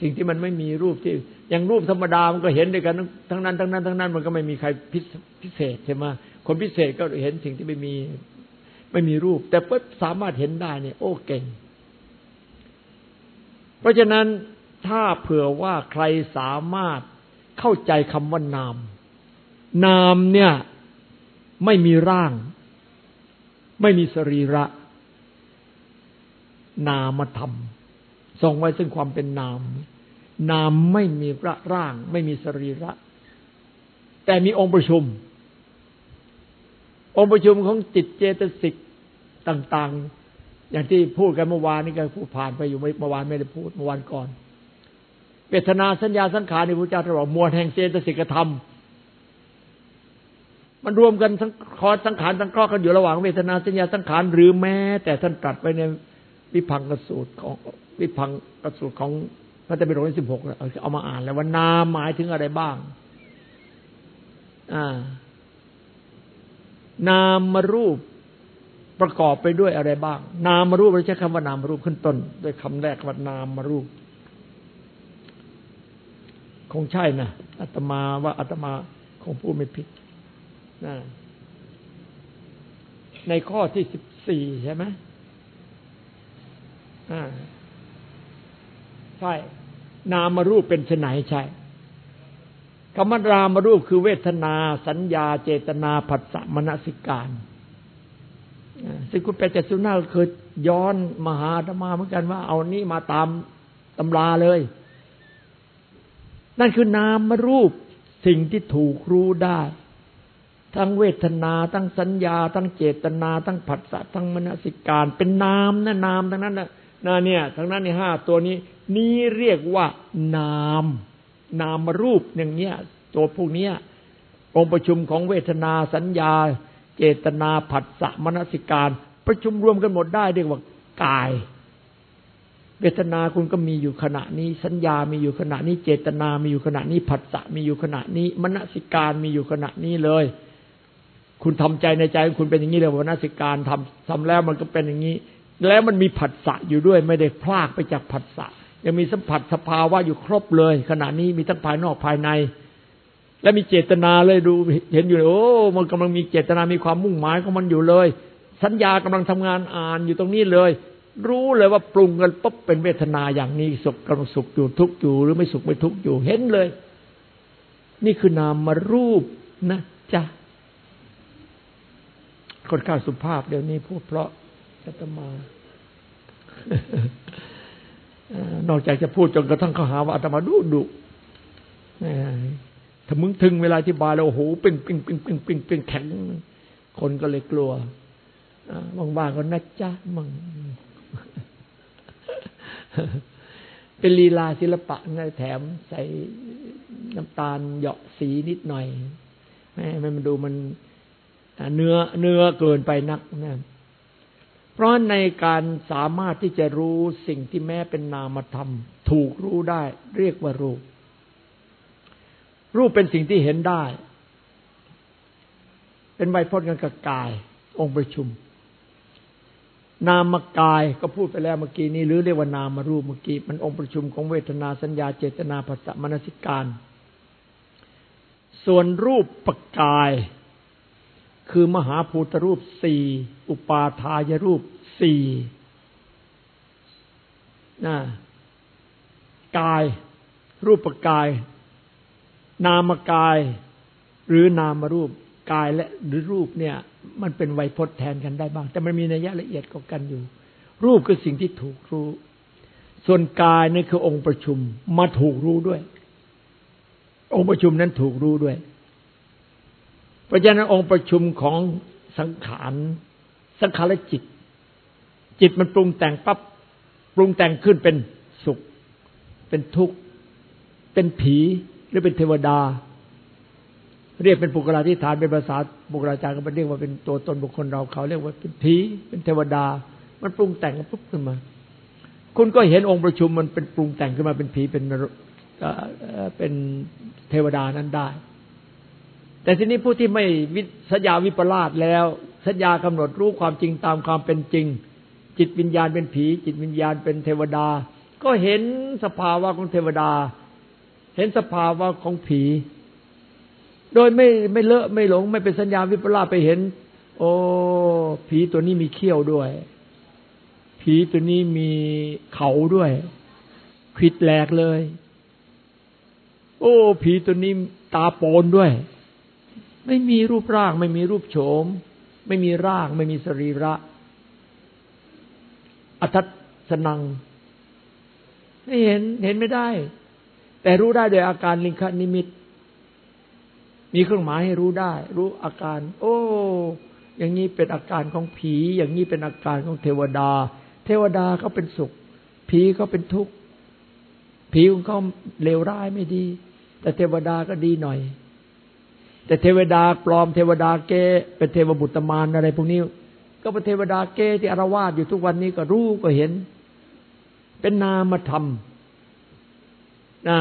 สิ่งที่มันไม่มีรูปที่อย่างรูปธรรมดามันก็เห็นด้วยกันทั้งนั้นทั้งนั้นทั้งนั้นมันก็ไม่มีใครพิเศษใช่ไหมคนพิเศษก็เห็นสิ่งที่ไม่มีไม่มีรูป แต่ก็สามารถเห็นได้เนี่ย โอ้เก่ง เพราะฉะนั้นถ้าเผื่อว่าใครสามารถเข้าใจคำว่านาม นามเนี่ย ไม่มีร่าง ไม่มีสรีระ นามธรรมทรงไว้ซึ่งความเป็นนาม นามไม่มีระร่าง ไม่มีสรีระ แต่มีองค์ประชุม องค์ประชุมของจิตเจตสิกต่าง ๆ อย่างที่พูดกันเมื่อวานนี้ก็พูดผ่านไปอยู่เมื่อวานไม่ได้พูดเมื่อวานก่อนเวทนาสัญญาสังขารในพระเจ้าตรัสมวลแห่งเจตสิกธรรม มันรวมกันทั้งคอสังขารทั้งครอกันอยู่ระหว่างเวทนาสัญญาสังขารหรือแม้ แต่ท่านตรัสไปในวิพังกสูตรของวิพังกสูตรของพระเจ้าเป็นที่สิบหกเอามาอ่านแล้วว่านามหมายถึงอะไรบ้าง อ่า นามมารูปประกอบไปด้วยอะไรบ้าง นามมารูปเราใช้คำว่านามมารูปขึ้นต้นด้วยคำแรกว่านามมารูป คงใช่นะอาตมาว่าอาตมาคงพูดไม่ผิด ในข้อที่สิบสี่ใช่ไหมอ่า ใช่ นามารูปเป็นไนใช่คำว่ารามารูปคือเวทนา สัญญา เจตนาผัสสะมนสิการซึ่งคุณเปรจสุนาเคยย้อนมหาธรรมาเหมือนกันว่า เอานี่มาตามตำราเลย นั่นคือนามรูปสิ่งที่ถูกรู้ได้ ทั้งเวทนา ทั้งสัญญา ทั้งเจตนา ทั้งผัสสะทั้งมนสิการ เป็นนามนะนามทั้งนั้นนะนาเนี่ยทั้งนั้นในห้าตัวนี้ นี้เรียกว่านาม นามรูปอย่างเนี้ยตัวพวกเนี้ยองค์ประชุมของเวทนาสัญญา เจตนาผัสสะมนสิการ ประชุมรวมกันหมดได้เรียกว่ากาย เวทนาคุณก็มีอยู่ขณะนี้ สัญญามีอยู่ขณะนี้ เจตนามีอยู่ขณะนี้ผัสสะมีอยู่ขณะนี้มนสิการมีอยู่ขณะนี้เลย คุณทำใจในใจคุณเป็นอย่างนี้เลยมนสิการทำทำแล้วมันก็เป็นอย่างนี้ แล้วมันมีผัสสะอยู่ด้วยไม่ได้พลากไปจากผัสสะยังมีสัมผัสสภาวะอยู่ครบเลย ขณะนี้มีทั้งภายนอกภายใน และมีเจตนาเลยดูเห็นอยู่โอ้มันกำลังมีเจตนามีความมุ่งหมายของมันอยู่เลย สัญญากำลังทำงานอ่านอยู่ตรงนี้เลย รู้เลยว่าปรุงกันปุ๊บเป็นเวทนาอย่างนี้สุขกำลังสุขอยู่ทุกอยู่ หรือไม่สุขไม่ทุกอยู่เห็นเลย นี่คือนามมารูปนะจ๊ะ คนข้าสุภาพเดี๋ยวนี้พูดเพราะอาตมานอกจากจะพูดจนกระทั่งเขาหาว่าอาตมาดุดุถ้ามึงถึงเวลาที่บาแล้วโอ้โหเป็นเป็นเป็นเป็นเป็นเป็นแข็ง คนก็เลยกลัวบางๆก็นะจ๊ะมั่งเป็นลีลาศิลปะนะแถมใส่น้ำตาลเหยาะสีนิดหน่อยให้มันดูมัน เนื้อเนื้อเกินไปนักนะเพราะในการสามารถที่จะรู้สิ่งที่แม้เป็นนามธรรม ถูกรู้ได้ เรียกว่ารูป รูปเป็นสิ่งที่เห็นได้ เป็นไวยพจน์กันกับกาย องค์ประชุม นามกายก็พูดไปแล้วเมื่อกี้นี้ หรือเรียกว่านามรูปเมื่อกี้มันองค์ประชุมของเวทนาสัญญาเจตนาภาษามนสิการ ส่วนรูปปกาย คือมหาภูตรูปสี่อุปาทายรูปสี่นะกาย รูปกาย นามกาย หรือนามรูปกายและหรือรูปเนี่ย มันเป็นไวยพจน์แทนกันได้บ้าง แต่มันมีนัยยะละเอียดกว่ากันอยู่ รูปคือสิ่งที่ถูกรู้ ส่วนกายนี่คือองค์ประชุมมาถูกรู้ด้วย องค์ประชุมนั้นถูกรู้ด้วย เพราะฉะนั้นองค์ประชุมของสังขารสังขารจิต จิตมันปรุงแต่งปั๊บปรุงแต่งขึ้นเป็นสุข เป็นทุกข์ เป็นผีหรือเป็นเทวดา เรียกเป็นปุกราธิฐานเป็นภาษาบุคลาจารย์ก็เรียกว่าเป็นตัวตนบุคคลเราเขาเรียกว่าเป็นผีเป็นเทวดา มันปรุงแต่งปุ๊บขึ้นมา คุณก็เห็นองค์ประชุมมันเป็นปรุงแต่งขึ้นมาเป็นผีเป็นเป็นเทวดานั้นได้ แต่ทีนี้ผู้ที่ไม่สัญญาวิปลาสแล้ว สัญญากำหนดรู้ความจริงตามความเป็นจริง จิตวิญญาณเป็นผี จิตวิญญาณเป็นเทวดา ก็เห็นสภาวะของเทวดา เห็นสภาวะของผี โดยไม่ไม่เลอะไม่หลง ไม่เป็นสัญญาวิปลาสไปเห็น โอ้ผีตัวนี้มีเขี้ยวด้วย ผีตัวนี้มีเขาด้วยขิดแหลกเลย โอ้ ผีตัวนี้ตาโปนด้วย ไม่มีรูปร่าง ไม่มีรูปโฉม ไม่มีร่าง ไม่มีสรีระ อัตสนัง ไม่เห็นเห็นไม่ได้ แต่รู้ได้โดยอาการลิงคนิมิต มีเครื่องหมายให้รู้ได้ รู้อาการ โอ้ อย่างนี้เป็นอาการของผี อย่างนี้เป็นอาการของเทวดา เทวดาเขาเป็นสุข ผีเขาเป็นทุกข์ผีของเขาเลวร้ายไม่ดี แต่เทวดาก็ดีหน่อย แต่เทวดาปลอมเทวดาเกเป็นเทวบุตรมารอะไรพวกนี้ ก็เป็นเทวดาเกที่อารวาสอยู่ทุกวันนี้ก็รู้ก็เห็น เป็นนามธรรมนะ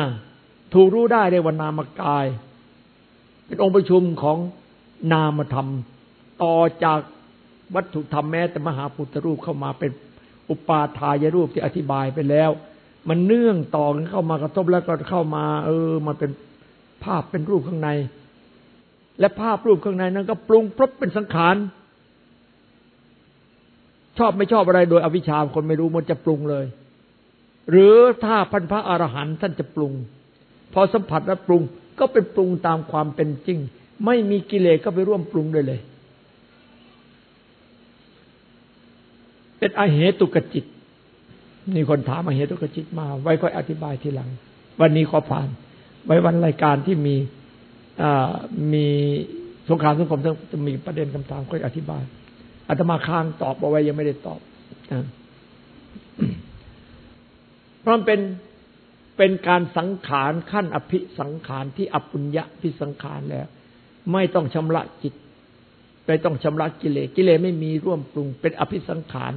ถูกรู้ได้ในวันนามกาย เป็นองค์ประชุมของนามธรรม ต่อจากวัตถุธรรมแม้แต่มหาพุทธรูปเข้ามาเป็นอุปาทายรูปที่อธิบายไปแล้ว มันเนื่องต่อเข้ามากระทบแล้วก็เข้ามา เออ มันเป็นภาพเป็นรูปข้างใน และภาพรูปข้างในนั้นก็ปรุงพรบเป็นสังขาร ชอบไม่ชอบอะไรโดยอวิชชาคนไม่รู้มันจะปรุงเลย หรือถ้าพันพระอรหันต์ท่านจะปรุง พอสัมผัสแล้วปรุงก็เป็นปรุงตามความเป็นจริง ไม่มีกิเลสก็ไปร่วมปรุงด้วยเลย เป็นอเหตุกจิตนี่คนถามอเหตุกจิตมา ไว้ค่อยอธิบายทีหลัง วันนี้ขอผ่าน ไว้วันรายการที่มี มีสงครามสังคมจะมีประเด็นคำถามค่อยอธิบายอาตมาค้างตอบเอาไว้ยังไม่ได้ตอบเพราะมันเป็นเป็นการสังขารขั้นอภิสังขารที่อปุญญะพิสังขารแล้ว ไม่ต้องชำระจิตไม่ต้องชำระกิเลสกิเลสไม่มีร่วมปรุง เป็นอภิสังขาร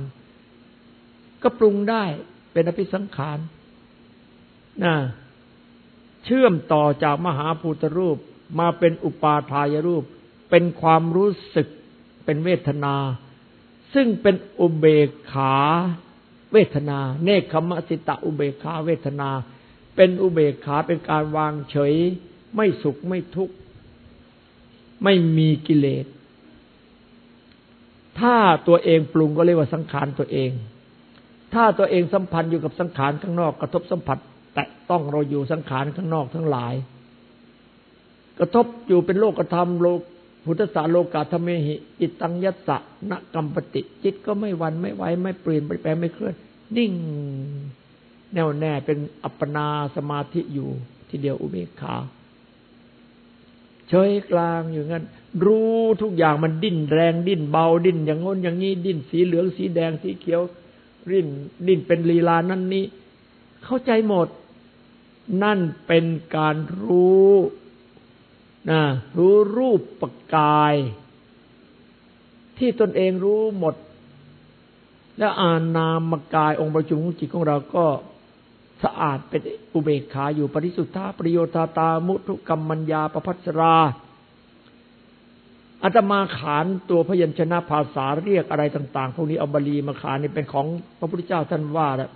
ก็ปรุงได้ เป็นอภิสังขารนะเชื่อมต่อจากมหาภูตรูป มาเป็นอุปาทายรูป เป็นความรู้สึก เป็นเวทนา ซึ่งเป็นอุเบกขาเวทนา เนคขมสิตะอุเบกขาเวทนา เป็นอุเบกขาเป็นการวางเฉย ไม่สุขไม่ทุกข์ ไม่มีกิเลส ถ้าตัวเองปรุงก็เรียกว่าสังขารตัวเอง ถ้าตัวเองสัมพันธ์อยู่กับสังขารข้างนอกกระทบสัมผัส แต่ต้องเราอยู่สังขารข้างนอกทั้งหลาย กระทบอยู่เป็นโลกธรรมโลกพุทธศาโลกาธเมหิอิตังยัสสะนกรรมปติจิตก็ไม่วันไม่ไหวไม่เปลี่ยนไม่แปลไม่เคลื่อน นิ่ง แน่วแน่เป็นอัปปนาสมาธิอยู่ทีเดียวอุเบกขาเฉยกลางอยู่งั้น รู้ทุกอย่างมันดิ้นแรงดิ้นเบาดิ้นอย่างง้นอย่างนี้ ดิ้นสีเหลืองสีแดงสีเขียวดิ้นดิ้นเป็นลีลานั่นนี้ เข้าใจหมด นั่นเป็นการรู้ นะรู้รูปปกาย ที่ตนเองรู้หมด และอานามกายองค์ประชุมของจิตของเราก็สะอาดเป็นอุเบกขาอยู่ปริสุทธาประโยชนตามุทุกรรมมัญญาประพัสราอาตมาขานตัวพยัญชนะภาษาเรียกอะไรต่าง ๆ พวกนี้เอาบาลีมาขานนี่เป็นของพระพุทธเจ้าท่านว่าแล้ว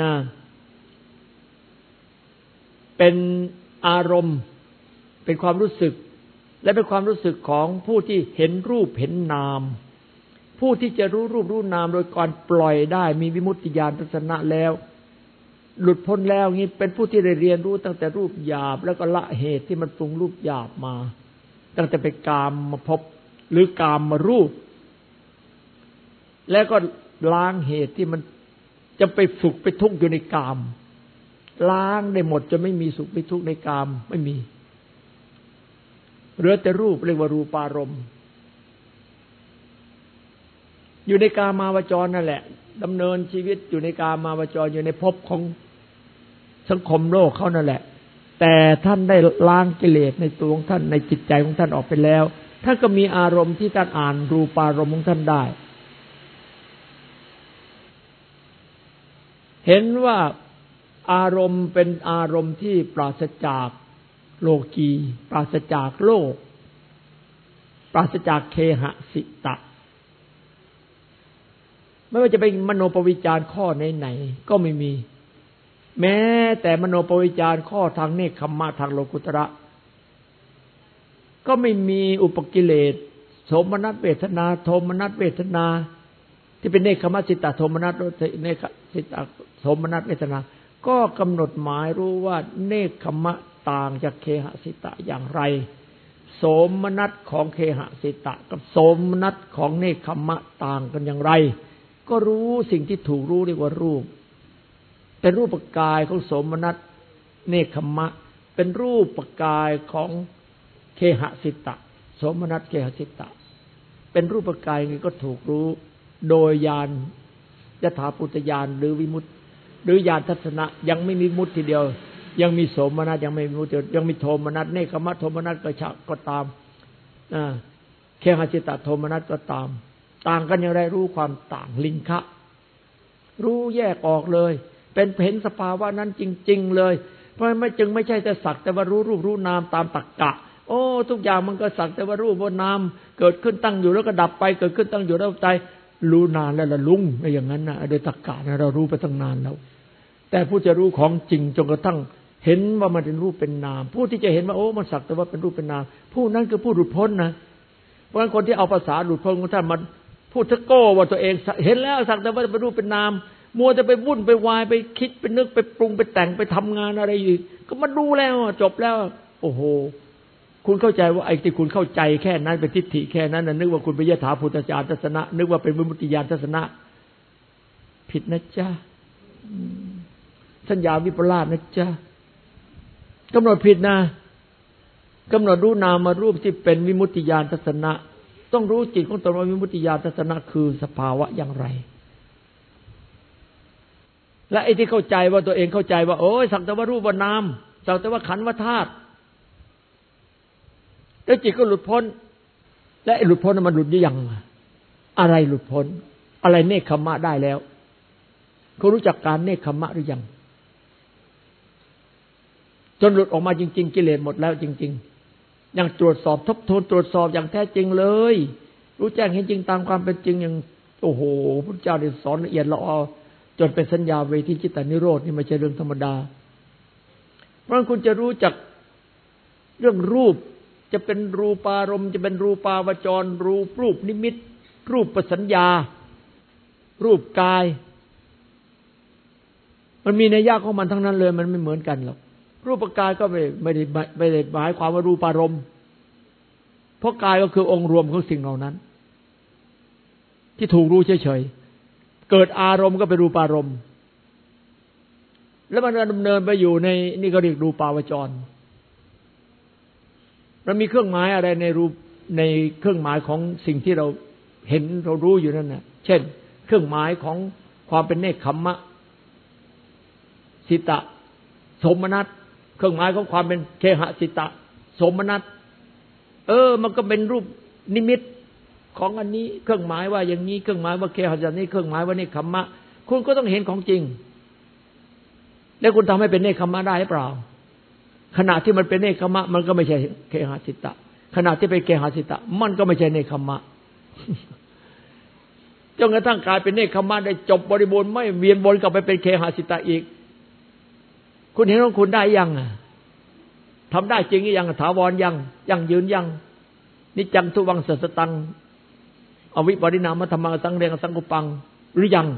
นะ เป็นอารมณ์ เป็นความรู้สึก และเป็นความรู้สึกของผู้ที่เห็นรูปเห็นนาม ผู้ที่จะรู้รูปรู้นามโดยการปล่อยได้มีวิมุตติญาณทัศนะแล้ว หลุดพ้นแล้วนี้เป็นผู้ที่ได้เรียนรู้ตั้งแต่รูปหยาบ แล้วก็ละเหตุที่มันปรุงรูปหยาบมา ตั้งแต่เป็นกามมาพบหรือกามมารูป แล้วก็ล้างเหตุที่มันจะไปสุขไปทุกข์อยู่ในกาม ล้างได้หมดจะไม่มีสุขไม่ทุกข์ในกามไม่มี เหลือแต่รูปเรียกว่ารูปารมณ์ อยู่ในกามาวจรนั่นแหละดำเนินชีวิตอยู่ในกามาวจรอยู่ในภพของสังคมโลกเขานั่นแหละ แต่ท่านได้ล้างกิเลสในตัวของท่านในจิตใจของท่านออกไปแล้วท่านก็มีอารมณ์ที่ท่านอ่านรูปารมณ์ของท่านได้ เห็นว่าอารมณ์เป็นอารมณ์ที่ปราศจาก โลกี ปราศจากโลก ปราศจากเคหสิตะ ไม่ว่าจะเป็นมโนปวิจารข้อไหนๆก็ไม่มี แม้แต่มโนปวิจารข้อทางเนคขมมะทางโลกุตระ ก็ไม่มีอุปกิเลสโสมนัสเวทนา โทมนัสเวทนา ที่เป็นเนคขมสิตาโทมนัสเนคสิตาโสมนัสเวทนา ก็กำหนดหมายรู้ว่าเนคขมะ ต่างจากเคหสิตะอย่างไร โสมนัสของเคหสิตะ กับโสมนัสของเนคขมะต่างกันอย่างไร ก็รู้สิ่งที่ถูกรู้เรียกว่ารูป เป็นรูปกายของโสมนัสเนคขมะ เป็นรูปกายของเคหสิตะสมนัตเกหสิตะ เป็นรูปกายนี้ก็ถูกรู้ โดยญาณยถาปุตยานหรือวิมุตติ หรือญาณทัศนะยังไม่มีมุตทีเดียว ยังมีโสมนัสยังไม่มีมุตยังมีโทมนัสเนคขมะโทมนัสก็ชะก็ตามเคหสิตะโทมนัสก็ตาม ต่างกันอย่างไรรู้ความต่างลิงคะ รู้แยกออกเลย เป็นเห็นสภาวะนั้นจริง ๆ เลย เพราะไม่จึงไม่ใช่แต่สักแต่ว่ารู้รูปรู้นามตามตักกะ โอ้ ทุกอย่างมันก็สักแต่ว่ารูปว่านามเกิดขึ้นตั้งอยู่แล้วก็ดับไป เกิดขึ้นตั้งอยู่แล้วใจรู้นานแล้วละลุงไม่อย่างนั้นนะโดยตรกกะนะเรารู้ไปตั้งนานแล้วแต่ผู้จะรู้ของจริงจนกระทั่ง เห็นว่ามันเป็นรูปเป็นนาม ผู้ที่จะเห็นว่าโอ้มันสักแต่ว่าเป็นรูปเป็นนาม ผู้นั้นคือผู้หลุดพ้นนะเพราะฉะนั้นคนที่เอาภาษาหลุดพ้นของท่านมันพูดทะโก้ว่าตัวเอง เห็นแล้วสักแต่ว่าเป็นรูปเป็นนาม มัวจะไปวุ่นไปวายไปคิดไปนึกไปปรุงไปแต่งไปทำงานอะไรอีกก็มาดูแล้วจบแล้ว โอ้โห คุณเข้าใจว่าไอ้ที่คุณเข้าใจแค่นั้นเป็นทิฏฐิแค่นั้นนะนึกว่าคุณเป็นยถาพุทธจารทัศนะ นึกว่าเป็นวิมุตติญาณทัศนะ ผิดนะจ๊ะสัญญาวิปลาสนะจ๊ะ กำหนดผิดนะกำหนดรู้นามารูปที่เป็นวิมุตติญาณทัศนะ ต้องรู้จิตของตนว่าวิมุตติญาณทัศนะคือสภาวะอย่างไร และไอ้ที่เข้าใจว่าตัวเองเข้าใจว่า โอ้ยสักแต่ว่ารูปว่านามสักแต่ว่าขันว่าธาตุแล้วจิตก็หลุดพ้น และหลุดพ้นมันหลุดยังอะไรหลุดพ้น อะไรเนคขมะได้แล้วเขารู้จักการเนคขมะหรือยัง จนหลุดออกมาจริง ๆ กิเลสหมดแล้วจริง ๆ ยังตรวจสอบทบทวนตรวจสอบอย่างแท้จริงเลย รู้แจ้งเห็นจริงตามความเป็นจริงอย่างโอ้โหพระเจ้าได้สอนละเอียดละออจนเป็นสัญญาเวทีจิตตนิโรดนี่ไม่ใช่เรื่องธรรมดา เพราะคุณจะรู้จักเรื่องรูปจะเป็นรูปารมณ์จะเป็นรูปาวจร รูปรูปนิมิต รูปประสัญญา รูปกาย มันมีในยากของมันทั้งนั้นเลย มันไม่เหมือนกันหรอก รูปกายก็ไม่ไม่ได้ไม่ได้หมายความว่ารูปารมณ์เพราะกายก็คือองค์รวมของสิ่งเหล่านั้น ที่ถูกรู้เฉยๆเกิดอารมณ์ก็เป็นรูปารมณ์ แล้วมันดำเนินไปอยู่ในนี่ก็เรียกรูปาวจรมันมีเครื่องหมายอะไรในรูปในเครื่องหมายของสิ่งที่เราเห็นเรารู้อยู่นั่นนะเช่น เครื่องหมายของความเป็นเนคขมมะ สิตะ สมนัต เครื่องหมายของความเป็นเคหสิตะ สมนัตเออ มันก็เป็นรูปนิมิตของอันนี้ เครื่องหมายว่าอย่างนี้เครื่องหมายว่าเคหสิตนี้เครื่องหมายว่าเนคขมมะ คุณก็ต้องเห็นของจริง แล้วคุณทำให้เป็นเนคขมมะได้หรือเปล่า ขณะที่มันเป็นเนคขมะ มันก็ไม่ใช่เคหสิตะ ขณะที่เป็นเคหสิตะ มันก็ไม่ใช่เนคขมะจนกระทั่งกลายเป็นเนคขมะได้จบบริบูรณ์ไม่เวียนวนกลับไปเป็นเคหสิตะอีก คุณเห็นของคุณได้ยังอะทำได้จริงยังถาวรยังยังยืนยังนิจังทุวังสัสตัง อวิปริณามธรรมังสังเรียงสังกุปัง หรือยัง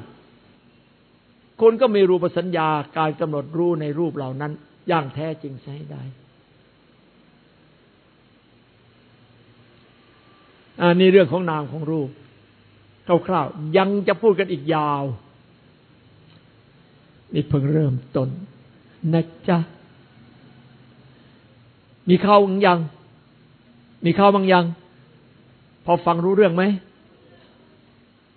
คุณก็มีรูปสัญญาการกำหนดรู้ในรูปเหล่านั้น อย่างแท้จริงใช้ได้อันนี้เรื่องของนามของรูปคร่าวๆยังจะพูดกันอีกยาว นี่เพิ่งเริ่มต้น นะจ๊ะ มีเข้าบางยัง มีเข้าบางยัง พอฟังรู้เรื่องไหม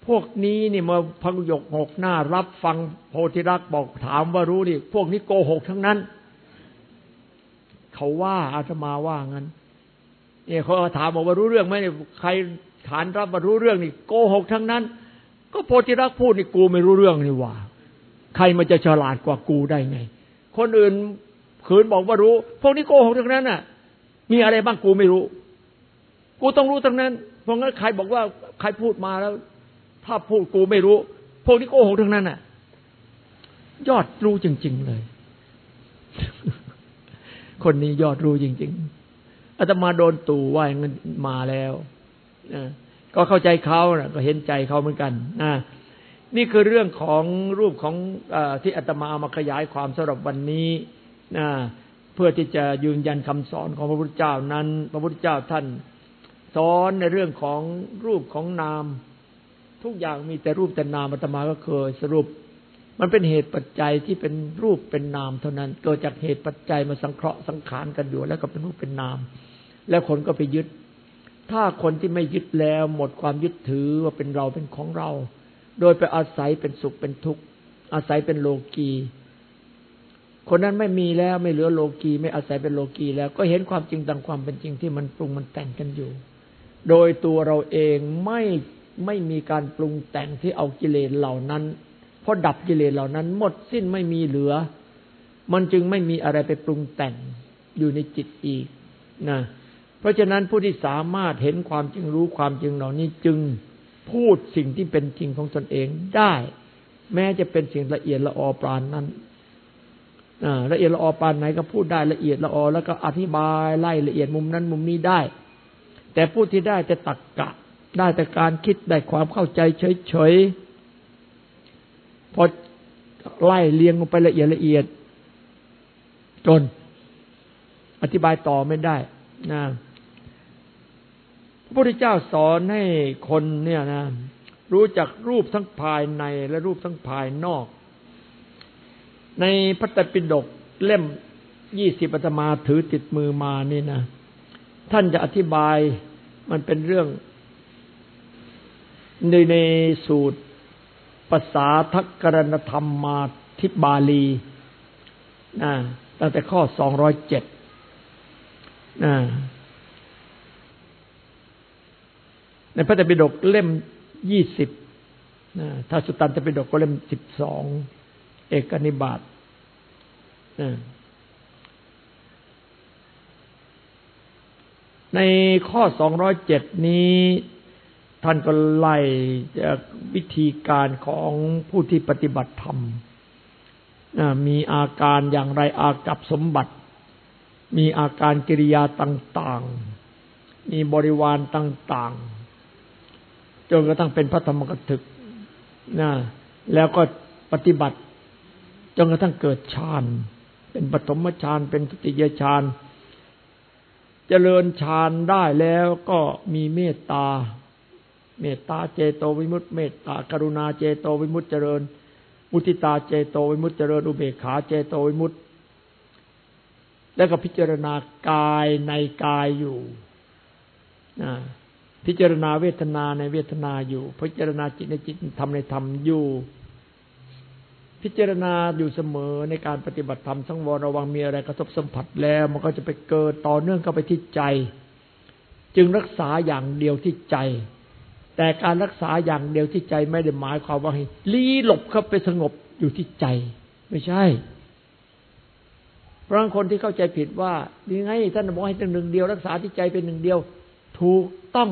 พวกนี้นี่มาพังยกหกหน้า รับฟังโพธิรักบอกถามว่ารู้ดิพวกนี้โกหกทั้งนั้น เขาว่าอาตมาว่างั้นเนี่ยเขาถามบอกว่ารู้เรื่องไหมเนี่ยใครขานรับว่ารู้เรื่องนี่โกหกทั้งนั้น ก็โพธิรักพูดนี่กูไม่รู้เรื่องนี่ว่า ใครมันจะฉลาดกว่ากูได้ไง คนอื่นขืนบอกว่ารู้ พวกนี้โกหกทั้งนั้นน่ะ มีอะไรบ้างกูไม่รู้ กูต้องรู้ทั้งนั้น เพราะงั้นใครบอกว่าใครพูดมาแล้ว ถ้าพูดกูไม่รู้ พวกนี้โกหกทั้งนั้นน่ะ ยอดรู้จริง ๆ เลย คนนี้ยอดรู้จริง ๆอาตมาโดนตู่ว่ายเงินมาแล้วก็เข้าใจเขานะก็เห็นใจเขาเหมือนกันนะ นี่คือเรื่องของรูปของอที่อาตมาเอามาขยายความสำหรับวันนี้นะเพื่อที่จะยืนยันคำสอนของพระพุทธเจ้านั้น พระพุทธเจ้าท่านสอนในเรื่องของรูปของนาม ทุกอย่างมีแต่รูปแต่นามอาตมาก็เคยสรุป มันเป็นเหตุปัจจัยที่เป็นรูปเป็นนามเท่านั้น เกิดจากเหตุปัจจัยมาสังเคราะห์สังขารกันอยู่แล้วก็เป็นรูปเป็นนาม แล้วคนก็ไปยึด ถ้าคนที่ไม่ยึดแล้วหมดความยึดถือว่าเป็นเราเป็นของเรา โดยไปอาศัยเป็นสุขเป็นทุกข์ อาศัยเป็นโลกี คนนั้นไม่มีแล้วไม่เหลือโลกีไม่อาศัยเป็นโลกีแล้ว ก็เห็นความจริงตามความเป็นจริงที่มันปรุงมันแต่งกันอยู่ โดยตัวเราเองไม่ไม่มีการปรุงแต่งที่เอากิเลสเหล่านั้นพอดับกิเลสเหล่านั้น หมดสิ้นไม่มีเหลือ มันจึงไม่มีอะไรไปปรุงแต่งอยู่ในจิตอีกนะเพราะฉะนั้นผู้ที่สามารถเห็นความจริงรู้ความจริงเหล่านี้จึง พูดสิ่งที่เป็นจริงของตนเองได้ แม้จะเป็นสิ่งละเอียดละออปราณนั้นละเอียดละออปานไหนก็พูดได้ละเอียดละออแล้วก็อธิบายไล่ละเอียดมุมนั้นมุมนี้ได้ แต่พูดที่ได้จะตักกะ ได้แต่การคิดได้ความเข้าใจเฉยๆพอไล่เรียงลงไปละเอียดละเอียด จน อธิบายต่อไม่ได้นะ พระพุทธเจ้าสอนให้คนเนี่ยนะ รู้จักรูปทั้งภายในและรูปทั้งภายนอก ในพระไตรปิฎกเล่มยี่สิบปัตมาถือติดมือมานี่นะ ท่านจะอธิบายมันเป็นเรื่องในในสูตรภาษาทักกรณธรรมมาทิบาลีนะตั้งแต่ข้อสองร้อยเจ็ดนะ ในพระไตรปิฎกเล่มยี่สิบถ้าสุตตันตปิฎกก็เล่มสิบสองเอกนิบาตในข้อสองร้อยเจ็ดนี้ท่านก็ไล่จากวิธีการของผู้ที่ปฏิบัติธรรม มีอาการอย่างไรอากับสมบัติ มีอาการกิริยาต่าง ๆ มีบริวารต่าง ๆ จนกระทั่งเป็นพระธรรมกถึกนะแล้วก็ปฏิบัติจนกระทั่งเกิดฌานเป็นปฐมฌานเป็นทุติยฌานเจริญฌานได้แล้วก็มีเมตตา เมตตาเจโตวิมุตติ เมตตากรุณาเจโตวิมุตติเจริญ มุติตาเจโตวิมุตติเจริญอุเบกขาเจโตวิมุตติ แล้วก็พิจารณากายในกายอยู่ พิจารณาเวทนาในเวทนาอยู่ พิจารณาจิตในจิตธรรมในธรรมอยู่ พิจารณาอยู่เสมอในการปฏิบัติธรรมสังวรระวังมีอะไรกระทบสัมผัสแล้ว มันก็จะไปเกิดต่อเนื่องเข้าไปที่ใจ จึงรักษาอย่างเดียวที่ใจ แต่การรักษาอย่างเดียวที่ใจไม่ได้หมายความว่าให้ลี้หลบเข้าไปสงบอยู่ที่ใจ ไม่ใช่บางคนที่เข้าใจผิดว่ายังไงท่านบอกให้หนึ่งเดียว รักษาที่ใจเป็นหนึ่งเดียว ถูกต้อง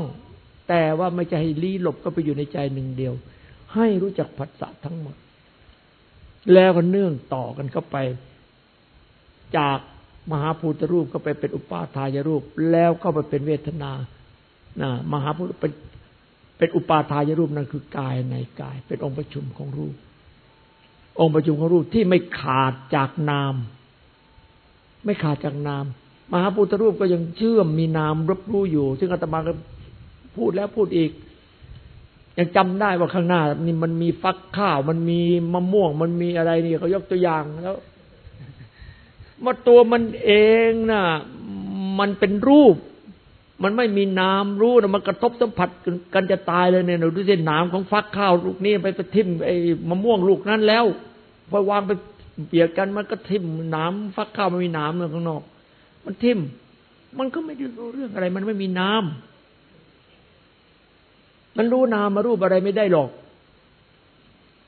แต่ว่าไม่จะให้ลี้หลบก็ไปอยู่ในใจหนึ่งเดียว ให้รู้จักผัสสะทั้งหมด แล้วก็เนื่องต่อกันเข้าไป จากมหาภูตรูปก็ไปเป็นอุปาทายรูป แล้วก็ไปเป็นเวทนานะมหาภูตเป็นเป็นอุปาทายรูปนั่นคือกายในกาย เป็นองค์ประชุมของรูป องค์ประชุมของรูปที่ไม่ขาดจากนาม ไม่ขาดจากนาม มหาภูตรูปก็ยังเชื่อมมีนามรับรู้อยู่ ซึ่งอาตมาก็พูดแล้วพูดอีก ยังจำได้ว่าข้างหน้านี่มันมีฟักข้าว มันมีมะม่วง มันมีอะไรนี่เขายกตัวอย่างแล้วว่าตัวมันเองน่ะ มันเป็นรูป มันไม่มีนามรู้นะมันกระทบสัมผัสกันจะตายเลยเนี่ยดูสิน้ำของฟักข้าวลูกนี้ไปไปทิ่มไอ้มะม่วงลูกนั้นแล้วพอวางไปเปียกกันมันก็ทิ่มน้ำฟักข้าวมันมีน้ำเลยข้างนอก มันทิ่ม มันก็ไม่ได้รู้เรื่องอะไร มันไม่มีน้ำมันรู้นามมารูปอะไรไม่ได้หรอก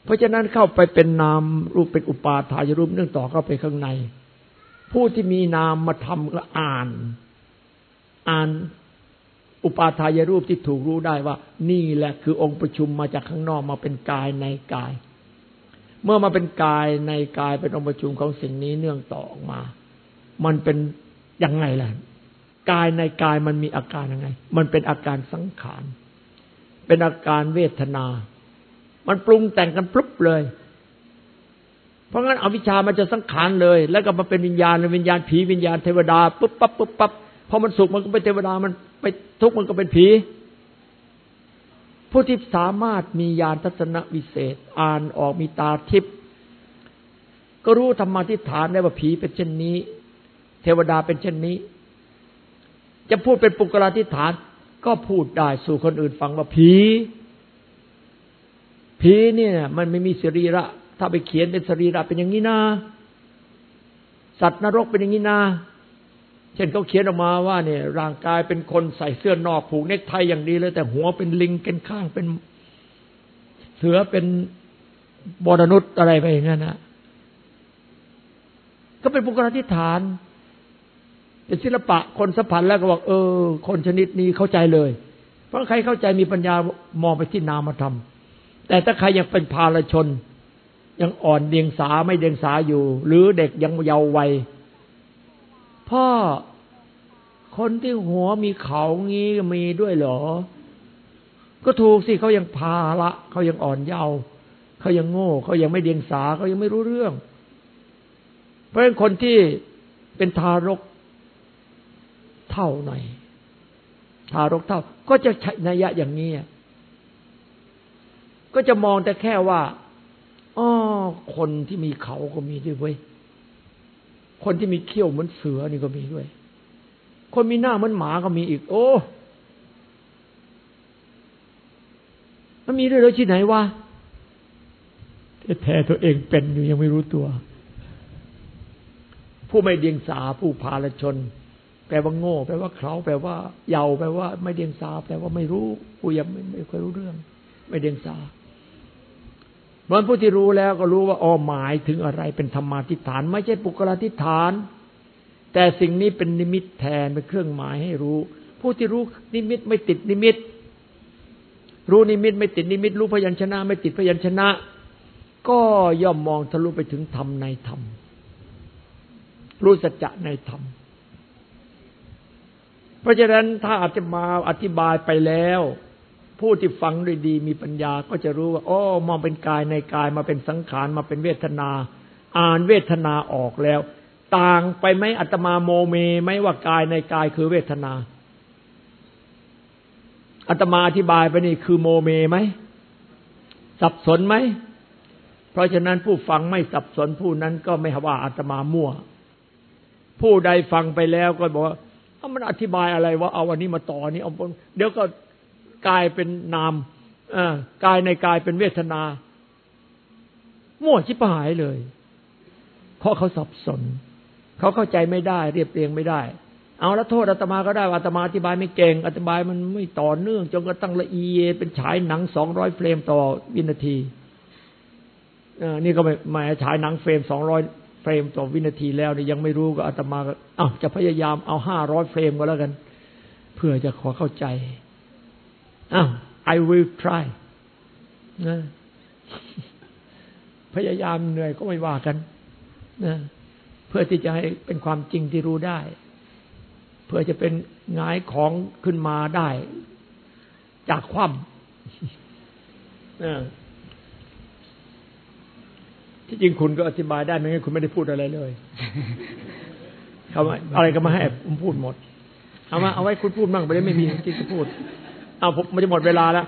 เพราะฉะนั้นเข้าไปเป็นนามรูปเป็นอุปาทายรูปเนื่องต่อเข้าไปข้างใน ผู้ที่มีนามมาทำก็อ่าน อ่านอุปาทายรูปที่ถูกรู้ได้ว่า นี่แหละคือองค์ประชุมมาจากข้างนอกมาเป็นกายในกาย เมื่อมาเป็นกายในกายเป็นองค์ประชุมของสิ่งนี้เนื่องต่อออกมา มันเป็น ยังไงล่ะ กายในกายมันมีอาการยังไง มันเป็นอาการสังขาร เป็นอาการเวทนา มันปรุงแต่งกันปุ๊บเลย เพราะงั้นอวิชามันจะสังขารเลย แล้วก็มาเป็นวิญญาณวิญญาณผีวิญญาณเทวดาปุ๊บปั๊บปุ๊บปั๊บพอมันสุขมันก็เป็นเทวดามันไปทุกข์มันก็เป็นผีผู้ที่สามารถมีญาณทัศนวิเศษ อ่านออกมีตาทิพย์ก็รู้ธรรมาทิฏฐานได้ว่าผีเป็นเช่นนี้ เทวดาเป็นเช่นนี้ จะพูดเป็นปุกราธิฐาน ก็พูดได้สู่คนอื่นฟังว่าผีผีเนี่ยมันไม่มีสรีระ ถ้าไปเขียนเป็นสรีระเป็นอย่างนี้นาสัตว์นรกเป็นอย่างนี้นาเช่นเขาเขียนออกมาว่าเนี่ย ร่างกายเป็นคนใส่เสื้อนอกผูกเนคไทอย่างดีเลย แต่หัวเป็นลิงเป็นข้างเป็นเสือเป็นบรนุษย์อะไรไปอย่างนั้นนะก็เป็นบุคลาธิฐาน เป็นศิลปะคนสัมผัสแล้วก็บอกเออ คนชนิดนี้เข้าใจเลย เพราะใครเข้าใจมีปัญญามองไปที่นามธรรม แต่ถ้าใครยังเป็นภาลชน ยังอ่อนเดียงสาไม่เดียงสาอยู่ หรือเด็กยังเยาว์วัยพ่อคนที่หัวมีเขางี้มีด้วยเหรอ ก็ถูกสิเขายังพาละเขายังอ่อนเยาว์เขายังโง่เขายังไม่เดียงสาเขายังไม่รู้เรื่อง เพราะฉะนั้นคนที่เป็นทารก เท่าหน่อย ทารกเท่า ก็จะใช้นัยยะอย่างนี้ก็จะมองแต่แค่ว่าอ๋อคนที่มีเขาก็มีด้วยเว้ยคนที่มีเขี้ยวเหมือนเสือนี่ก็มีด้วย คนมีหน้าเหมือนหมาก็มีอีก โอ้มันมีด้วยเลยที่ไหนวะแท้ตัวเองเป็นอยู่ยังไม่รู้ตัว ผู้ไม่เดียงสาผู้พาลชน แปลว่าโง่ แปลว่าเขาแปลว่าเยาแปลว่าไม่เดียงสาแปลว่าไม่รู้ผู้ยังไม่ไม่เคยรู้เรื่อง ไม่เดียงสามันผู้ที่รู้แล้วก็รู้ว่าอ๋อหมายถึงอะไรเป็นธรรมาทิฏฐาน ไม่ใช่ปุกลาทิฏฐาน แต่สิ่งนี้เป็นนิมิตแทนเป็นเครื่องหมายให้รู้ ผู้ที่รู้นิมิตไม่ติดนิมิต รู้นิมิตไม่ติดนิมิต รู้พยัญชนะ ไม่ติดพยัญชนะ ก็ย่อมมองทะลุไปถึงธรรมในธรรมรู้สัจจะในธรรม เพราะฉะนั้นถ้าอาจจะมาอธิบายไปแล้ว ผู้ที่ฟังด้วยดีมีปัญญาก็จะรู้ว่าโอ้มองเป็นกายในกายมาเป็นสังขารมาเป็นเวทนา อ่านเวทนาออกแล้ว ต่างไปไหมอัตมาโมเมไหมว่ากายในกายคือเวทนาอัตมาอธิบายไปนี่คือโมเมไหม สับสนไหม เพราะฉะนั้นผู้ฟังไม่สับสนผู้นั้นก็ไม่ว่าอัตมามั่ว ผู้ใดฟังไปแล้วก็บอกว่า มันอธิบายอะไรว่าเอาวันนี้มาต่อนี้เอาเดี๋ยวก็กายเป็นนามกายในกายเป็นเวทนามั่วชิบหายเลยเพราะเขาสับสน เขาเข้าใจไม่ได้ เรียบเรียงไม่ได้ เอาละโทษอาตมาก็ได้อาตมาอธิบายไม่เก่งอธิบายมันไม่ต่อเนื่องจนกระทั่งละเอียดเป็นฉายหนังสองร้อยเฟรมต่อวินาทีนี่ก็ไม่ไม่ฉายหนังเฟรมสองร้อย เฟรมต่อวินาทีแล้วเนี่ยยังไม่รู้ก็อาตมาอ้าวจะพยายามเอาห้าร้อยเฟรมก็แล้วกัน เพื่อจะขอเข้าใจอ้าว I will try นะพยายามเหนื่อยก็ไม่ว่ากันนะเพื่อที่จะให้เป็นความจริงที่รู้ได้ เพื่อจะเป็นงายของขึ้นมาได้ จากความนะ ที่จริงคุณก็อธิบายได้ไม่งั้นคุณไม่ได้พูดอะไรเลยเขาอะไรก็มาให้ผมพูดหมดเอามาเอาไว้คุณพูดบ้างไปได้ไม่มีที่จะพูด เอาผมมันจะหมดเวลาแล้ว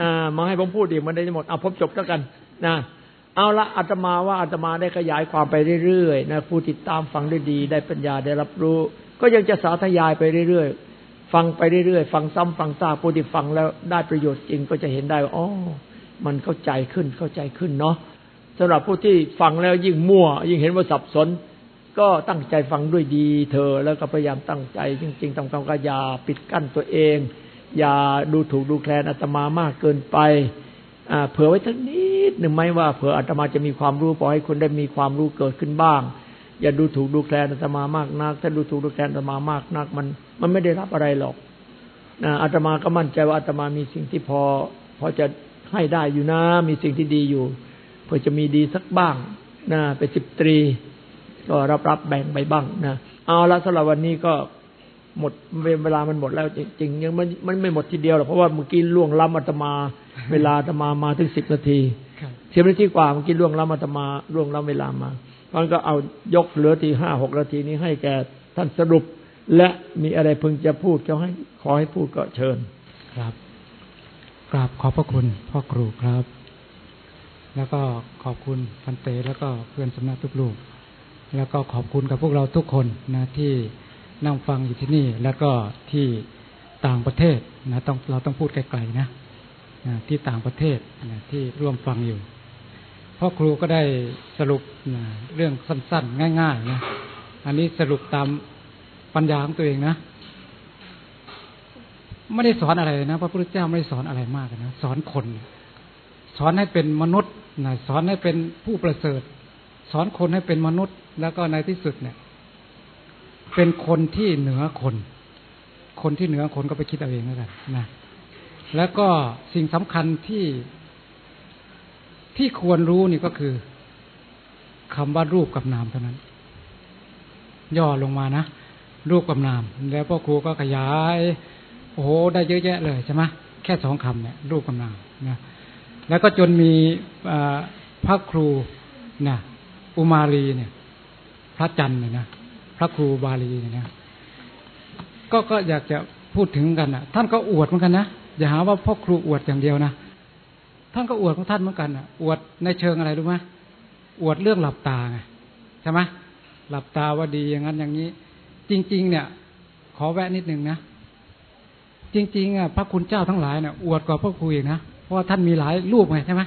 อ่ามาให้ผมพูดอีกมันได้จะหมดเอาผมจบแล้วกันนะเอาละอาตมาว่าอาตมาได้ขยายความไปเรื่อยๆนะผู้ติดตามฟังได้ดี ได้ปัญญาได้รับรู้ ก็ยังจะสาธยายไปเรื่อยๆฟังไปเรื่อยๆฟังซ้ำฟังซากผู้ที่ฟังแล้วได้ประโยชน์จริงก็จะเห็นได้ว่าอ๋อมันเข้าใจขึ้นเข้าใจขึ้นเนาะ สำหรับผู้ที่ฟังแล้วยิ่งมั่ว ยิ่งเห็นว่าสับสน ก็ตั้งใจฟังด้วยดีเธอ แล้วก็พยายามตั้งใจจริง ๆทำความกายาปิดกั้นตัวเอง อย่าดูถูกดูแคลนอาตมามากเกินไปเผื่อไว้ทั้งนิดหนึ่งไหมว่าเผื่ออาตมาจะมีความรู้พอให้คนได้มีความรู้เกิดขึ้นบ้าง อย่าดูถูกดูแคลนอาตมามากนัก ถ้าดูถูกดูแคลนอาตมามากนัก มันมันไม่ได้รับอะไรหรอกอาตมาก็มั่นใจว่าอาตมามีสิ่งที่พอพอจะให้ได้อยู่นะ มีสิ่งที่ดีอยู่ เพื่อจะมีดีสักบ้างนะเป็นสิบตรี ก็รับรับแบ่งไปบ้างนะเอาละสำหรับวันนี้ก็หมดเวลามันหมดแล้วจริงๆยังมันมันไม่หมดทีเดียวหรอกเพราะว่าเมื่อกี้ล่วงล้ำอาตมา เวลาอาตมามาถึงสิบนาทีสิบนาทีกว่าเมื่อกี้ล่วงล้ำอาตมาล่วงล้ำเวลามาเพราะก็เอายกเหลือทีห้าหกนาทีนี้ให้แกท่านสรุป และมีอะไรพึงจะพูดก็ให้ขอให้พูดก็เชิญ ครับกราบขอบพระคุณพ่อครูครับ แล้วก็ขอบคุณพันเตแล้วก็เพื่อนสำนักทุกลูก แล้วก็ขอบคุณกับพวกเราทุกคนนะที่นั่งฟังอยู่ที่นี่ แล้วก็ที่ต่างประเทศนะต้องเราต้องพูดไกลๆนะนะที่ต่างประเทศนะที่ร่วมฟังอยู่พ่อครูก็ได้สรุปนะเรื่องสั้นๆ ง่ายๆนะอันนี้สรุปตามปัญญาของตัวเองนะไม่ได้สอนอะไรนะพระพุทธเจ้าไม่ได้สอนอะไรมากนะสอนคน สอนให้เป็นมนุษย์ นะสอนให้เป็นผู้ประเสริฐ สอนคนให้เป็นมนุษย์ แล้วก็ในที่สุดเนี่ย เป็นคนที่เหนือคน คนที่เหนือคนก็ไปคิดเอาเองแล้วกันนะแล้วก็สิ่งสำคัญที่ที่ควรรู้นี่ก็คือคำว่ารูปกับนามเท่านั้น ย่อลงมานะ รูปกับนาม แล้วพ่อครูก็ขยาย โอ้โหได้เยอะแยะเลยใช่ไหมแค่สองคำเนี่ย รูปกับนามนะ แล้วก็จนมีพระครูนะอุมารีเนี่ย พระจันทร์เนี่ยนะพระครูบาลีเนี่ยนะก็ก็อยากจะพูดถึงกันนะท่านก็อวดเหมือนกันนะอย่าหาว่าพ่อครูอวดอย่างเดียวนะท่านก็อวดของท่านเหมือนกันอะอวดในเชิงอะไรรู้ไหมอวดเรื่องหลับตาไงใช่ไหมหลับตาว่าดีอย่างนั้นอย่างนี้ จริง ๆ เนี่ย ขอแวะนิดนึงนะจริง ๆอะพระคุณเจ้าทั้งหลายเนี่ยอวดกว่าพระครูอีกนะ เพราะว่าท่านมีหลายรูปไงใช่ไหม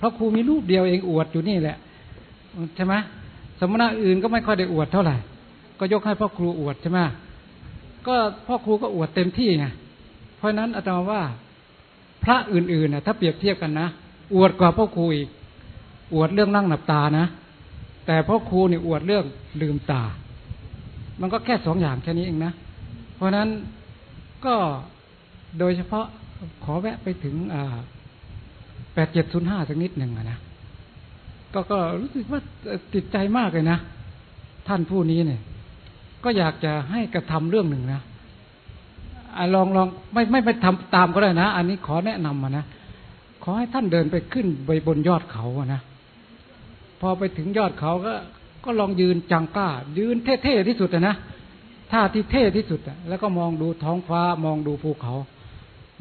พระครูมีรูปเดียวเองอวดอยู่นี่แหละใช่ไหมสมณะอื่นก็ไม่ค่อยได้อวดเท่าไหร่ ก็ยกให้พ่อครูอวดใช่ไหมก็พ่อครูก็อวดเต็มที่ไงเพราะนั้นอาจารย์ว่าพระอื่นๆนะถ้าเปรียบเทียบกันนะอวดกว่าพ่อครูอีกอวดเรื่องนั่งหลับตานะ แต่พ่อครูเนี่ยอวดเรื่องลืมตา มันก็แค่สองอย่างแค่นี้เองนะ เพราะนั้นก็โดยเฉพาะ ขอแวะไปถึงแปดเจ็ดศูนย์ห้าสักนิดหนึ่งนะก็ก็รู้สึกว่าติดใจมากเลยนะ ท่านผู้นี้เนี่ย ก็อยากจะให้กระทำเรื่องหนึ่งนะลองลองไม่ไม่ไปทำตามก็ได้นะ อันนี้ขอแนะนำมานะขอให้ท่านเดินไปขึ้นไปบนยอดเขาอะนะพอไปถึงยอดเขาก็ก็ลองยืนจังก้า ยืนเท่ๆที่สุดนะท่าที่เท่ที่สุดอะแล้วก็มองดูท้องฟ้ามองดูภูเขา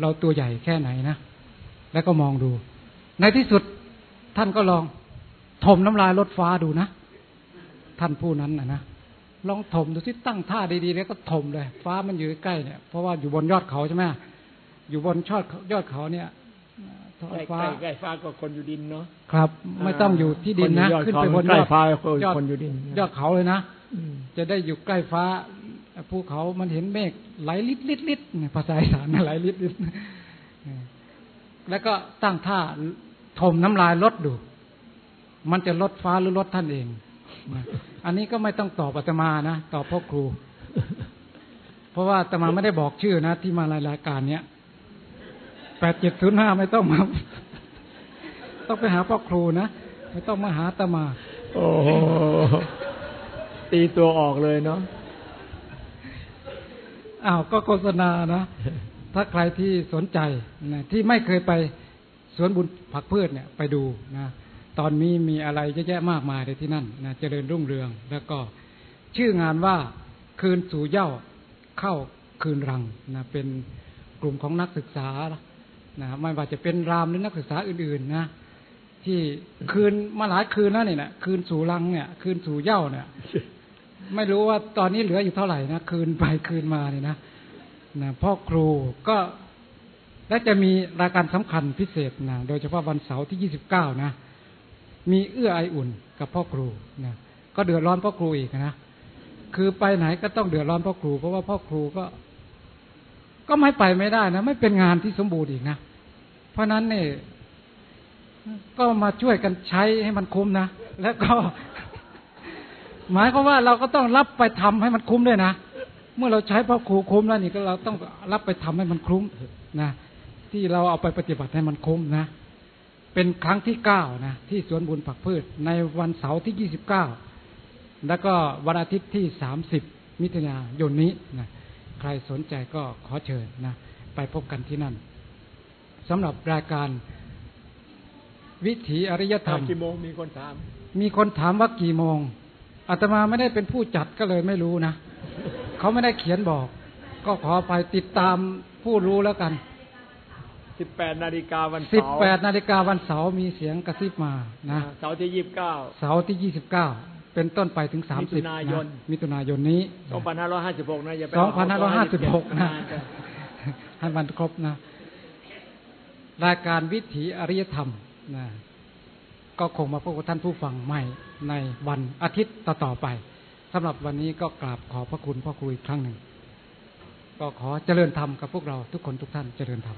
เราตัวใหญ่แค่ไหนนะ แล้วก็มองดู ในที่สุดท่านก็ลองถมน้ำลายลดฟ้าดูนะ ท่านผู้นั้นนะนะลองถมดูที่ตั้งท่าดีๆแล้วก็ถมเลย ฟ้ามันอยู่ใกล้เนี่ยเพราะว่าอยู่บนยอดเขาใช่ไหมอยู่บนชอดยอดเขาเนี่ยฟ้าใกล้ฟ้าก็คนอยู่ดินเนาะครับ ไม่ต้องอยู่ที่ดินนะขึ้นไปบนยอดฟ้าคนอยู่ดิน ยอดเขาเลยนะจะได้อยู่ใกล้ฟ้า ภูเขามันเห็นเมฆไหลลิดลิดลิดภาษาอีสานไหลลิดลิดแล้วก็ตั้งท่าถมน้ำลายลดดู มันจะลดฟ้าหรือลดท่านเอง อันนี้ก็ไม่ต้องตอบอาตมานะ ตอบพ่อครู เพราะว่าอาตมาไม่ได้บอกชื่อนะ ที่มารายการเนี้ยแปดเจ็ดศูนย์ห้าไม่ต้องมา ต้องไปหาพ่อครูนะ ไม่ต้องมาหาอาตมา โอ้ตีตัวออกเลยเนาะ อ้าวก็โฆษณานะถ้าใครที่สนใจนะที่ไม่เคยไปสวนบุญผักพืชเนี่ยไปดูนะตอนนี้มีอะไรเยอะแยะมากมายในที่นั่นนะเจริญรุ่งเรือง แล้วก็ชื่องานว่าคืนสู่เย้าเข้าคืนรังนะเป็นกลุ่มของนักศึกษานะไม่ว่าจะเป็นรามหรือนักศึกษาอื่นๆนะที่คืนมาหลายคืนแล้วเนี่ยนะคืนสู่รังเนี่ย คืนสู่เย้าเนี่ย ไม่รู้ว่าตอนนี้เหลืออยู่เท่าไหร่นะคืนไปคืนมาเนี่ยนะนะพ่อครูก็และจะมีรายการสำคัญพิเศษนะโดยเฉพาะวันเสาร์ที่ยี่สิบเก้านะ มีเอื้อไออุ่นกับพ่อครูนะก็เดือดร้อนพ่อครูอีกนะคือไปไหนก็ต้องเดือดร้อนพ่อครู เพราะว่าพ่อครูก็ ก็ไม่ไปไม่ได้นะไม่เป็นงานที่สมบูรณ์อีกนะเพราะนั้นเนี่ยก็มาช่วยกันใช้ให้มันคุ้มนะแล้วก็ หมายความว่าเราก็ต้องรับไปทำให้มันคุ้มด้วยนะ เมื่อเราใช้พ่อครูคุ้มแล้วนี่ก็เราต้องรับไปทำให้มันคุ้มนะที่เราเอาไปปฏิบัติให้มันคุ้มนะ เป็นครั้งที่เก้านะที่สวนบุญผักพืช ในวันเสาร์ที่ยี่สิบเก้าแล้วก็วันอาทิตย์ที่สามสิบมิถุนายนนี้นะใครสนใจก็ขอเชิญนะไปพบกันที่นั่นสำหรับรายการวิถีอริยธรรมกี่โมงมีคนถาม มีคนถามว่ากี่โมง อาตมาไม่ได้เป็นผู้จัดก็เลยไม่รู้นะเขาไม่ได้เขียนบอก ก็ขอไปติดตามผู้รู้แล้วกันสิบแปดนาฬิกาวันสิบเสาร์แปดนาฬิกาวันเสาร์มีเสียงกระซิบมานะเสาร์ที่ยี่สิบเก้าเสาร์ที่ยี่สิบเก้าเป็นต้นไปถึงสามมิถุสิบนายนมิถุนายนนี้สองพันห้าร้อยห้าสิบหกนะอย่าไปสองพันห้าร้อยห้าสิบหกนะจ้ให้มันครบนะรายการวิถีอริยธรรมนะก็คงมาพบกับท่านผู้ฟังใหม่ ในวันอาทิตย์ต่อๆไปสำหรับวันนี้ก็กราบขอพระคุณพ่อครูอีกครั้งหนึ่ง ก็ขอเจริญธรรมกับพวกเราทุกคนทุกท่านเจริญธรรม